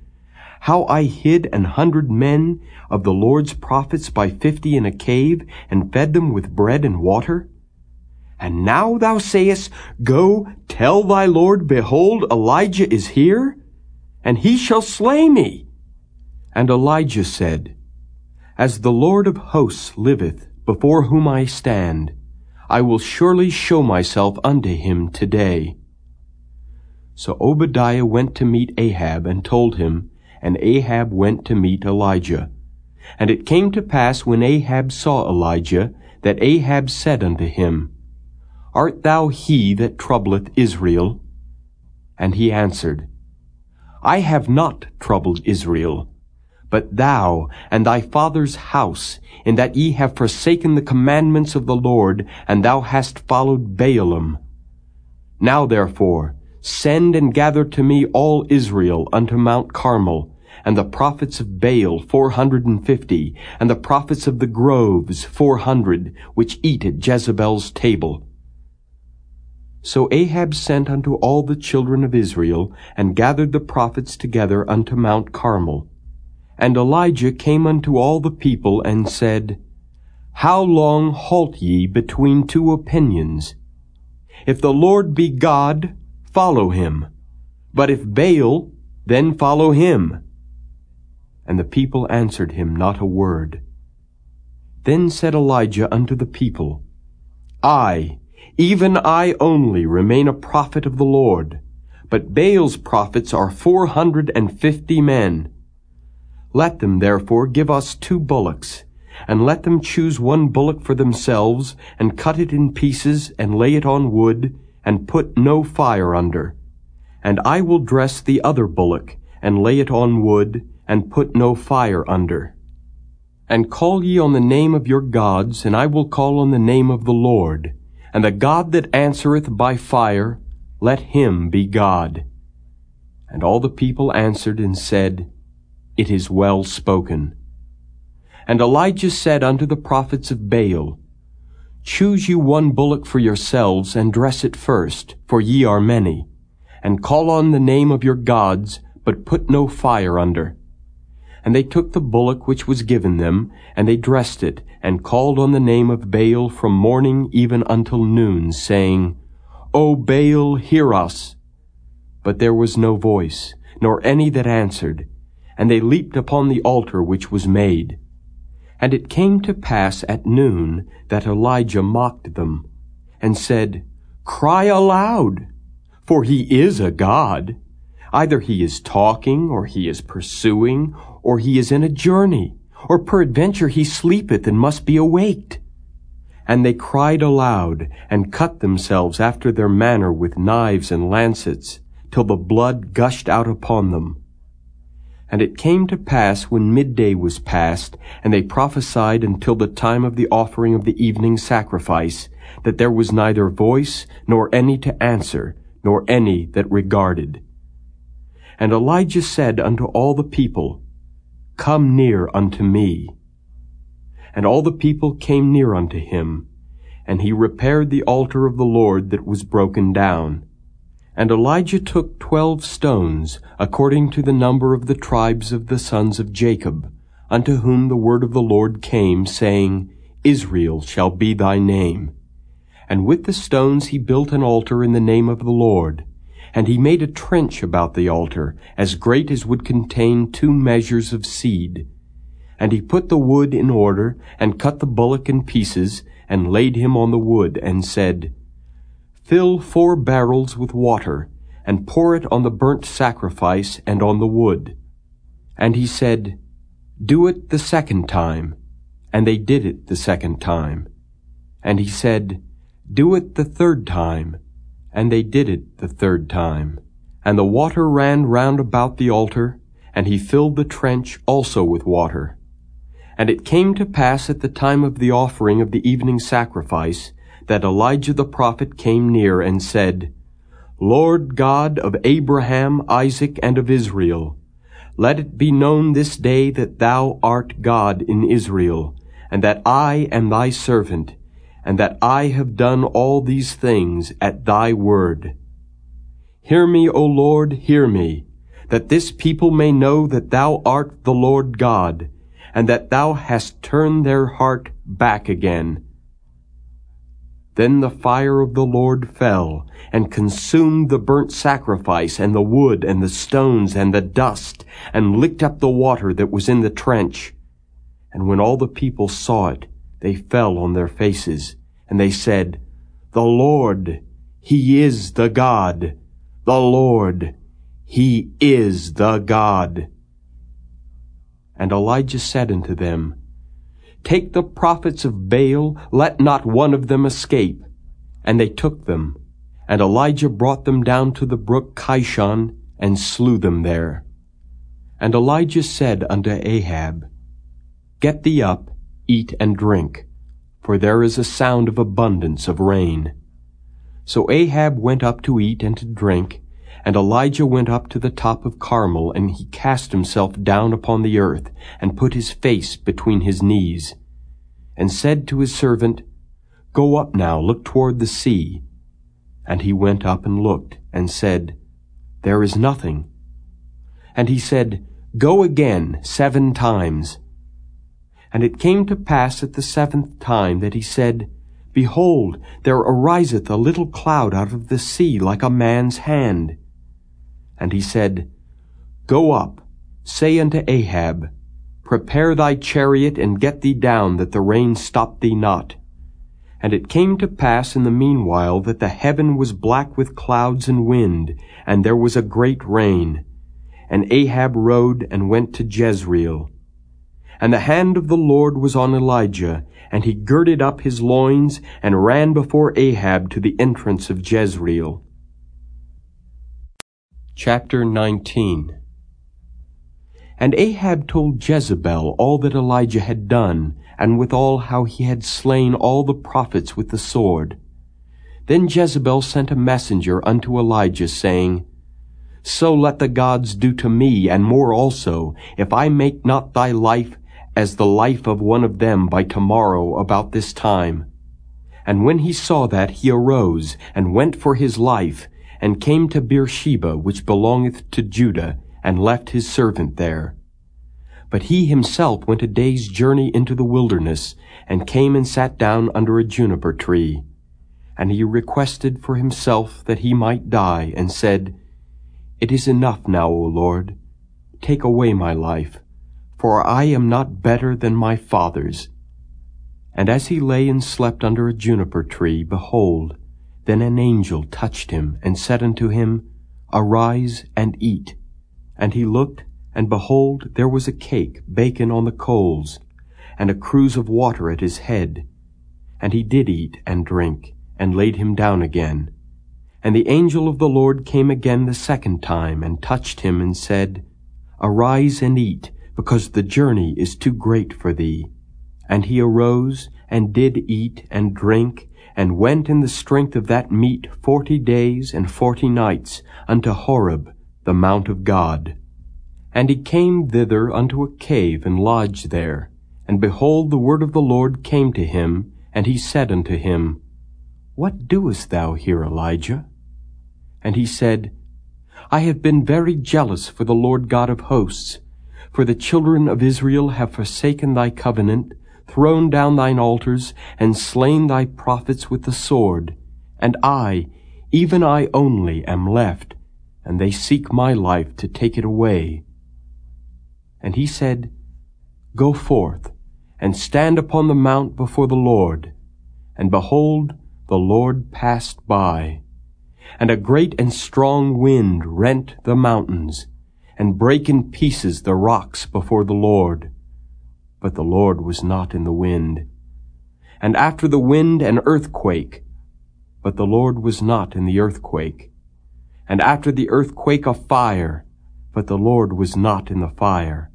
how I hid an hundred men of the Lord's prophets by fifty in a cave, and fed them with bread and water? And now thou sayest, Go, tell thy Lord, Behold, Elijah is here, and he shall slay me. And Elijah said, As the Lord of hosts liveth, before whom I stand, I will surely show myself unto him today. So Obadiah went to meet Ahab and told him, and Ahab went to meet Elijah. And it came to pass when Ahab saw Elijah, that Ahab said unto him, Art thou he that troubleth Israel? And he answered, I have not troubled Israel, but thou and thy father's house, in that ye have forsaken the commandments of the Lord, and thou hast followed Baalim. Now therefore, send and gather to me all Israel unto Mount Carmel, and the prophets of Baal four hundred and fifty, and the prophets of the groves four hundred, which eat at Jezebel's table. So Ahab sent unto all the children of Israel, and gathered the prophets together unto Mount Carmel. And Elijah came unto all the people, and said, How long halt ye between two opinions? If the Lord be God, follow him. But if Baal, then follow him. And the people answered him not a word. Then said Elijah unto the people, I, even I only, remain a prophet of the Lord, but Baal's prophets are four hundred and fifty men. Let them therefore give us two bullocks, and let them choose one bullock for themselves, and cut it in pieces, and lay it on wood, and put no fire under. And I will dress the other bullock, and lay it on wood, and put no fire under. And call ye on the name of your gods, and I will call on the name of the Lord. And the God that answereth by fire, let him be God. And all the people answered and said, It is well spoken. And Elijah said unto the prophets of Baal, Choose you one bullock for yourselves, and dress it first, for ye are many. And call on the name of your gods, but put no fire under. And they took the bullock which was given them, and they dressed it, and called on the name of Baal from morning even until noon, saying, O Baal, hear us. But there was no voice, nor any that answered, and they leaped upon the altar which was made. And it came to pass at noon that Elijah mocked them, and said, Cry aloud, for he is a God. Either he is talking, or he is pursuing, or he is in a journey, or peradventure he sleepeth and must be awaked. And they cried aloud, and cut themselves after their manner with knives and lancets, till the blood gushed out upon them. And it came to pass when midday was past, and they prophesied until the time of the offering of the evening sacrifice, that there was neither voice, nor any to answer, nor any that regarded. And Elijah said unto all the people, Come near unto me. And all the people came near unto him, and he repaired the altar of the Lord that was broken down. And Elijah took twelve stones, according to the number of the tribes of the sons of Jacob, unto whom the word of the Lord came, saying, Israel shall be thy name. And with the stones he built an altar in the name of the Lord. And he made a trench about the altar, as great as would contain two measures of seed. And he put the wood in order, and cut the bullock in pieces, and laid him on the wood, and said, Fill four barrels with water, and pour it on the burnt sacrifice and on the wood. And he said, Do it the second time. And they did it the second time. And he said, Do it the third time. And they did it the third time. And the water ran round about the altar, and he filled the trench also with water. And it came to pass at the time of the offering of the evening sacrifice, that Elijah the prophet came near and said, Lord God of Abraham, Isaac, and of Israel, let it be known this day that thou art God in Israel, and that I am thy servant, and that I have done all these things at thy word. Hear me, O Lord, hear me, that this people may know that thou art the Lord God, and that thou hast turned their heart back again, then the fire of the Lord fell, and consumed the burnt sacrifice, and the wood, and the stones, and the dust, and licked up the water that was in the trench. And when all the people saw it, they fell on their faces, and they said, The Lord, He is the God. the Lord, He is the God. And Elijah said unto them, Take the prophets of Baal, let not one of them escape. And they took them, and Elijah brought them down to the brook Kishon, and slew them there. And Elijah said unto Ahab, Get thee up, eat and drink, for there is a sound of abundance of rain. So Ahab went up to eat and to drink, and Elijah went up to the top of Carmel, and he cast himself down upon the earth, and put his face between his knees, and said to his servant, Go up now, look toward the sea. And he went up and looked, and said, There is nothing. And he said, Go again seven times. And it came to pass at the seventh time that he said, Behold, there ariseth a little cloud out of the sea like a man's hand. And he said, Go up, say unto Ahab, Prepare thy chariot, and get thee down, that the rain stop thee not. And it came to pass in the meanwhile that the heaven was black with clouds and wind, and there was a great rain. And Ahab rode and went to Jezreel. And the hand of the Lord was on Elijah, and he girded up his loins, and ran before Ahab to the entrance of Jezreel. Chapter 19 And Ahab told Jezebel all that Elijah had done, and withal how he had slain all the prophets with the sword. Then Jezebel sent a messenger unto Elijah, saying, So let the gods do to me, and more also, if I make not thy life as the life of one of them by tomorrow about this time. And when he saw that, he arose, and went for his life, and came to Beersheba, which belongeth to Judah, and left his servant there. But he himself went a day's journey into the wilderness, and came and sat down under a juniper tree. And he requested for himself that he might die, and said, It is enough now, O Lord. Take away my life, for I am not better than my fathers. And as he lay and slept under a juniper tree, behold, then an angel touched him, and said unto him, Arise and eat. And he looked, and behold, there was a cake baken on the coals, and a cruse of water at his head. And he did eat and drink, and laid him down again. And the angel of the Lord came again the second time, and touched him, and said, Arise and eat, because the journey is too great for thee. And he arose, and did eat and drink, and went in the strength of that meat forty days and forty nights unto Horeb, the mount of God. And he came thither unto a cave, and lodged there. And behold, the word of the Lord came to him, and he said unto him, What doest thou here, Elijah? And he said, I have been very jealous for the Lord God of hosts, for the children of Israel have forsaken thy covenant, thrown down thine altars, and slain thy prophets with the sword. And I, even I only, am left, and they seek my life to take it away. And he said, Go forth, and stand upon the mount before the Lord. And behold, the Lord passed by. And a great and strong wind rent the mountains, and brake in pieces the rocks before the Lord but the Lord was not in the wind. And after the wind an earthquake, but the Lord was not in the earthquake. And after the earthquake a fire, but the Lord was not in the fire.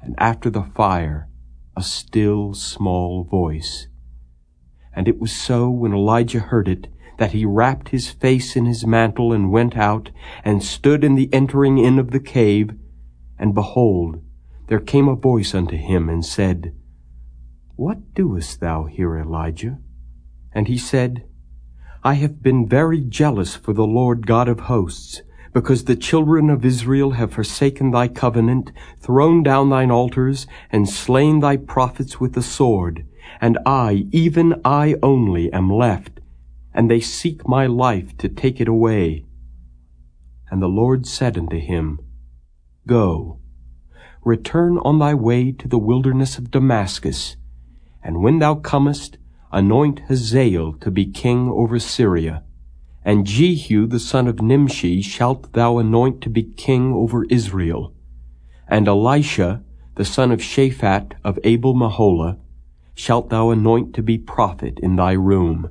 And after the fire a still small voice. And it was so when Elijah heard it, that he wrapped his face in his mantle and went out, and stood in the entering in of the cave, and behold, there came a voice unto him and said, What doest thou here, Elijah? And he said, I have been very jealous for the Lord God of hosts, because the children of Israel have forsaken thy covenant, thrown down thine altars, and slain thy prophets with the sword. And I, even I only, am left, and they seek my life to take it away. And the Lord said unto him, Go, return on thy way to the wilderness of Damascus, and when thou comest, anoint Hazael to be king over Syria, And Jehu the son of Nimshi shalt thou anoint to be king over Israel. And Elisha the son of Shaphat of Abel Meholah shalt thou anoint to be prophet in thy room.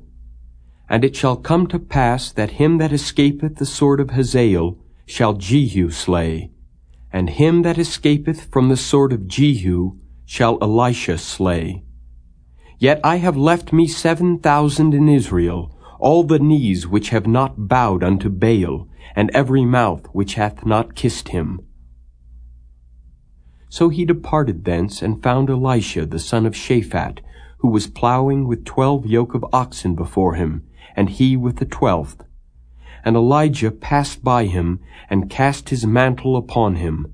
And it shall come to pass that him that escapeth the sword of Hazael shall Jehu slay, and him that escapeth from the sword of Jehu shall Elisha slay. Yet I have left me seven thousand in Israel, all the knees which have not bowed unto Baal, and every mouth which hath not kissed him. So he departed thence, and found Elisha the son of Shaphat, who was plowing with twelve yoke of oxen before him, and he with the twelfth. And Elijah passed by him, and cast his mantle upon him.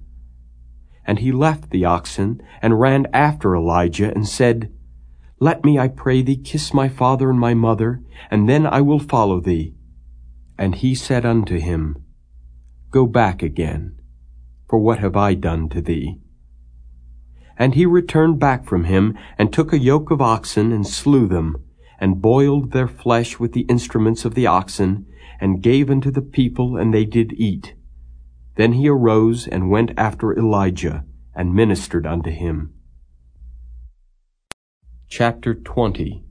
And he left the oxen, and ran after Elijah, and said, Let me, I pray thee, kiss my father and my mother, and then I will follow thee. And he said unto him, Go back again, for what have I done to thee? And he returned back from him, and took a yoke of oxen, and slew them, and boiled their flesh with the instruments of the oxen, and gave unto the people, and they did eat. Then he arose and went after Elijah, and ministered unto him. Chapter 20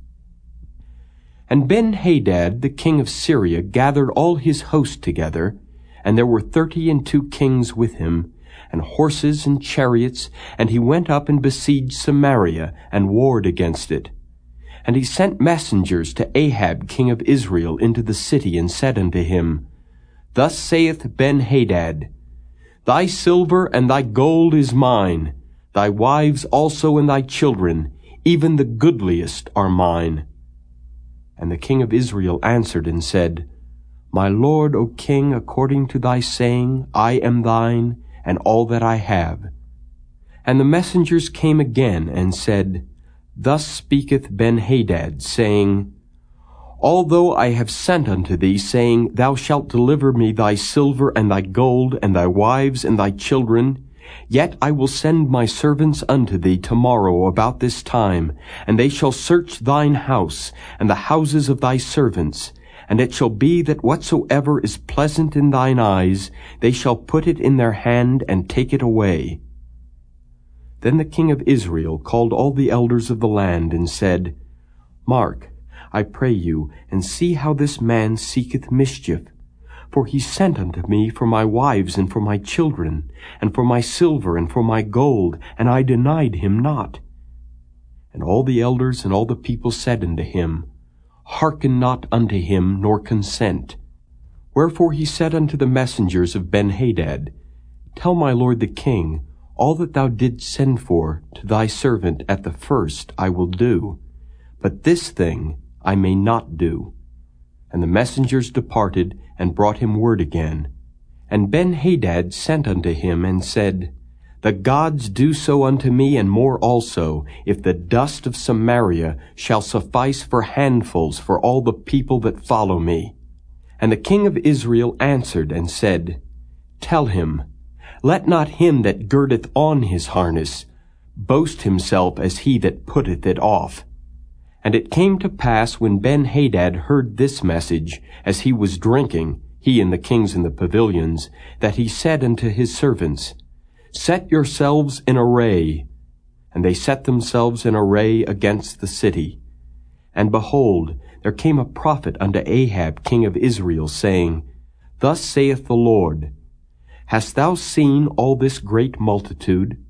And Ben-Hadad, the king of Syria, gathered all his host together, and there were thirty and two kings with him, and horses and chariots, and he went up and besieged Samaria, and warred against it. And he sent messengers to Ahab king of Israel into the city, and said unto him, Thus saith Ben-Hadad, Thy silver and thy gold is mine, thy wives also and thy children, even the goodliest are mine. And the king of Israel answered and said, My lord, O king, according to thy saying, I am thine, and all that I have. And the messengers came again and said, Thus speaketh Ben-Hadad, saying, Although I have sent unto thee, saying, Thou shalt deliver me thy silver and thy gold and thy wives and thy children, yet I will send my servants unto thee tomorrow about this time, and they shall search thine house and the houses of thy servants, and it shall be that whatsoever is pleasant in thine eyes, they shall put it in their hand and take it away. Then the king of Israel called all the elders of the land and said, Mark, I pray you, and see how this man seeketh mischief. For he sent unto me for my wives and for my children, and for my silver and for my gold, and I denied him not. And all the elders and all the people said unto him, Hearken not unto him, nor consent. Wherefore he said unto the messengers of Benhadad, Tell my lord the king, all that thou didst send for to thy servant at the first I will do, but this thing I may not do. And the messengers departed and brought him word again. And Benhadad sent unto him and said, The gods do so unto me and more also, if the dust of Samaria shall suffice for handfuls for all the people that follow me. And the king of Israel answered and said, Tell him, let not him that girdeth on his harness boast himself as he that putteth it off. And it came to pass when Ben-Hadad heard this message, as he was drinking, he and the kings in the pavilions, that he said unto his servants, Set yourselves in array. And they set themselves in array against the city. And behold, there came a prophet unto Ahab king of Israel, saying, Thus saith the Lord, Hast thou seen all this great multitude?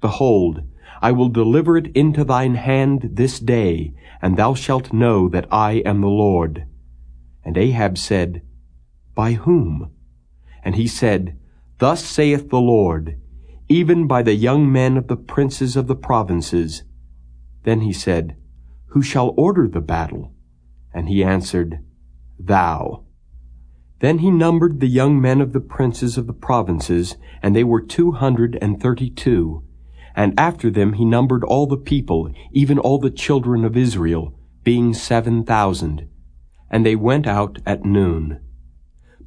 Behold, I will deliver it into thine hand this day, and thou shalt know that I am the Lord. And Ahab said, By whom? And he said, Thus saith the Lord, even by the young men of the princes of the provinces. Then he said, Who shall order the battle? And he answered, Thou. Then he numbered the young men of the princes of the provinces, and they were two hundred and thirty-two. And after them he numbered all the people, even all the children of Israel, being seven thousand. And they went out at noon.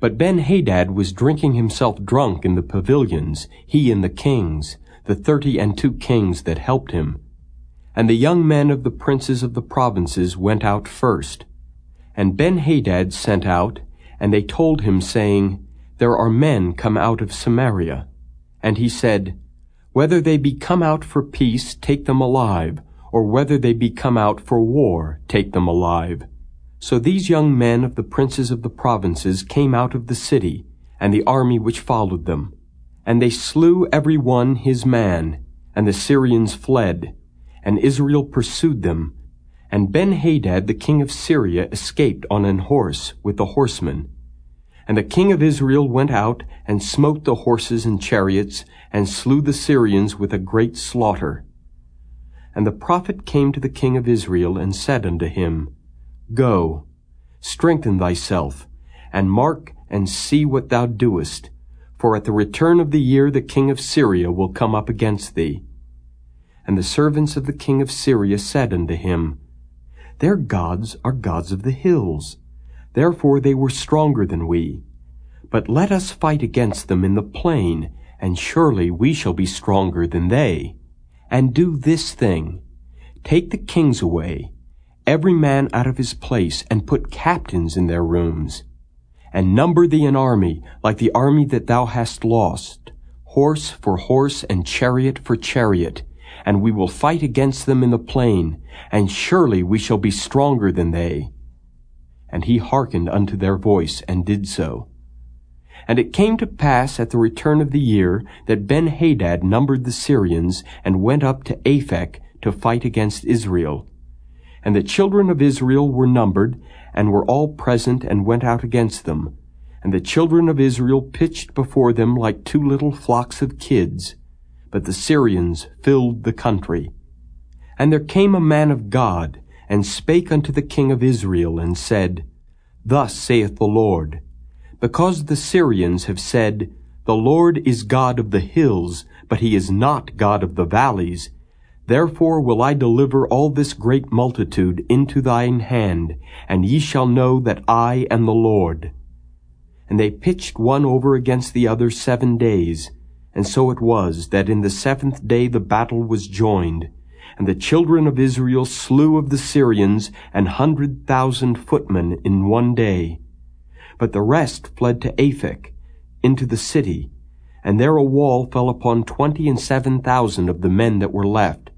But Ben-Hadad was drinking himself drunk in the pavilions, he and the kings, the thirty and two kings that helped him. And the young men of the princes of the provinces went out first. And Ben-Hadad sent out, And they told him, saying, There are men come out of Samaria. And he said, Whether they be come out for peace, take them alive, or whether they be come out for war, take them alive. So these young men of the princes of the provinces came out of the city, and the army which followed them. And they slew every one his man, and the Syrians fled, and Israel pursued them, and Ben-Hadad the king of Syria escaped on an horse with the horsemen. And the king of Israel went out and smote the horses and chariots, and slew the Syrians with a great slaughter. And the prophet came to the king of Israel, and said unto him, Go, strengthen thyself, and mark and see what thou doest, for at the return of the year the king of Syria will come up against thee. And the servants of the king of Syria said unto him, their gods are gods of the hills. Therefore they were stronger than we. But let us fight against them in the plain, and surely we shall be stronger than they. And do this thing. Take the kings away, every man out of his place, and put captains in their rooms. And number thee an army, like the army that thou hast lost, horse for horse and chariot for chariot, and we will fight against them in the plain, and surely we shall be stronger than they. And he hearkened unto their voice, and did so. And it came to pass at the return of the year that Ben-Hadad numbered the Syrians, and went up to Aphek to fight against Israel. And the children of Israel were numbered, and were all present, and went out against them. And the children of Israel pitched before them like two little flocks of kids, but the Syrians filled the country. And there came a man of God, and spake unto the king of Israel, and said, Thus saith the Lord, Because the Syrians have said, The Lord is God of the hills, but he is not God of the valleys, Therefore will I deliver all this great multitude into thine hand, and ye shall know that I am the Lord. And they pitched one over against the other seven days, and so it was that in the seventh day the battle was joined, and the children of Israel slew of the Syrians an hundred thousand footmen in one day. But the rest fled to Aphek, into the city, and there a wall fell upon twenty and seven thousand of the men that were left.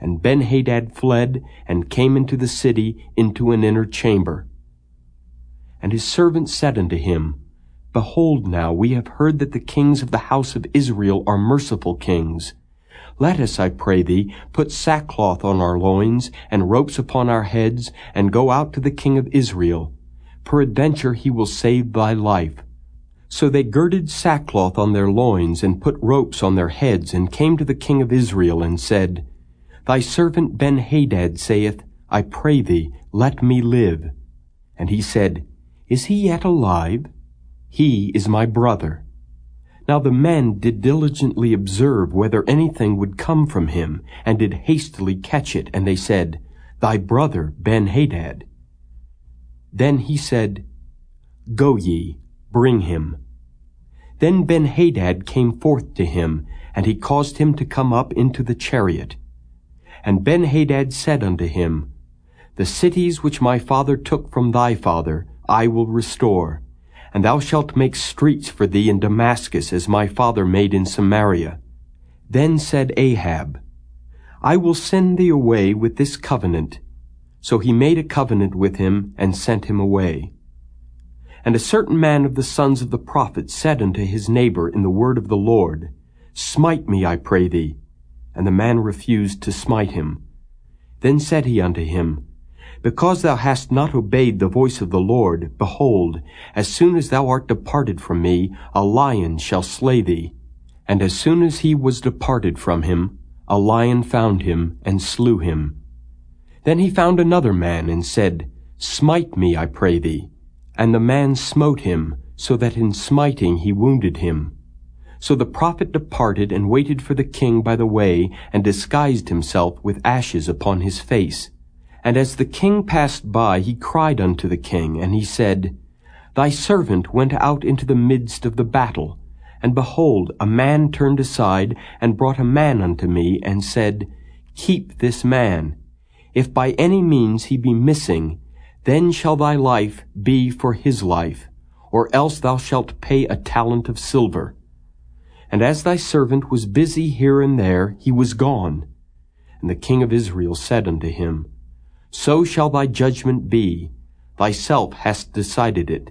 And Ben-Hadad fled, and came into the city, into an inner chamber. And his servants said unto him, Behold now, we have heard that the kings of the house of Israel are merciful kings. Let us, I pray thee, put sackcloth on our loins, and ropes upon our heads, and go out to the king of Israel. Peradventure he will save thy life. So they girded sackcloth on their loins, and put ropes on their heads, and came to the king of Israel, and said, Thy servant Ben-Hadad saith, I pray thee, let me live. And he said, Is he yet alive? He is my brother. Now the men did diligently observe whether anything would come from him, and did hastily catch it, and they said, Thy brother Ben-Hadad. Then he said, Go ye, bring him. Then Ben-Hadad came forth to him, and he caused him to come up into the chariot. And Ben-Hadad said unto him, The cities which my father took from thy father I will restore, and thou shalt make streets for thee in Damascus, as my father made in Samaria. Then said Ahab, I will send thee away with this covenant. So he made a covenant with him, and sent him away. And a certain man of the sons of the prophets said unto his neighbor in the word of the Lord, Smite me, I pray thee. And the man refused to smite him. Then said he unto him, because thou hast not obeyed the voice of the Lord, behold, as soon as thou art departed from me, a lion shall slay thee. And as soon as he was departed from him, a lion found him, and slew him. Then he found another man, and said, Smite me, I pray thee. And the man smote him, so that in smiting he wounded him. So the prophet departed and waited for the king by the way, and disguised himself with ashes upon his face. And as the king passed by, he cried unto the king, and he said, Thy servant went out into the midst of the battle, and behold, a man turned aside, and brought a man unto me, and said, Keep this man. If by any means he be missing, then shall thy life be for his life, or else thou shalt pay a talent of silver. And as thy servant was busy here and there, he was gone. And the king of Israel said unto him, So shall thy judgment be, thyself hast decided it.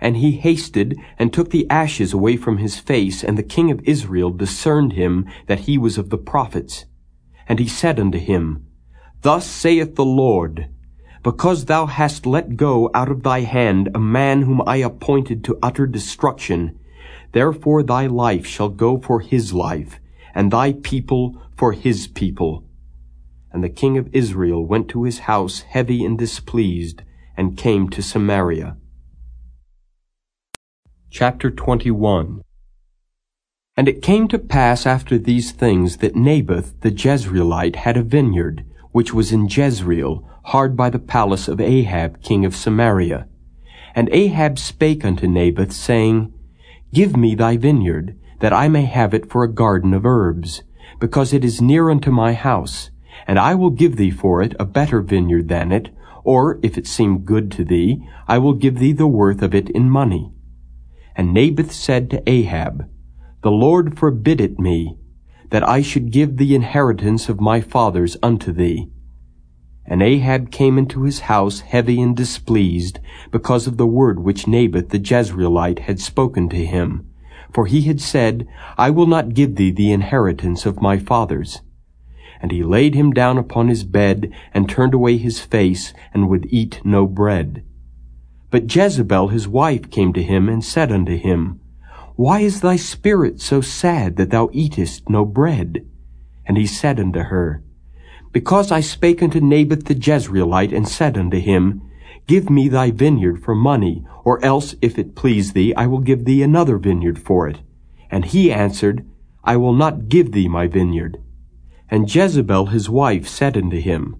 And he hasted and took the ashes away from his face, and the king of Israel discerned him that he was of the prophets. And he said unto him, Thus saith the Lord, Because thou hast let go out of thy hand a man whom I appointed to utter destruction, therefore thy life shall go for his life, and thy people for his people. And the king of Israel went to his house heavy and displeased, and came to Samaria. Chapter 21 And it came to pass after these things that Naboth the Jezreelite had a vineyard, which was in Jezreel, hard by the palace of Ahab king of Samaria. And Ahab spake unto Naboth, saying, Give me thy vineyard, that I may have it for a garden of herbs, because it is near unto my house, and I will give thee for it a better vineyard than it, or, if it seem good to thee, I will give thee the worth of it in money. And Naboth said to Ahab, The Lord forbid it me, that I should give the inheritance of my fathers unto thee. And Ahab came into his house heavy and displeased, because of the word which Naboth the Jezreelite had spoken to him. For he had said, I will not give thee the inheritance of my fathers. And he laid him down upon his bed, and turned away his face, and would eat no bread. But Jezebel his wife came to him and said unto him, Why is thy spirit so sad that thou eatest no bread? And he said unto her, Because I spake unto Naboth the Jezreelite, and said unto him, Give me thy vineyard for money, or else, if it please thee, I will give thee another vineyard for it. And he answered, I will not give thee my vineyard. And Jezebel his wife said unto him,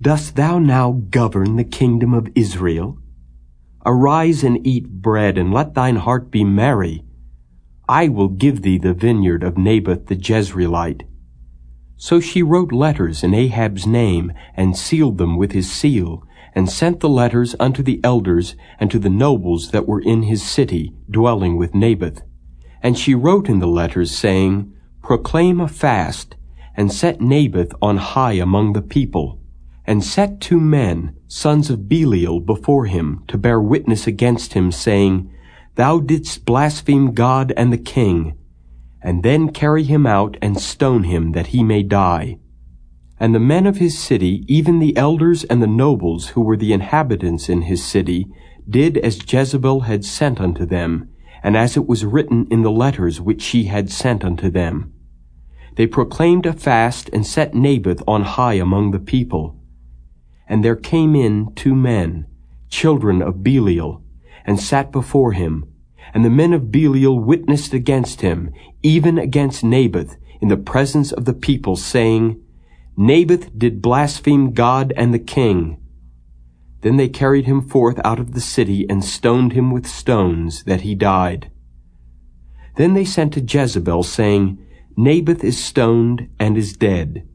Dost thou now govern the kingdom of Israel? Arise and eat bread, and let thine heart be merry. I will give thee the vineyard of Naboth the Jezreelite. So she wrote letters in Ahab's name, and sealed them with his seal, and sent the letters unto the elders and to the nobles that were in his city, dwelling with Naboth. And she wrote in the letters, saying, Proclaim a fast, and set Naboth on high among the people, and set two men, sons of Belial, before him, to bear witness against him, saying, Thou didst blaspheme God and the king, and then carry him out and stone him that he may die. And the men of his city, even the elders and the nobles who were the inhabitants in his city, did as Jezebel had sent unto them, and as it was written in the letters which she had sent unto them. They proclaimed a fast and set Naboth on high among the people. And there came in two men, children of Belial, and sat before him. And the men of Belial witnessed against him, even against Naboth, in the presence of the people, saying, Naboth did blaspheme God and the king. Then they carried him forth out of the city and stoned him with stones, that he died. Then they sent to Jezebel, saying, Naboth is stoned and is dead.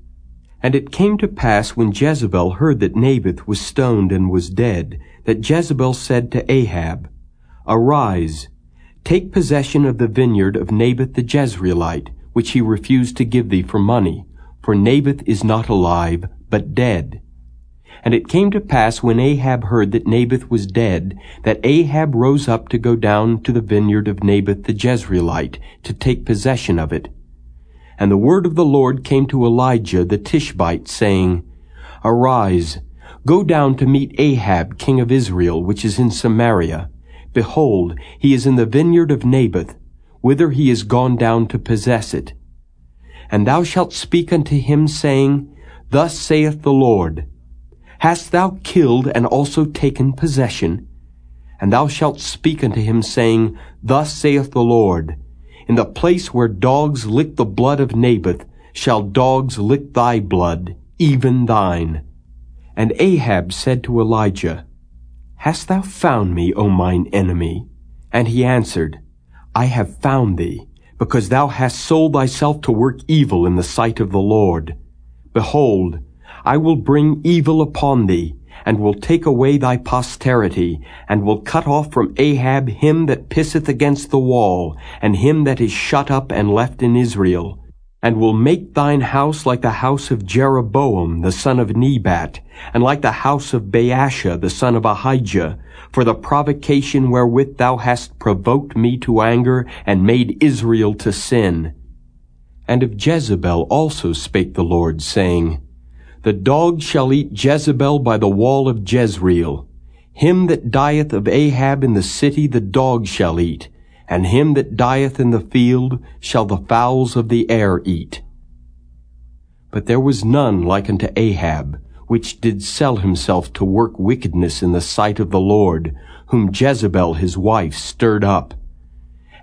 And it came to pass when Jezebel heard that Naboth was stoned and was dead, that Jezebel said to Ahab, Arise, take possession of the vineyard of Naboth the Jezreelite, which he refused to give thee for money, for Naboth is not alive, but dead. And it came to pass when Ahab heard that Naboth was dead, that Ahab rose up to go down to the vineyard of Naboth the Jezreelite, to take possession of it. And the word of the Lord came to Elijah the Tishbite, saying, Arise, go down to meet Ahab, king of Israel, which is in Samaria. Behold, he is in the vineyard of Naboth, whither he is gone down to possess it. And thou shalt speak unto him, saying, Thus saith the Lord, Hast thou killed and also taken possession? And thou shalt speak unto him, saying, Thus saith the Lord, in the place where dogs lick the blood of Naboth shall dogs lick thy blood, even thine. And Ahab said to Elijah, Hast thou found me, O mine enemy? And he answered, I have found thee, because thou hast sold thyself to work evil in the sight of the Lord. Behold, I will bring evil upon thee, and will take away thy posterity, and will cut off from Ahab him that pisseth against the wall, and him that is shut up and left in Israel, and will make thine house like the house of Jeroboam the son of Nebat, and like the house of Baasha the son of Ahijah, for the provocation wherewith thou hast provoked me to anger, and made Israel to sin. And of Jezebel also spake the Lord, saying, The dog shall eat Jezebel by the wall of Jezreel. Him that dieth of Ahab in the city the dog shall eat, and him that dieth in the field shall the fowls of the air eat. But there was none like unto Ahab, which did sell himself to work wickedness in the sight of the Lord, whom Jezebel his wife stirred up.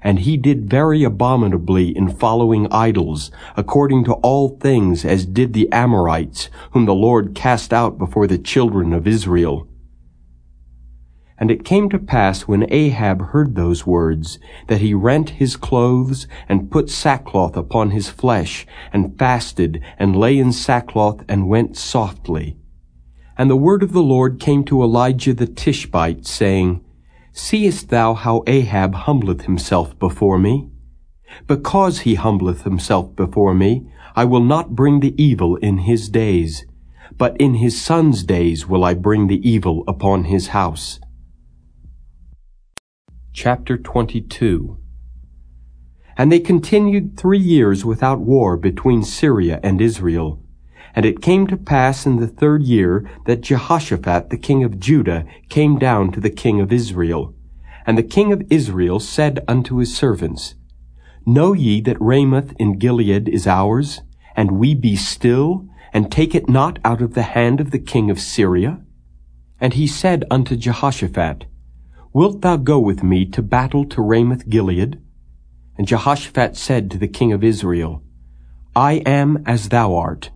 And he did very abominably in following idols, according to all things as did the Amorites, whom the Lord cast out before the children of Israel. And it came to pass when Ahab heard those words, that he rent his clothes, and put sackcloth upon his flesh, and fasted, and lay in sackcloth, and went softly. And the word of the Lord came to Elijah the Tishbite, saying, Seest thou how Ahab humbleth himself before me? Because he humbleth himself before me, I will not bring the evil in his days, but in his son's days will I bring the evil upon his house. Chapter 22 And they continued three years without war between Syria and Israel. And it came to pass in the third year that Jehoshaphat the king of Judah came down to the king of Israel. And the king of Israel said unto his servants, Know ye that Ramoth in Gilead is ours, and we be still, and take it not out of the hand of the king of Syria? And he said unto Jehoshaphat, Wilt thou go with me to battle to Ramoth Gilead? And Jehoshaphat said to the king of Israel, I am as thou art,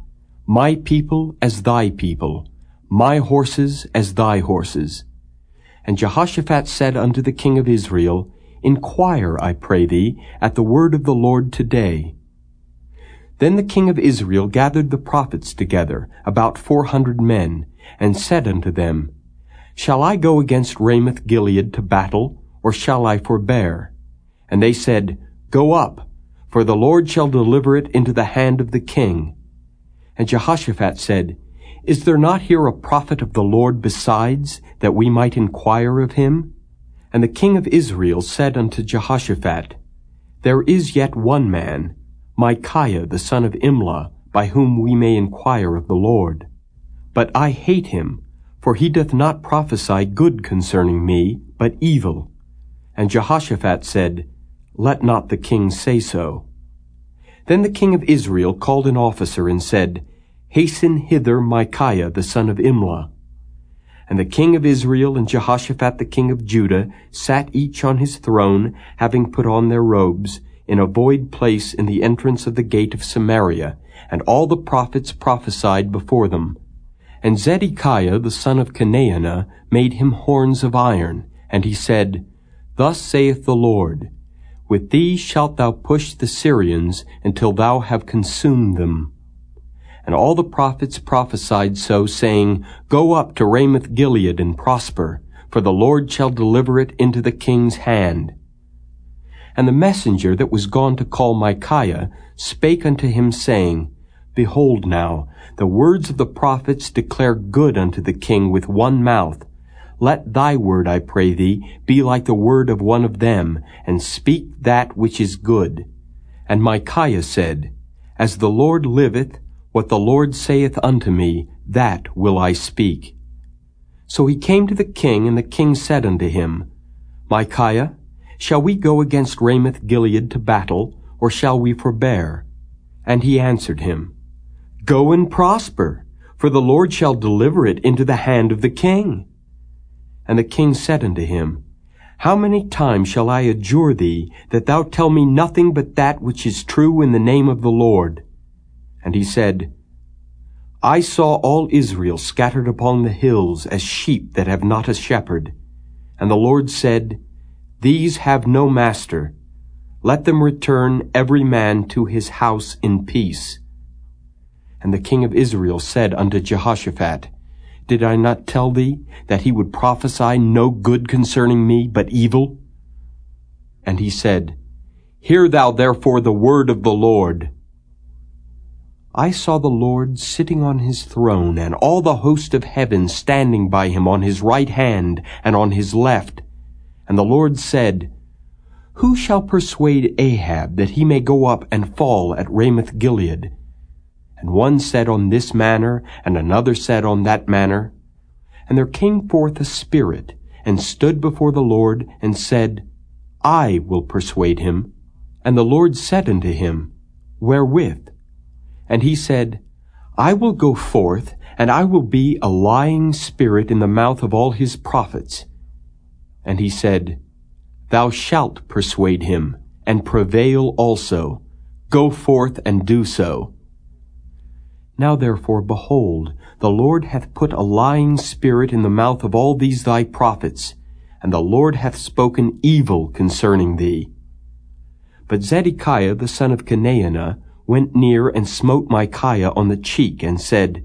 my people as thy people, my horses as thy horses. And Jehoshaphat said unto the king of Israel, Inquire, I pray thee, at the word of the Lord today. Then the king of Israel gathered the prophets together, about four hundred men, and said unto them, Shall I go against Ramoth Gilead to battle, or shall I forbear? And they said, Go up, for the Lord shall deliver it into the hand of the king. And Jehoshaphat said, Is there not here a prophet of the Lord besides, that we might inquire of him? And the king of Israel said unto Jehoshaphat, There is yet one man, Micaiah the son of Imlah, by whom we may inquire of the Lord. But I hate him, for he doth not prophesy good concerning me, but evil. And Jehoshaphat said, Let not the king say so. Then the king of Israel called an officer and said, Hasten hither Micaiah the son of Imlah. And the king of Israel and Jehoshaphat the king of Judah sat each on his throne, having put on their robes, in a void place in the entrance of the gate of Samaria, and all the prophets prophesied before them. And Zedekiah the son of Chenaanah made him horns of iron, and he said, Thus saith the Lord, With these shalt thou push the Syrians until thou have consumed them. And all the prophets prophesied so, saying, Go up to Ramoth Gilead and prosper, for the Lord shall deliver it into the king's hand. And the messenger that was gone to call Micaiah spake unto him, saying, Behold now, the words of the prophets declare good unto the king with one mouth. Let thy word, I pray thee, be like the word of one of them, and speak that which is good. And Micaiah said, As the Lord liveth, what the Lord saith unto me, that will I speak. So he came to the king, and the king said unto him, Micaiah, shall we go against Ramoth Gilead to battle, or shall we forbear? And he answered him, Go and prosper, for the Lord shall deliver it into the hand of the king. And the king said unto him, How many times shall I adjure thee that thou tell me nothing but that which is true in the name of the Lord? And he said, I saw all Israel scattered upon the hills as sheep that have not a shepherd. And the Lord said, These have no master. Let them return every man to his house in peace. And the king of Israel said unto Jehoshaphat, did I not tell thee, that he would prophesy no good concerning me, but evil? And he said, Hear thou therefore the word of the Lord. I saw the Lord sitting on his throne, and all the host of heaven standing by him on his right hand and on his left. And the Lord said, Who shall persuade Ahab that he may go up and fall at Ramoth Gilead? And one said on this manner, and another said on that manner. And there came forth a spirit, and stood before the Lord, and said, I will persuade him. And the Lord said unto him, Wherewith? And he said, I will go forth, and I will be a lying spirit in the mouth of all his prophets. And he said, Thou shalt persuade him, and prevail also. Go forth and do so. Now therefore, behold, the Lord hath put a lying spirit in the mouth of all these thy prophets, and the Lord hath spoken evil concerning thee. But Zedekiah the son of Chenaanah went near and smote Micaiah on the cheek, and said,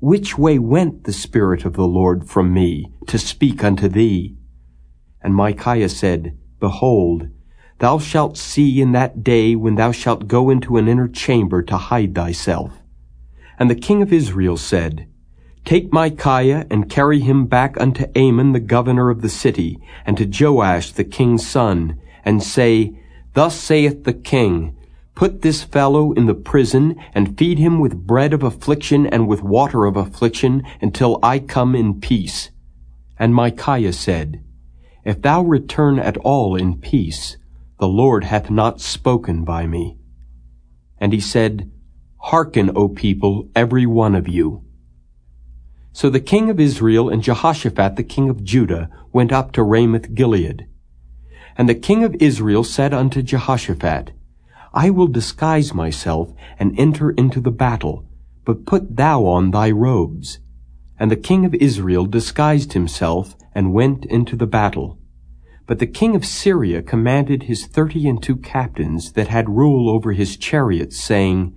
Which way went the Spirit of the Lord from me, to speak unto thee? And Micaiah said, Behold, thou shalt see in that day when thou shalt go into an inner chamber to hide thyself. And the king of Israel said, Take Micaiah and carry him back unto Amon the governor of the city, and to Joash the king's son, and say, Thus saith the king, Put this fellow in the prison, and feed him with bread of affliction and with water of affliction, until I come in peace. And Micaiah said, If thou return at all in peace, the Lord hath not spoken by me. And he said, Hearken, O people, every one of you. So the king of Israel and Jehoshaphat the king of Judah went up to Ramoth Gilead. And the king of Israel said unto Jehoshaphat, I will disguise myself and enter into the battle, but put thou on thy robes. And the king of Israel disguised himself and went into the battle. But the king of Syria commanded his thirty and two captains that had rule over his chariots, saying,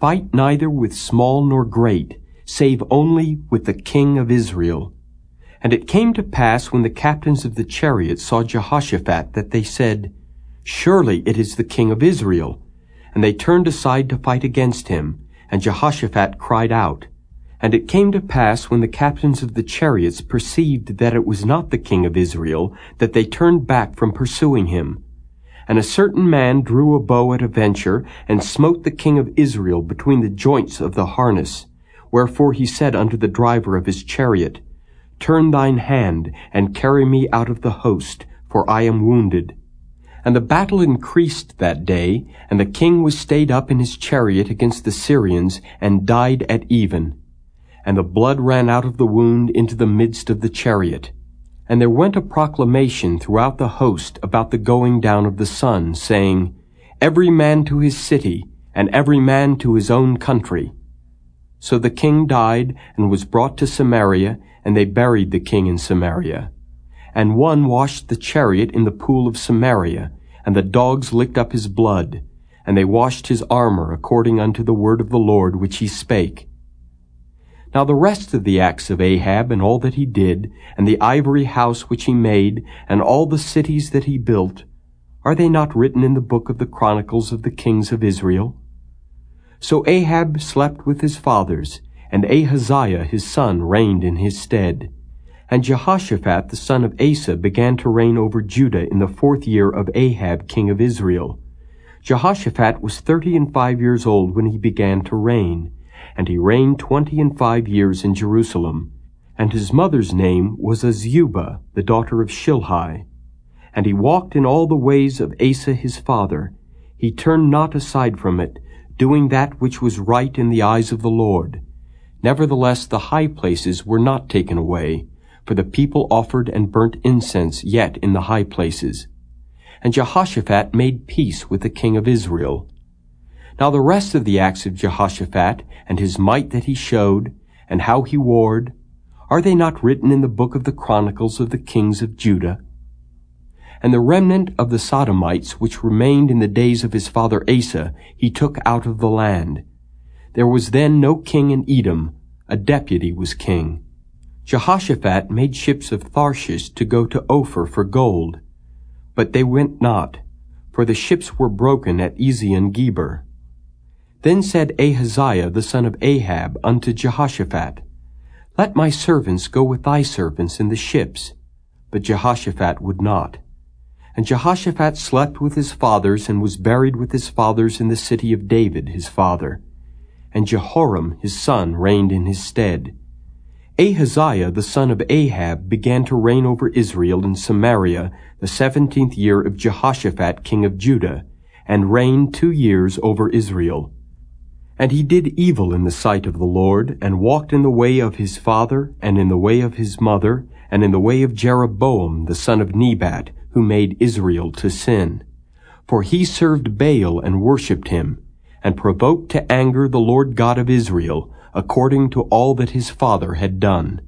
Fight neither with small nor great, save only with the king of Israel. And it came to pass when the captains of the chariots saw Jehoshaphat that they said, Surely it is the king of Israel. And they turned aside to fight against him. And Jehoshaphat cried out. And it came to pass when the captains of the chariots perceived that it was not the king of Israel, that they turned back from pursuing him. And a certain man drew a bow at a venture, and smote the king of Israel between the joints of the harness. Wherefore he said unto the driver of his chariot, Turn thine hand, and carry me out of the host, for I am wounded. And the battle increased that day, and the king was stayed up in his chariot against the Syrians, and died at even. And the blood ran out of the wound into the midst of the chariot. And there went a proclamation throughout the host about the going down of the sun, saying, Every man to his city, and every man to his own country. So the king died, and was brought to Samaria, and they buried the king in Samaria. And one washed the chariot in the pool of Samaria, and the dogs licked up his blood, and they washed his armor according unto the word of the Lord which he spake. Now the rest of the acts of Ahab and all that he did, and the ivory house which he made, and all the cities that he built, are they not written in the book of the chronicles of the kings of Israel? So Ahab slept with his fathers, and Ahaziah his son reigned in his stead. And Jehoshaphat the son of Asa began to reign over Judah in the fourth year of Ahab king of Israel. Jehoshaphat was thirty and five years old when he began to reign, and he reigned twenty and five years in Jerusalem. And his mother's name was Azubah, the daughter of Shilhi. And he walked in all the ways of Asa his father. He turned not aside from it, doing that which was right in the eyes of the Lord. Nevertheless the high places were not taken away, for the people offered and burnt incense yet in the high places. And Jehoshaphat made peace with the king of Israel. Now the rest of the acts of Jehoshaphat, and his might that he showed, and how he warred, are they not written in the book of the chronicles of the kings of Judah? And the remnant of the Sodomites which remained in the days of his father Asa, he took out of the land. There was then no king in Edom, a deputy was king. Jehoshaphat made ships of Tharshish to go to Ophir for gold. But they went not, for the ships were broken at Ezion Geber. Then said Ahaziah the son of Ahab unto Jehoshaphat, Let my servants go with thy servants in the ships. But Jehoshaphat would not. And Jehoshaphat slept with his fathers and was buried with his fathers in the city of David his father. And Jehoram his son reigned in his stead. Ahaziah the son of Ahab began to reign over Israel in Samaria the seventeenth year of Jehoshaphat king of Judah, and reigned two years over Israel. And he did evil in the sight of the Lord, and walked in the way of his father, and in the way of his mother, and in the way of Jeroboam the son of Nebat, who made Israel to sin. For he served Baal and worshipped him, and provoked to anger the Lord God of Israel, according to all that his father had done.